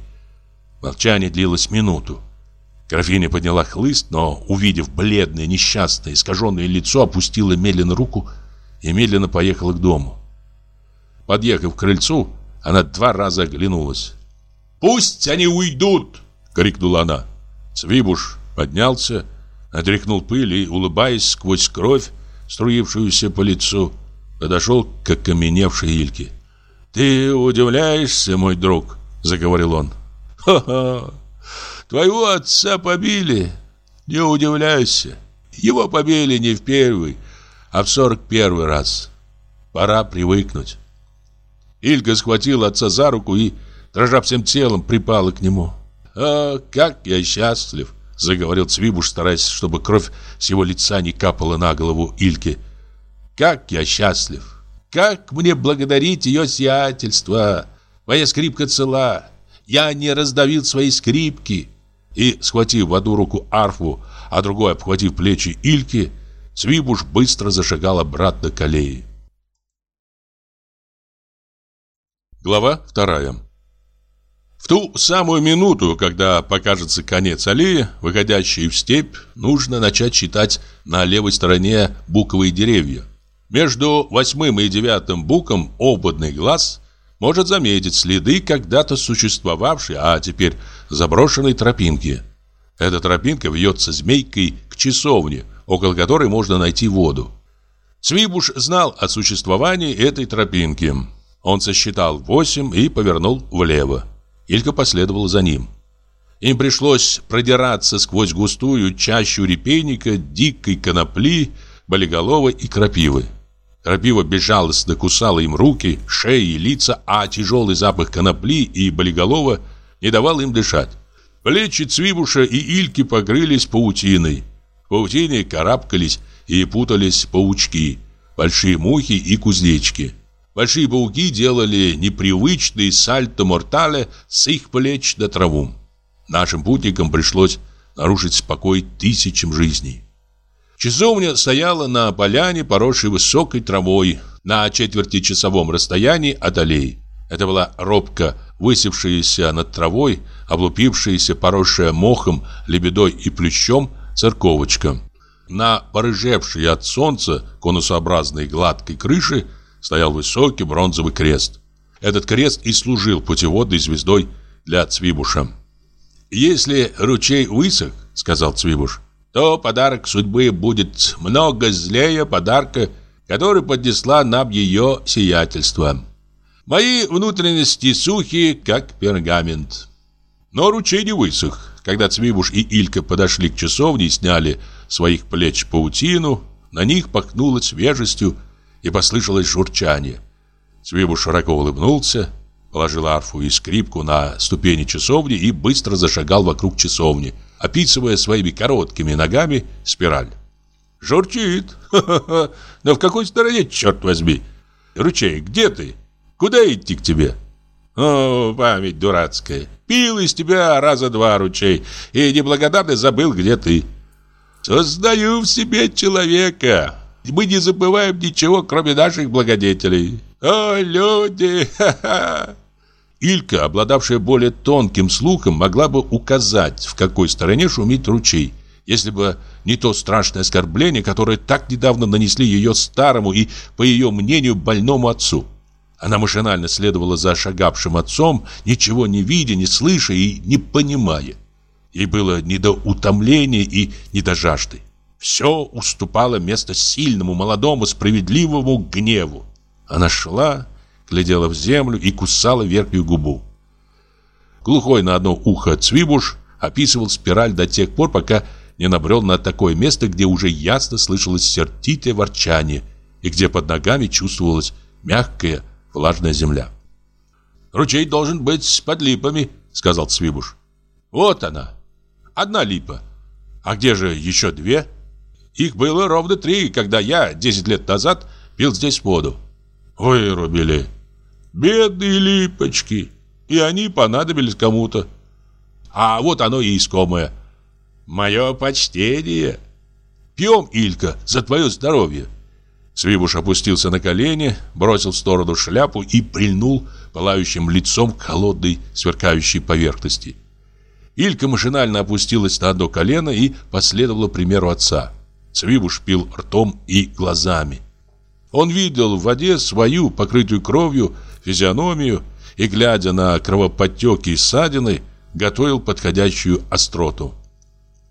Молчание длилось минуту. Графиня подняла хлыст, но, увидев бледное, несчастное, искаженное лицо, опустила медленно руку и медленно поехала к дому. Подъехав к крыльцу, она два раза оглянулась. «Пусть они уйдут!» — крикнула она. Цвибуш поднялся, отряхнул пыль и, улыбаясь сквозь кровь, струившуюся по лицу, подошел к окаменевшей Ильке. «Ты удивляешься, мой друг?» — заговорил он. «Ха-ха! Твоего отца побили. Не удивляйся. Его побили не в первый, а в сорок первый раз. Пора привыкнуть. Илька схватила отца за руку и, дрожа всем телом, припала к нему. «А, как я счастлив!» — заговорил Цвибуш, стараясь, чтобы кровь с его лица не капала на голову Ильке. «Как я счастлив! Как мне благодарить ее сиятельство! Моя скрипка цела! Я не раздавил свои скрипки!» И, схватив в одну руку арфу, а другой обхватив плечи Ильки, Цвибуш быстро зашагал обратно к аллее. Глава вторая В ту самую минуту, когда покажется конец аллеи, выходящей в степь, нужно начать читать на левой стороне буковые деревья. Между восьмым и девятым буком опытный глаз может заметить следы когда-то существовавшей, а теперь заброшенной тропинки. Эта тропинка вьется змейкой к часовне, около которой можно найти воду. Свибуш знал о существовании этой тропинки. Он сосчитал восемь и повернул влево. Илька последовал за ним. Им пришлось продираться сквозь густую чащу репейника, дикой конопли, болиголова и крапивы. Крапива безжалостно кусала им руки, шеи и лица, а тяжелый запах конопли и болиголова не давал им дышать. Плечи Цвибуша и Ильки покрылись паутиной. В паутине карабкались и путались паучки, большие мухи и кузнечки. Большие пауки делали непривычные сальто-мортале с их плеч до траву. Нашим путникам пришлось нарушить спокой тысячам жизней. Часовня стояла на поляне, поросшей высокой травой, на четвертичасовом расстоянии от аллеи. Это была робко высевшаяся над травой, облупившаяся, поросшая мохом, лебедой и плющом церковочка. На порыжевшей от солнца конусообразной гладкой крыше стоял высокий бронзовый крест. Этот крест и служил путеводной звездой для Цвибуша. «Если ручей высох, — сказал Цвибуш, — то подарок судьбы будет много злее подарка, который поднесла нам ее сиятельство». Мои внутренности сухи, как пергамент. Но ручей не высох. когда Цвибуш и Илька подошли к часовне и сняли своих плеч паутину, на них пахнуло свежестью и послышалось журчание. Цвибуш широко улыбнулся, положил арфу и скрипку на ступени часовни и быстро зашагал вокруг часовни, описывая своими короткими ногами спираль. «Журчит! Ха-ха-ха! Но в какой стороне, черт возьми? Ручей, где ты? Куда идти к тебе?» «О, память дурацкая! Пил из тебя раза два ручей и неблагодарно забыл, где ты!» «Создаю в себе человека! Мы не забываем ничего, кроме наших благодетелей!» «О, люди! Ха-ха!» Илька, обладавшая более тонким слухом, могла бы указать, в какой стороне шумит ручей, если бы не то страшное оскорбление, которое так недавно нанесли ее старому и, по ее мнению, больному отцу. Она машинально следовала за шагавшим отцом, ничего не видя, не слыша и не понимая. Ей было не до утомления и не до жажды. Все уступало место сильному, молодому, справедливому гневу. Она шла, глядела в землю и кусала верхнюю губу. Глухой на одно ухо Цвибуш описывал спираль до тех пор, пока не набрел на такое место, где уже ясно слышалось сердитое ворчание и где под ногами чувствовалась мягкая влажная земля. «Ручей должен быть под липами», — сказал Цвибуш. «Вот она, одна липа. А где же еще две?» «Их было ровно три, когда я, десять лет назад, пил здесь воду». «Вырубили», Бедные липочки. И они понадобились кому-то. А вот оно и искомое. Мое почтение. Пьем, Илька, за твое здоровье. Свибуш опустился на колени, бросил в сторону шляпу и прильнул пылающим лицом к холодной сверкающей поверхности. Илька машинально опустилась на одно колено и последовала примеру отца. Свибуш пил ртом и глазами. Он видел в воде свою, покрытую кровью, физиономию и, глядя на кровоподтеки и ссадины, готовил подходящую остроту.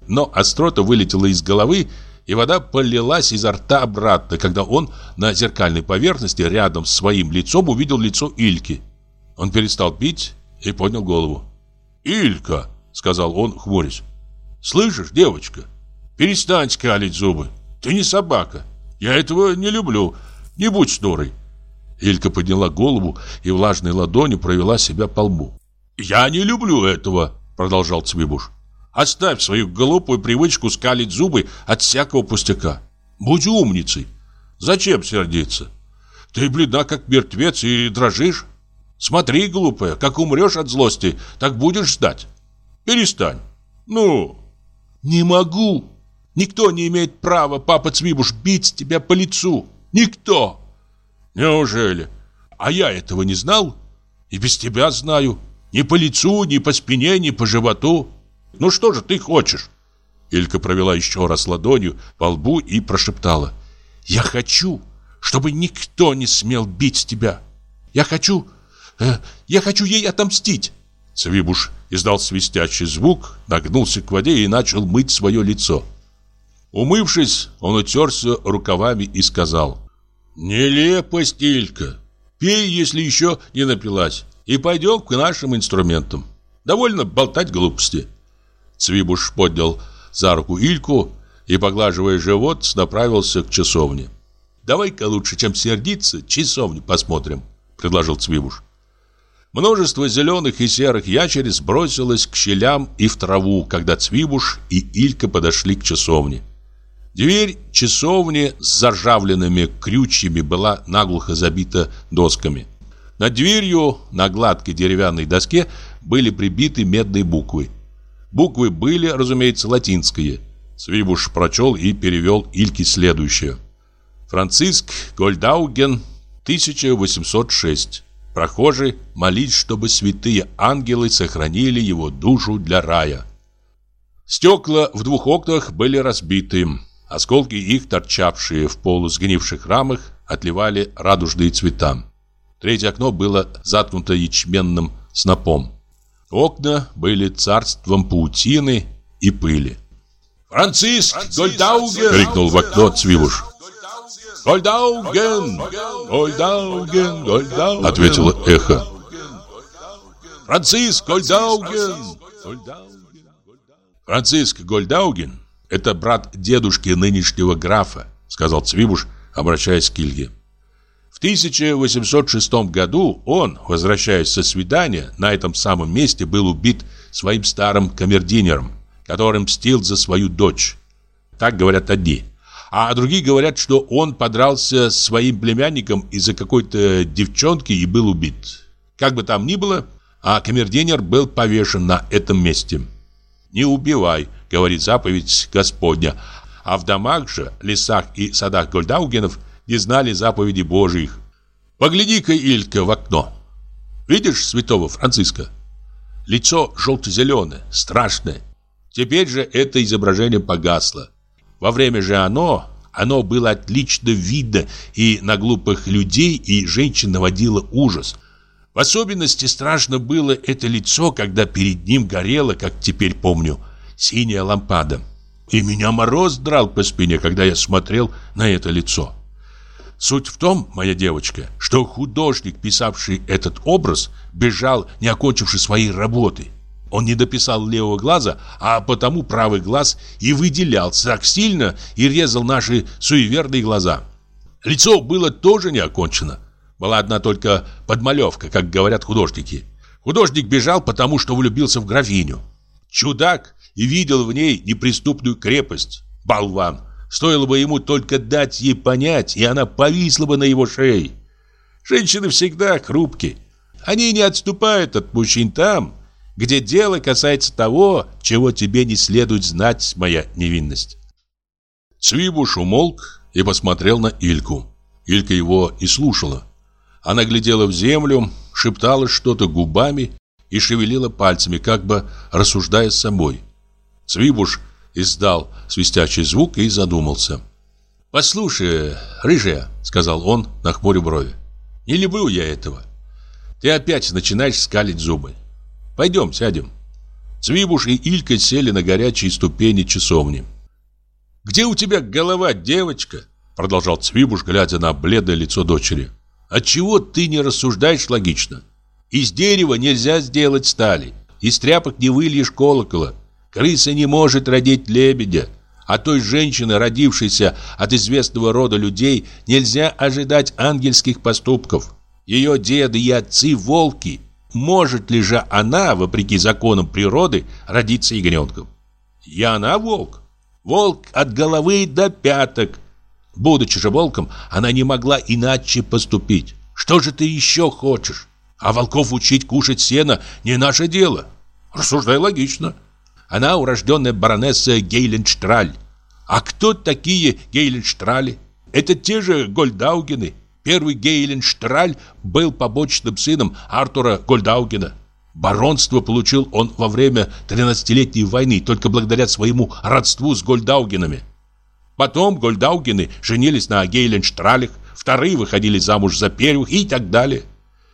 Но острота вылетела из головы, и вода полилась изо рта обратно, когда он на зеркальной поверхности рядом с своим лицом увидел лицо Ильки. Он перестал пить и поднял голову. «Илька!» — сказал он, хмурясь. «Слышишь, девочка, перестань скалить зубы. Ты не собака. Я этого не люблю. Не будь шнурой. Илька подняла голову и влажной ладонью провела себя по лбу. «Я не люблю этого», — продолжал Цвибуш. «Оставь свою глупую привычку скалить зубы от всякого пустяка. Будь умницей. Зачем сердиться? Ты бледна, как мертвец, и дрожишь. Смотри, глупая, как умрешь от злости, так будешь ждать. Перестань. Ну, не могу. Никто не имеет права, папа Цвибуш, бить тебя по лицу. Никто. Неужели? А я этого не знал? И без тебя знаю. Ни по лицу, ни по спине, ни по животу. Ну что же ты хочешь? Илька провела еще раз ладонью по лбу и прошептала. Я хочу, чтобы никто не смел бить тебя. Я хочу... Э, я хочу ей отомстить. Цвибуш издал свистящий звук, нагнулся к воде и начал мыть свое лицо. Умывшись, он утерся рукавами и сказал «Нелепость, Илька. Пей, если еще не напилась, и пойдем к нашим инструментам. Довольно болтать глупости». Цвибуш поднял за руку Ильку и, поглаживая живот, направился к часовне. «Давай-ка лучше, чем сердиться, часовню посмотрим», — предложил Цвибуш. Множество зеленых и серых ящериц бросилось к щелям и в траву, когда Цвибуш и Илька подошли к часовне. Дверь часовни с заржавленными крючьями была наглухо забита досками. Над дверью на гладкой деревянной доске были прибиты медные буквы. Буквы были, разумеется, латинские. Свибуш прочел и перевел Ильки следующее. Франциск Гольдауген, 1806. Прохожий молить, чтобы святые ангелы сохранили его душу для рая. Стекла в двух окнах были разбиты. Осколки их, торчавшие в полу сгнивших рамах, отливали радужные цвета. Третье окно было заткнуто ячменным снопом. Окна были царством паутины и пыли. «Франциск Гольдауген!» — крикнул в окно Цвивуш. «Гольдауген! Гольдауген! Гольдауген!» — ответило эхо. «Франциск Гольдауген!» Франциск Гольдауген – это брат дедушки нынешнего графа, сказал Цвибуш, обращаясь к Ильге. В 1806 году он, возвращаясь со свидания, на этом самом месте был убит своим старым камердинером, который мстил за свою дочь. Так говорят одни. А другие говорят, что он подрался с своим племянником из-за какой-то девчонки и был убит. Как бы там ни было, а камердинер был повешен на этом месте. «Не убивай», — говорит заповедь Господня, а в домах же, лесах и садах Гольдаугенов не знали заповеди Божьих. Погляди-ка, Илька, в окно. Видишь святого Франциска? Лицо желто-зеленое, страшное. Теперь же это изображение погасло. Во время же оно, оно было отлично видно и на глупых людей, и женщин наводило ужас. В особенности страшно было это лицо, когда перед ним горела, как теперь помню, синяя лампада. И меня мороз драл по спине, когда я смотрел на это лицо. Суть в том, моя девочка, что художник, писавший этот образ, бежал, не окончивши своей работы. Он не дописал левого глаза, а потому правый глаз и выделялся так сильно и резал наши суеверные глаза. Лицо было тоже не окончено. Была одна только подмалевка, как говорят художники. Художник бежал, потому что влюбился в графиню. Чудак и видел в ней неприступную крепость. Болван. Стоило бы ему только дать ей понять, и она повисла бы на его шее. Женщины всегда хрупки. Они не отступают от мужчин там, где дело касается того, чего тебе не следует знать, моя невинность. Цвибуш умолк и посмотрел на Ильку. Илька его и слушала. Она глядела в землю, шептала что-то губами и шевелила пальцами, как бы рассуждая с собой. Цвибуш издал свистящий звук и задумался. «Послушай, рыжая», — сказал он, нахмурив брови, — «не люблю я этого. Ты опять начинаешь скалить зубы. Пойдем, сядем». Цвибуш и Илька сели на горячие ступени часовни. «Где у тебя голова, девочка?» Продолжал Цвибуш, глядя на бледное лицо дочери. «Отчего ты не рассуждаешь логично? Из дерева нельзя сделать стали, из тряпок не выльешь колокола, Крыса не может родить лебедя. А той женщины, родившейся от известного рода людей, нельзя ожидать ангельских поступков. Ее деды и отцы – волки. Может ли же она, вопреки законам природы, родиться ягненком? И она волк. Волк от головы до пяток. Будучи же волком, она не могла иначе поступить. Что же ты еще хочешь? А волков учить кушать сено не наше дело. Рассуждай логично. Она урожденная баронесса Гейленштраль. А кто такие Гейленштрали? Это те же Гольдаугены. Первый Гейленштраль был побочным сыном Артура Гольдаугена. Баронство получил он во время 13-летней войны только благодаря своему родству с Гольдаугенами. Потом Гольдаугены женились на Гейленштралях, вторые выходили замуж за первых и так далее.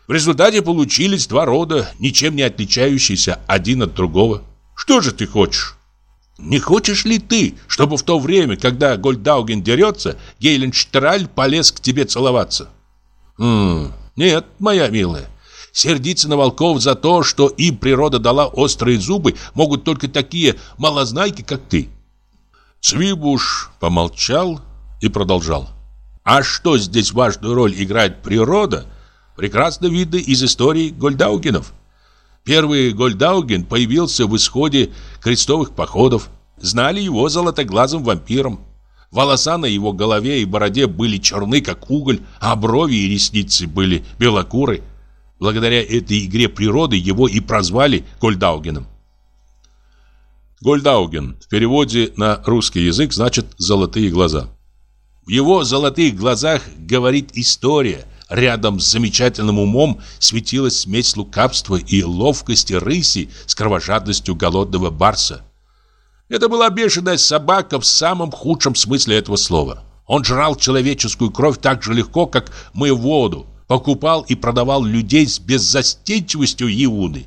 В результате получились два рода, ничем не отличающиеся один от другого. Что же ты хочешь? Не хочешь ли ты, чтобы в то время, когда Гольдауген дерется, Гейленштраль полез к тебе целоваться? М нет, моя милая. Сердиться на волков за то, что им природа дала острые зубы, могут только такие малознайки, как ты. Цвибуш помолчал и продолжал. А что здесь важную роль играет природа, прекрасно видно из истории Гольдаугенов. Первый Гольдауген появился в исходе крестовых походов. Знали его золотоглазым вампиром. Волоса на его голове и бороде были черны, как уголь, а брови и ресницы были белокуры. Благодаря этой игре природы его и прозвали Гольдаугеном. Гольдауген в переводе на русский язык значит «золотые глаза». В его золотых глазах говорит история, Рядом с замечательным умом светилась смесь лукавства и ловкости рыси с кровожадностью голодного барса. Это была бешеная собака в самом худшем смысле этого слова. Он жрал человеческую кровь так же легко, как мы воду, покупал и продавал людей с беззастенчивостью Иуды.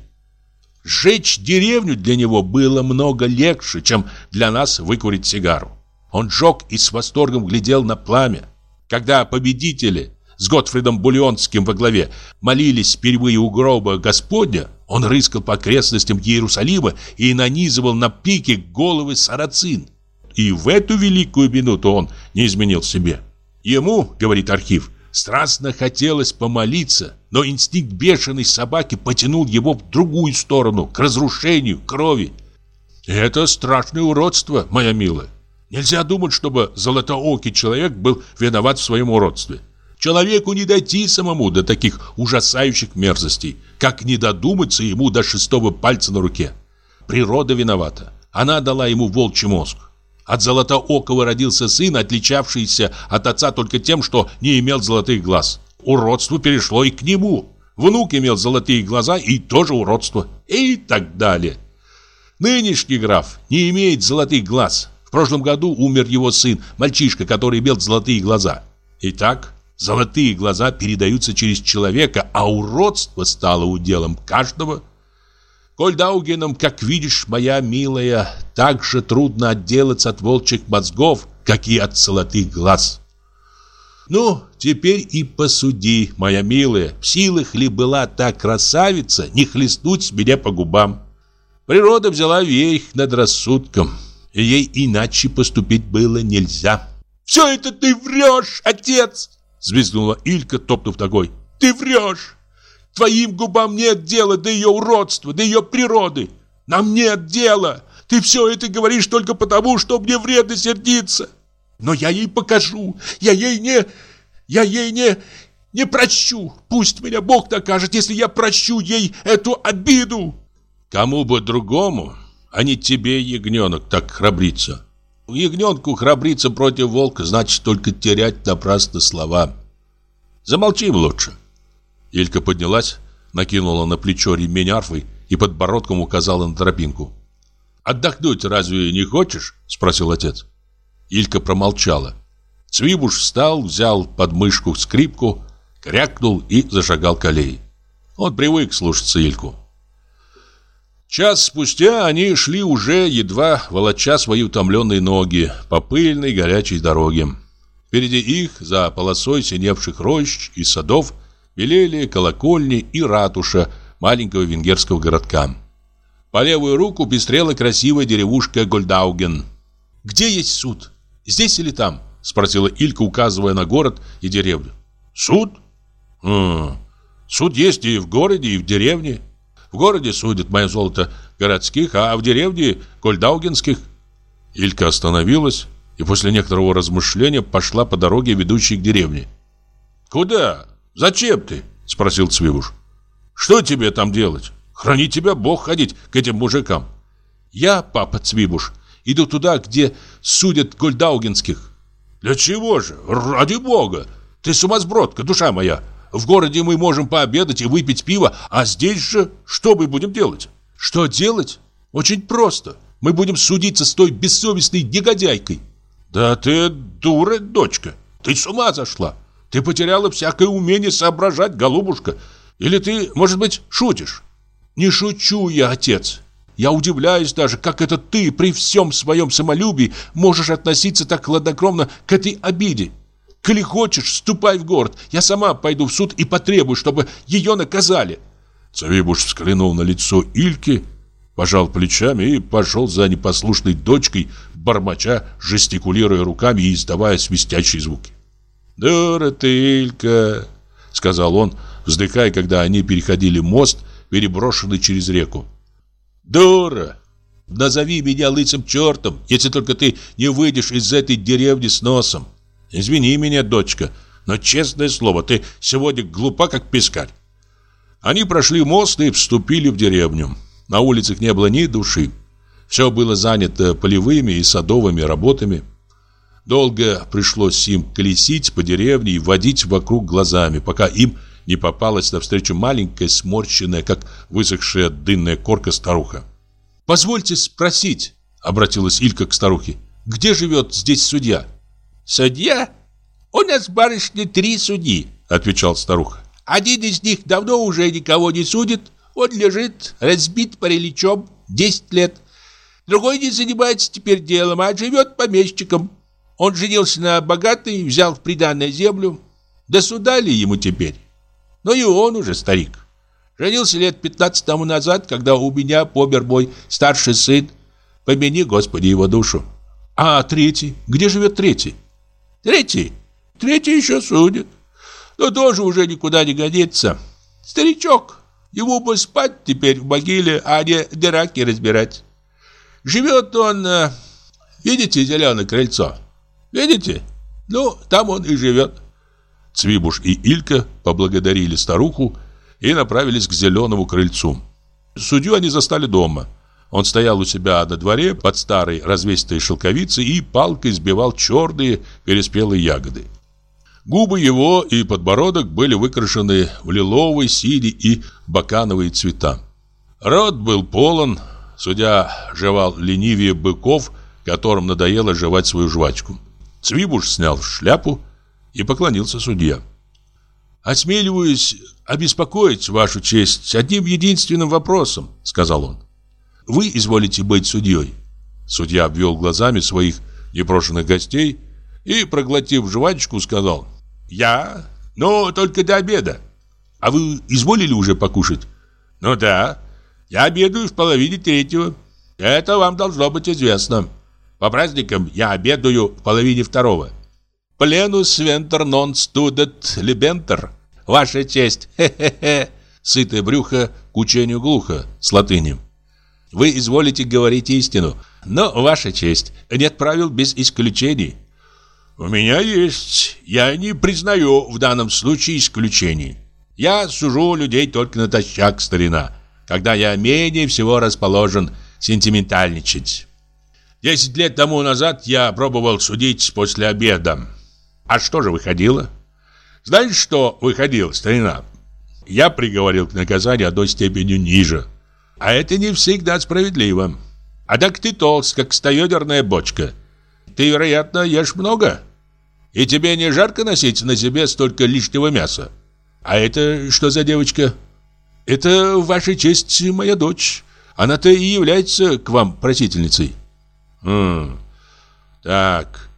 Сжечь деревню для него было много легче, чем для нас выкурить сигару. Он жег и с восторгом глядел на пламя. Когда победители с Готфридом Бульонским во главе молились впервые у гроба Господня, Он рыскал по окрестностям Иерусалима и нанизывал на пике головы сарацин. И в эту великую минуту он не изменил себе. Ему, говорит архив, страстно хотелось помолиться, но инстинкт бешеной собаки потянул его в другую сторону, к разрушению крови. Это страшное уродство, моя милая. Нельзя думать, чтобы золотоокий человек был виноват в своем уродстве. Человеку не дойти самому до таких ужасающих мерзостей, как не додуматься ему до шестого пальца на руке. Природа виновата. Она дала ему волчий мозг. От Золотоокого родился сын, отличавшийся от отца только тем, что не имел золотых глаз. Уродство перешло и к нему. Внук имел золотые глаза и тоже уродство. И так далее. Нынешний граф не имеет золотых глаз. В прошлом году умер его сын, мальчишка, который имел золотые глаза. Итак, Золотые глаза передаются через человека, а уродство стало уделом каждого. Коль Даугеном, как видишь, моя милая, так же трудно отделаться от волчьих мозгов, как и от золотых глаз. Ну, теперь и посуди, моя милая, в силах ли была та красавица не хлестнуть меня по губам. Природа взяла верх над рассудком, ей иначе поступить было нельзя. «Все это ты врешь, отец!» Взвизгнула Илька, топнув ногой. «Ты врешь! Твоим губам нет дела до ее уродства, до ее природы! Нам нет дела! Ты все это говоришь только потому, что мне вредно сердиться! Но я ей покажу! Я ей не... Я ей не... Не прощу! Пусть меня Бог накажет, если я прощу ей эту обиду!» «Кому бы другому, а не тебе, ягненок, так храбриться!» Ягненку храбриться против волка значит только терять напрасно слова. Замолчим лучше. Илька поднялась, накинула на плечо ремень арфы и подбородком указала на тропинку. «Отдохнуть разве не хочешь?» – спросил отец. Илька промолчала. Цвибуш встал, взял под мышку скрипку, крякнул и зашагал к аллее. Он привык слушаться Ильку. Час спустя они шли уже, едва волоча свои утомленные ноги по пыльной горячей дороге. Впереди их, за полосой синевших рощ и садов, белели колокольни и ратуша маленького венгерского городка. По левую руку пестрела красивая деревушка Гольдауген. «Где есть суд? Здесь или там?» – спросила Илька, указывая на город и деревню. «Суд? М -м, суд есть и в городе, и в деревне». В городе судят мое золото городских, а в деревне кольдаугенских. Илька остановилась и после некоторого размышления пошла по дороге, ведущей к деревне. «Куда? Зачем ты?» – спросил Цвивуш. «Что тебе там делать? Храни тебя Бог ходить к этим мужикам». «Я, папа Цвибуш, иду туда, где судят гольдаугенских». «Для чего же? Ради Бога! Ты сумасбродка, душа моя! В городе мы можем пообедать и выпить пиво, а здесь же что мы будем делать? Что делать? Очень просто. Мы будем судиться с той бессовестной негодяйкой. Да ты дура, дочка. Ты с ума зашла. Ты потеряла всякое умение соображать, голубушка. Или ты, может быть, шутишь? Не шучу я, отец. Я удивляюсь даже, как это ты при всем своем самолюбии можешь относиться так хладнокровно к этой обиде. Коли хочешь, ступай в город. Я сама пойду в суд и потребую, чтобы ее наказали. Цавибуш взглянул на лицо Ильки, пожал плечами и пошел за непослушной дочкой, бормоча, жестикулируя руками и издавая свистящие звуки. «Дура ты, Илька!» — сказал он, вздыхая, когда они переходили мост, переброшенный через реку. «Дура! Назови меня лысым чертом, если только ты не выйдешь из этой деревни с носом. Извини меня, дочка, но честное слово, ты сегодня глупа, как пескарь. Они прошли мост и вступили в деревню. На улицах не было ни души. Все было занято полевыми и садовыми работами. Долго пришлось им колесить по деревне и водить вокруг глазами, пока им не попалась навстречу маленькая, сморщенная, как высохшая дынная корка старуха. «Позвольте спросить», — обратилась Илька к старухе, — «где живет здесь судья?» «Судья? У нас, барышня, три судьи», — отвечал старуха. «Один из них давно уже никого не судит. Он лежит, разбит параличом, десять лет. Другой не занимается теперь делом, а живет помещиком. Он женился на богатой, взял в приданное землю. Да суда ли ему теперь? Но и он уже старик. Женился лет 15 тому назад, когда у меня помер мой старший сын. Помяни, Господи, его душу. А третий? Где живет третий? Третий? Третий еще судит. Но тоже уже никуда не годится. Старичок. Ему бы спать теперь в могиле, а не дыраки разбирать. Живет он... Э, видите зеленое крыльцо? Видите? Ну, там он и живет. Цвибуш и Илька поблагодарили старуху и направились к зеленому крыльцу. Судью они застали дома. Он стоял у себя на дворе под старой развесистой шелковицей и палкой сбивал черные переспелые ягоды. Губы его и подбородок были выкрашены в лиловый, синий и бакановые цвета. Рот был полон, судья жевал ленивее быков, которым надоело жевать свою жвачку. Цвибуш снял шляпу и поклонился судье. «Осмеливаюсь обеспокоить вашу честь одним единственным вопросом», — сказал он. «Вы изволите быть судьей?» Судья обвел глазами своих непрошенных гостей и, проглотив жвачку, сказал «Я? Но только до обеда». «А вы изволили уже покушать?» «Ну да, я обедаю в половине третьего. Это вам должно быть известно. По праздникам я обедаю в половине второго». «Пленус вентер нон студет либентер». Ваша честь, хе-хе-хе. Сытое брюхо к учению глухо, с латыни. Вы изволите говорить истину, но, ваша честь, нет правил без исключений. У меня есть. Я не признаю в данном случае исключений. Я сужу людей только натощак, старина, когда я менее всего расположен сентиментальничать. Десять лет тому назад я пробовал судить после обеда. А что же выходило? Знаешь, что выходило, старина? Я приговорил к наказанию одной степенью ниже. А это не всегда справедливо. А так ты толст, как стоёдерная бочка. Ты, вероятно, ешь много. И тебе не жарко носить на себе столько лишнего мяса. А это что за девочка? Это, в вашей честь, моя дочь. Она-то и является к вам просительницей. Хм. Так.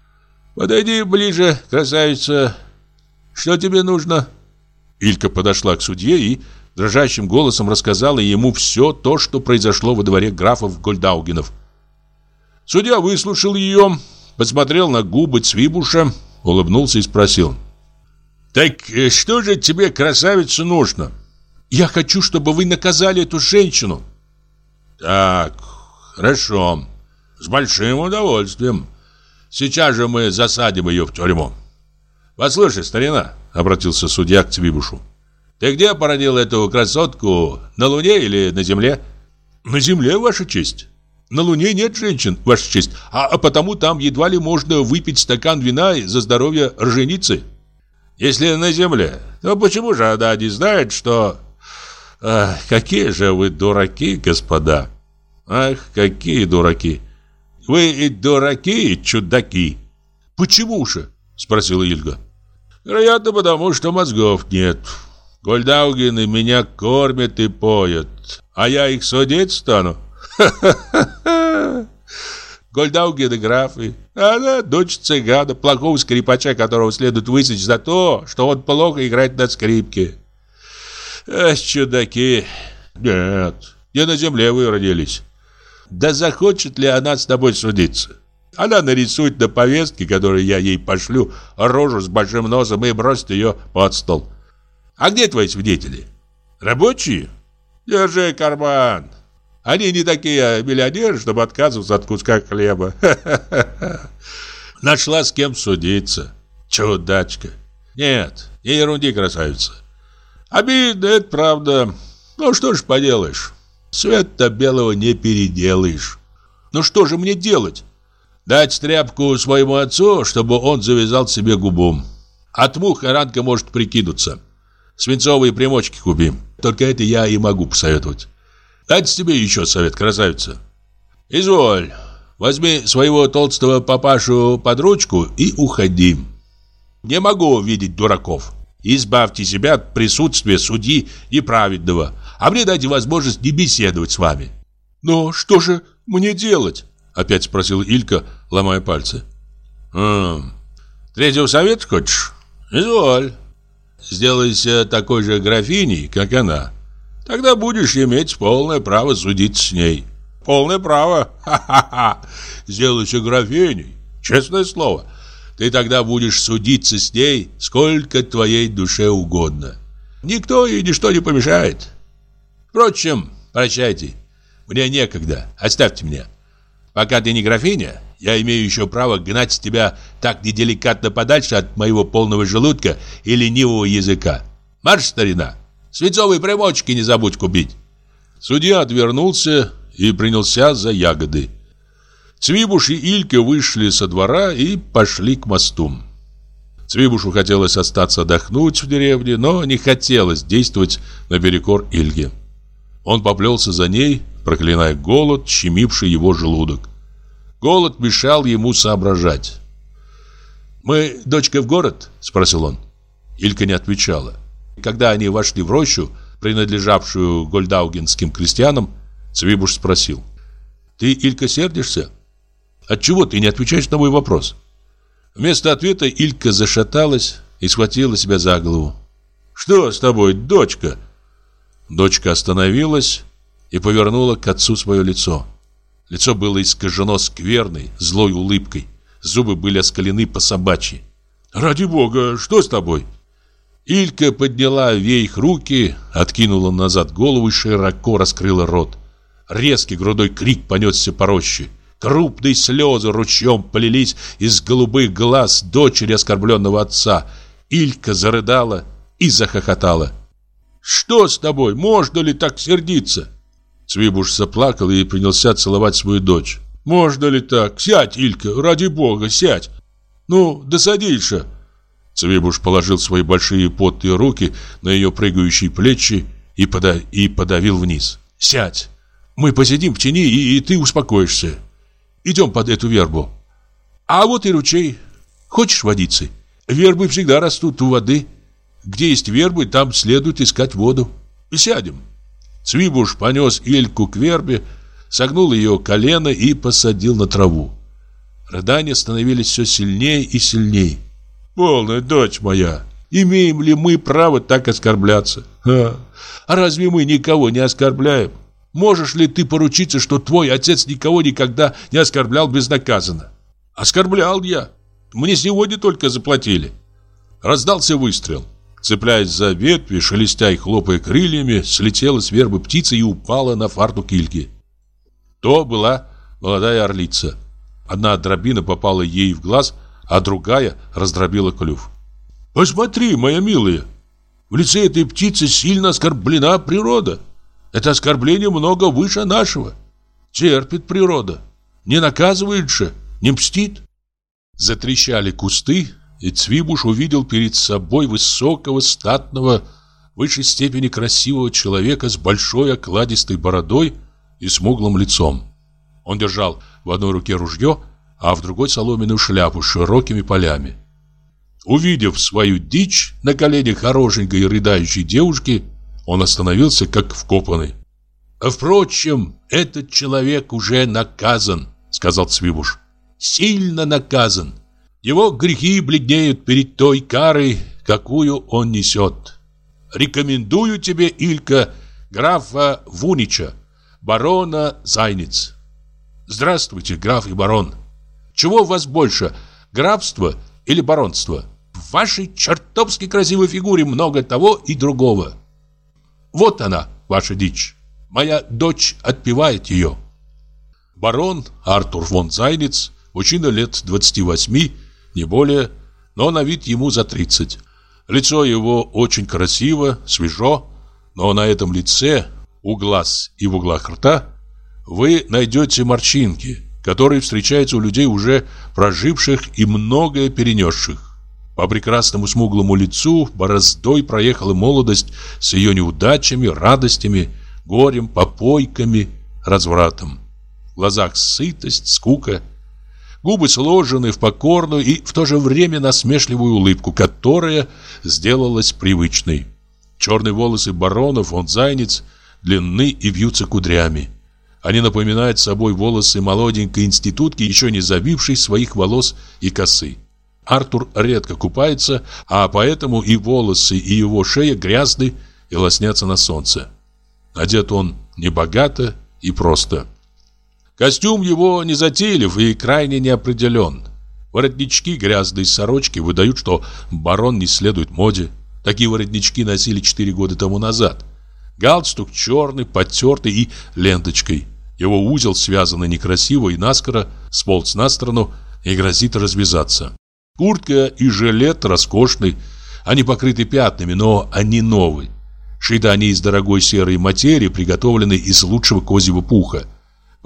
Подойди ближе, красавица. Что тебе нужно? Илька подошла к судье и дрожащим голосом рассказала ему все то, что произошло во дворе графов Гольдаугенов. Судья выслушал ее, посмотрел на губы Цвибуша, улыбнулся и спросил. «Так э, что же тебе, красавица, нужно?» «Я хочу, чтобы вы наказали эту женщину». «Так, хорошо, с большим удовольствием. Сейчас же мы засадим ее в тюрьму». «Послушай, старина», — обратился судья к Цвибушу. «Ты где породил эту красотку? На Луне или на Земле?» «На Земле, Ваша честь». На Луне нет женщин, Ваша честь, а, а потому там едва ли можно выпить стакан вина за здоровье роженицы. Если на Земле, то почему же она не знает, что... Ах, какие же вы дураки, господа! Ах, какие дураки! Вы и дураки, и чудаки! Почему же? Спросила Ильга. Вероятно, потому что мозгов нет. Гольдаугены меня кормят и поят, а я их судить стану. Ха-ха-ха! Гольдаугены графы, она дочь цыгана, плохого скрипача, которого следует высечь за то, что он плохо играет на скрипке. Эх, чудаки! Нет, не на земле вы родились. Да захочет ли она с тобой судиться? Она нарисует на повестке, которую я ей пошлю, рожу с большим носом и бросит ее под стол. А где твои свидетели? Рабочие? Держи карман. Они не такие миллионеры, чтобы отказываться от куска хлеба. Нашла с кем судиться. Чудачка. Нет, не ерунди, красавица. Обидно, это правда. Ну что ж поделаешь. Света белого не переделаешь. Ну что же мне делать? Дать тряпку своему отцу, чтобы он завязал себе губу. От мух ранка может прикинуться. Свинцовые примочки купим. Только это я и могу посоветовать. Дать тебе еще совет, красавица. Изволь, возьми своего толстого папашу под ручку и уходи. Не могу видеть дураков. Избавьте себя от присутствия судьи неправедного, а мне дайте возможность не беседовать с вами. Но что же мне делать? Опять спросил Илька, ломая пальцы. «Хм, третьего совет хочешь? Изволь. Сделайся такой же графиней, как она. Тогда будешь иметь полное право судить с ней. Полное право. Ха-ха-ха. Сделайся графиней. Честное слово. Ты тогда будешь судиться с ней, сколько твоей душе угодно. Никто и ничто не помешает. Впрочем, прощайте. Мне некогда. Оставьте меня. Пока ты не графиня, я имею еще право гнать тебя так неделикатно подальше от моего полного желудка и ленивого языка. Марш, старина, свинцовые примочки не забудь купить. Судья отвернулся и принялся за ягоды. Цвибуш и Илька вышли со двора и пошли к мосту. Цвибушу хотелось остаться отдохнуть в деревне, но не хотелось действовать наперекор Ильге. Он поплелся за ней, проклиная голод, щемивший его желудок. Голод мешал ему соображать. «Мы, дочка, в город?» – спросил он. Илька не отвечала. Когда они вошли в рощу, принадлежавшую гольдаугенским крестьянам, Цвибуш спросил. «Ты, Илька, сердишься? Отчего ты не отвечаешь на мой вопрос?» Вместо ответа Илька зашаталась и схватила себя за голову. «Что с тобой, дочка?» Дочка остановилась и повернула к отцу свое лицо. Лицо было искажено скверной, злой улыбкой. Зубы были оскалены по собачьи. «Ради бога, что с тобой?» Илька подняла вейх руки, откинула назад голову и широко раскрыла рот. Резкий грудой крик понесся по роще. Крупные слезы ручьем полились из голубых глаз дочери оскорбленного отца. Илька зарыдала и захохотала. «Что с тобой? Можно ли так сердиться?» Цвибуш заплакал и принялся целовать свою дочь. «Можно ли так? Сядь, Илька, ради бога, сядь! Ну, да садись же!» Цвибуш положил свои большие потные руки на ее прыгающие плечи и, пода и подавил вниз. «Сядь! Мы посидим в тени, и, и ты успокоишься. Идем под эту вербу. А вот и ручей. Хочешь водицы? Вербы всегда растут у воды. Где есть вербы, там следует искать воду. Сядем». Цвибуш понес Эльку к вербе, согнул ее колено и посадил на траву. Рыдания становились все сильнее и сильнее. «Полная дочь моя, имеем ли мы право так оскорбляться? А разве мы никого не оскорбляем? Можешь ли ты поручиться, что твой отец никого никогда не оскорблял безнаказанно? Оскорблял я. Мне сегодня только заплатили». Раздался выстрел. Цепляясь за ветви, шелестя и хлопая крыльями, слетела с вербы птица и упала на фартук Ильки. То была молодая орлица. Одна дробина попала ей в глаз, а другая раздробила клюв. «Посмотри, моя милая, в лице этой птицы сильно оскорблена природа. Это оскорбление много выше нашего. Терпит природа, не наказывает же, не мстит». Затрещали кусты, и Цвибуш увидел перед собой высокого, статного, в высшей степени красивого человека с большой окладистой бородой и смуглым лицом. Он держал в одной руке ружье, а в другой соломенную шляпу с широкими полями. Увидев свою дичь на коленях хорошенькой и рыдающей девушки, он остановился как вкопанный. «Впрочем, этот человек уже наказан», — сказал Цвибуш. «Сильно наказан. Его грехи бледнеют перед той карой, какую он несет. Рекомендую тебе, Илька, графа Вунича, барона Зайниц. Здравствуйте, граф и барон. Чего у вас больше, графство или баронство? В вашей чертовски красивой фигуре много того и другого. Вот она, ваша дичь. Моя дочь отпевает ее. Барон Артур фон Зайниц, мужчина лет 28, не более, но на вид ему за 30. Лицо его очень красиво, свежо, но на этом лице, у глаз и в углах рта, вы найдете морщинки, которые встречаются у людей, уже проживших и многое перенесших. По прекрасному смуглому лицу бороздой проехала молодость с ее неудачами, радостями, горем, попойками, развратом. В глазах сытость, скука – Губы сложены в покорную и в то же время насмешливую улыбку, которая сделалась привычной. Черные волосы баронов, он зайнец, длинны и вьются кудрями. Они напоминают собой волосы молоденькой институтки, еще не забившей своих волос и косы. Артур редко купается, а поэтому и волосы, и его шея грязны и лоснятся на солнце. Одет он небогато и просто. Костюм его не затейлив и крайне неопределен. Воротнички грязные сорочки выдают, что барон не следует моде. Такие воротнички носили 4 года тому назад. Галстук черный, потертый и ленточкой. Его узел, связанный некрасиво и наскоро, сполз на сторону и грозит развязаться. Куртка и жилет роскошный, они покрыты пятнами, но они новые. Шиты они из дорогой серой материи, приготовленной из лучшего козьего пуха.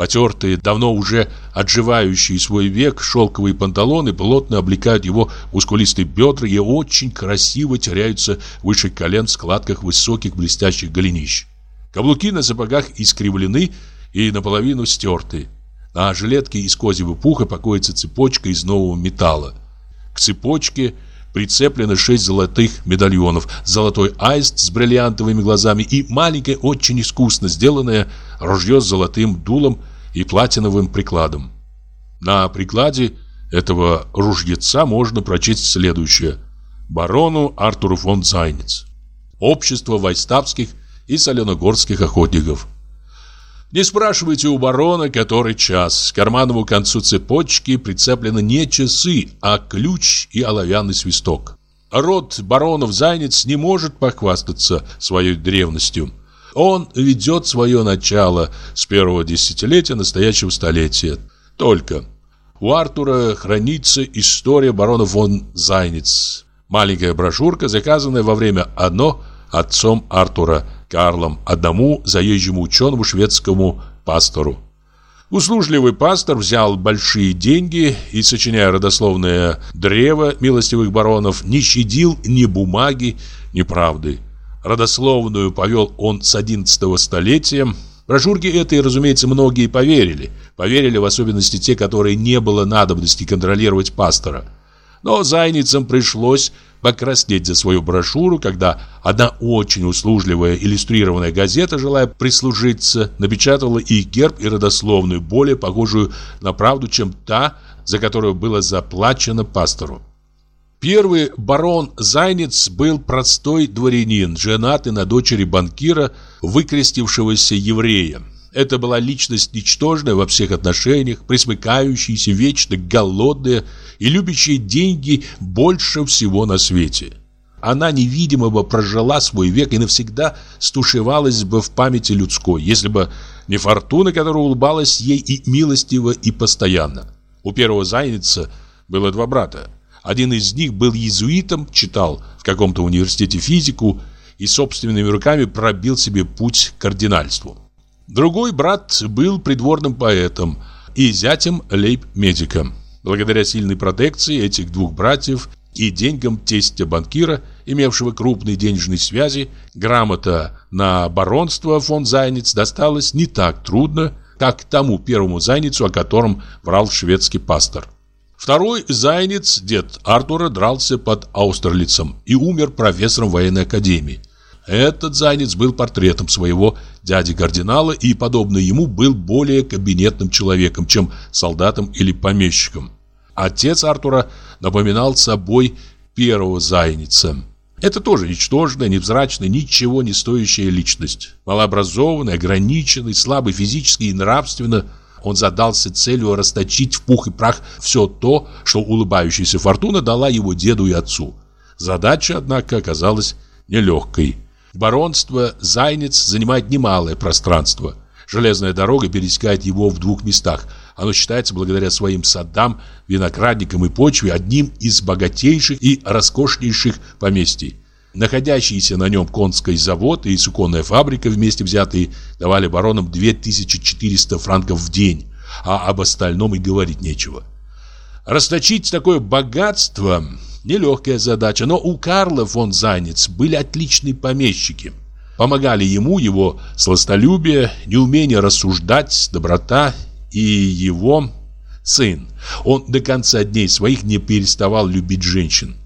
Потертые, давно уже отживающие свой век шелковые панталоны плотно облекают его мускулистые бедра и очень красиво теряются выше колен в складках высоких блестящих голенищ. Каблуки на сапогах искривлены и наполовину стерты. На жилетке из козьего пуха покоится цепочка из нового металла. К цепочке прицеплено шесть золотых медальонов, золотой аист с бриллиантовыми глазами и маленькое, очень искусно сделанное ружье с золотым дулом и платиновым прикладом. На прикладе этого ружьеца можно прочесть следующее. Барону Артуру фон Зайнец. Общество вайстапских и соленогорских охотников. Не спрашивайте у барона, который час. К кармановому концу цепочки прицеплены не часы, а ключ и оловянный свисток. Род баронов Зайнец не может похвастаться своей древностью. Он ведет свое начало с первого десятилетия настоящего столетия. Только. У Артура хранится история барона фон Зайнец. Маленькая брошюрка, заказанная во время одно отцом Артура – Карлом, одному заезжему ученому шведскому пастору. Услужливый пастор взял большие деньги и, сочиняя родословное древо милостивых баронов, не щадил ни бумаги, ни правды. Родословную повел он с 11 столетия. Брошюрки этой, разумеется, многие поверили. Поверили в особенности те, которые не было надобности контролировать пастора. Но зайницам пришлось покраснеть за свою брошюру, когда одна очень услужливая иллюстрированная газета, желая прислужиться, напечатала и герб, и родословную, более похожую на правду, чем та, за которую было заплачено пастору. Первый барон Зайнец был простой дворянин, женатый на дочери банкира, выкрестившегося еврея. Это была личность ничтожная во всех отношениях, присмыкающаяся, вечно голодная и любящая деньги больше всего на свете. Она невидимо бы прожила свой век и навсегда стушевалась бы в памяти людской, если бы не фортуна, которая улыбалась ей и милостиво, и постоянно. У первого зайница было два брата. Один из них был иезуитом, читал в каком-то университете физику и собственными руками пробил себе путь к кардинальству. Другой брат был придворным поэтом и зятем лейб-медика. Благодаря сильной протекции этих двух братьев и деньгам тестя банкира, имевшего крупные денежные связи, грамота на баронство фон Зайниц досталась не так трудно, как тому первому Зайницу, о котором врал шведский пастор. Второй Зайниц, дед Артура, дрался под Аустерлицем и умер профессором военной академии. Этот Зайнец был портретом своего дяди-кардинала и, подобно ему, был более кабинетным человеком, чем солдатом или помещиком. Отец Артура напоминал собой первого Зайница. Это тоже ничтожная, невзрачная, ничего не стоящая личность. Малообразованный, ограниченный, слабый физически и нравственно, он задался целью расточить в пух и прах все то, что улыбающаяся фортуна дала его деду и отцу. Задача, однако, оказалась нелегкой. Баронство Зайнец занимает немалое пространство. Железная дорога пересекает его в двух местах. Оно считается благодаря своим садам, виноградникам и почве одним из богатейших и роскошнейших поместий. Находящийся на нем конский завод и суконная фабрика вместе взятые давали баронам 2400 франков в день, а об остальном и говорить нечего. Расточить такое богатство Нелегкая задача, но у Карла фон Зайнец были отличные помещики. Помогали ему его сластолюбие, неумение рассуждать, доброта и его сын. Он до конца дней своих не переставал любить женщин.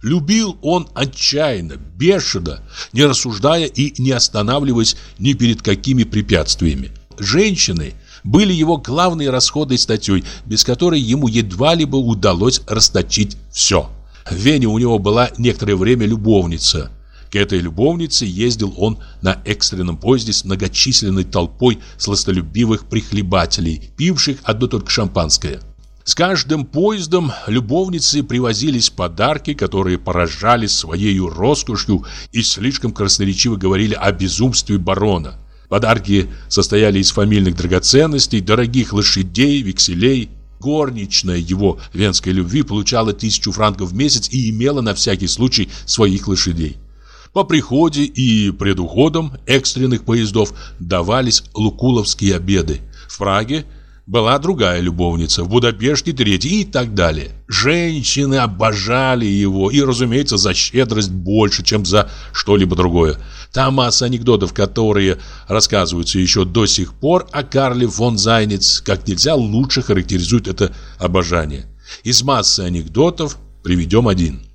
Любил он отчаянно, бешено, не рассуждая и не останавливаясь ни перед какими препятствиями. Женщины были его главной расходной статьей, без которой ему едва ли бы удалось расточить все. В Вене у него была некоторое время любовница. К этой любовнице ездил он на экстренном поезде с многочисленной толпой сластолюбивых прихлебателей, пивших одно только шампанское. С каждым поездом любовницы привозились подарки, которые поражали своей роскошью и слишком красноречиво говорили о безумстве барона. Подарки состояли из фамильных драгоценностей, дорогих лошадей, векселей. Горничная его венской любви получала тысячу франков в месяц и имела на всякий случай своих лошадей. По приходе и предуходам экстренных поездов давались лукуловские обеды. В Праге – была другая любовница, в Будапеште третья и так далее. Женщины обожали его и, разумеется, за щедрость больше, чем за что-либо другое. Там масса анекдотов, которые рассказываются еще до сих пор, а Карле фон Зайнец как нельзя лучше характеризует это обожание. Из массы анекдотов приведем один.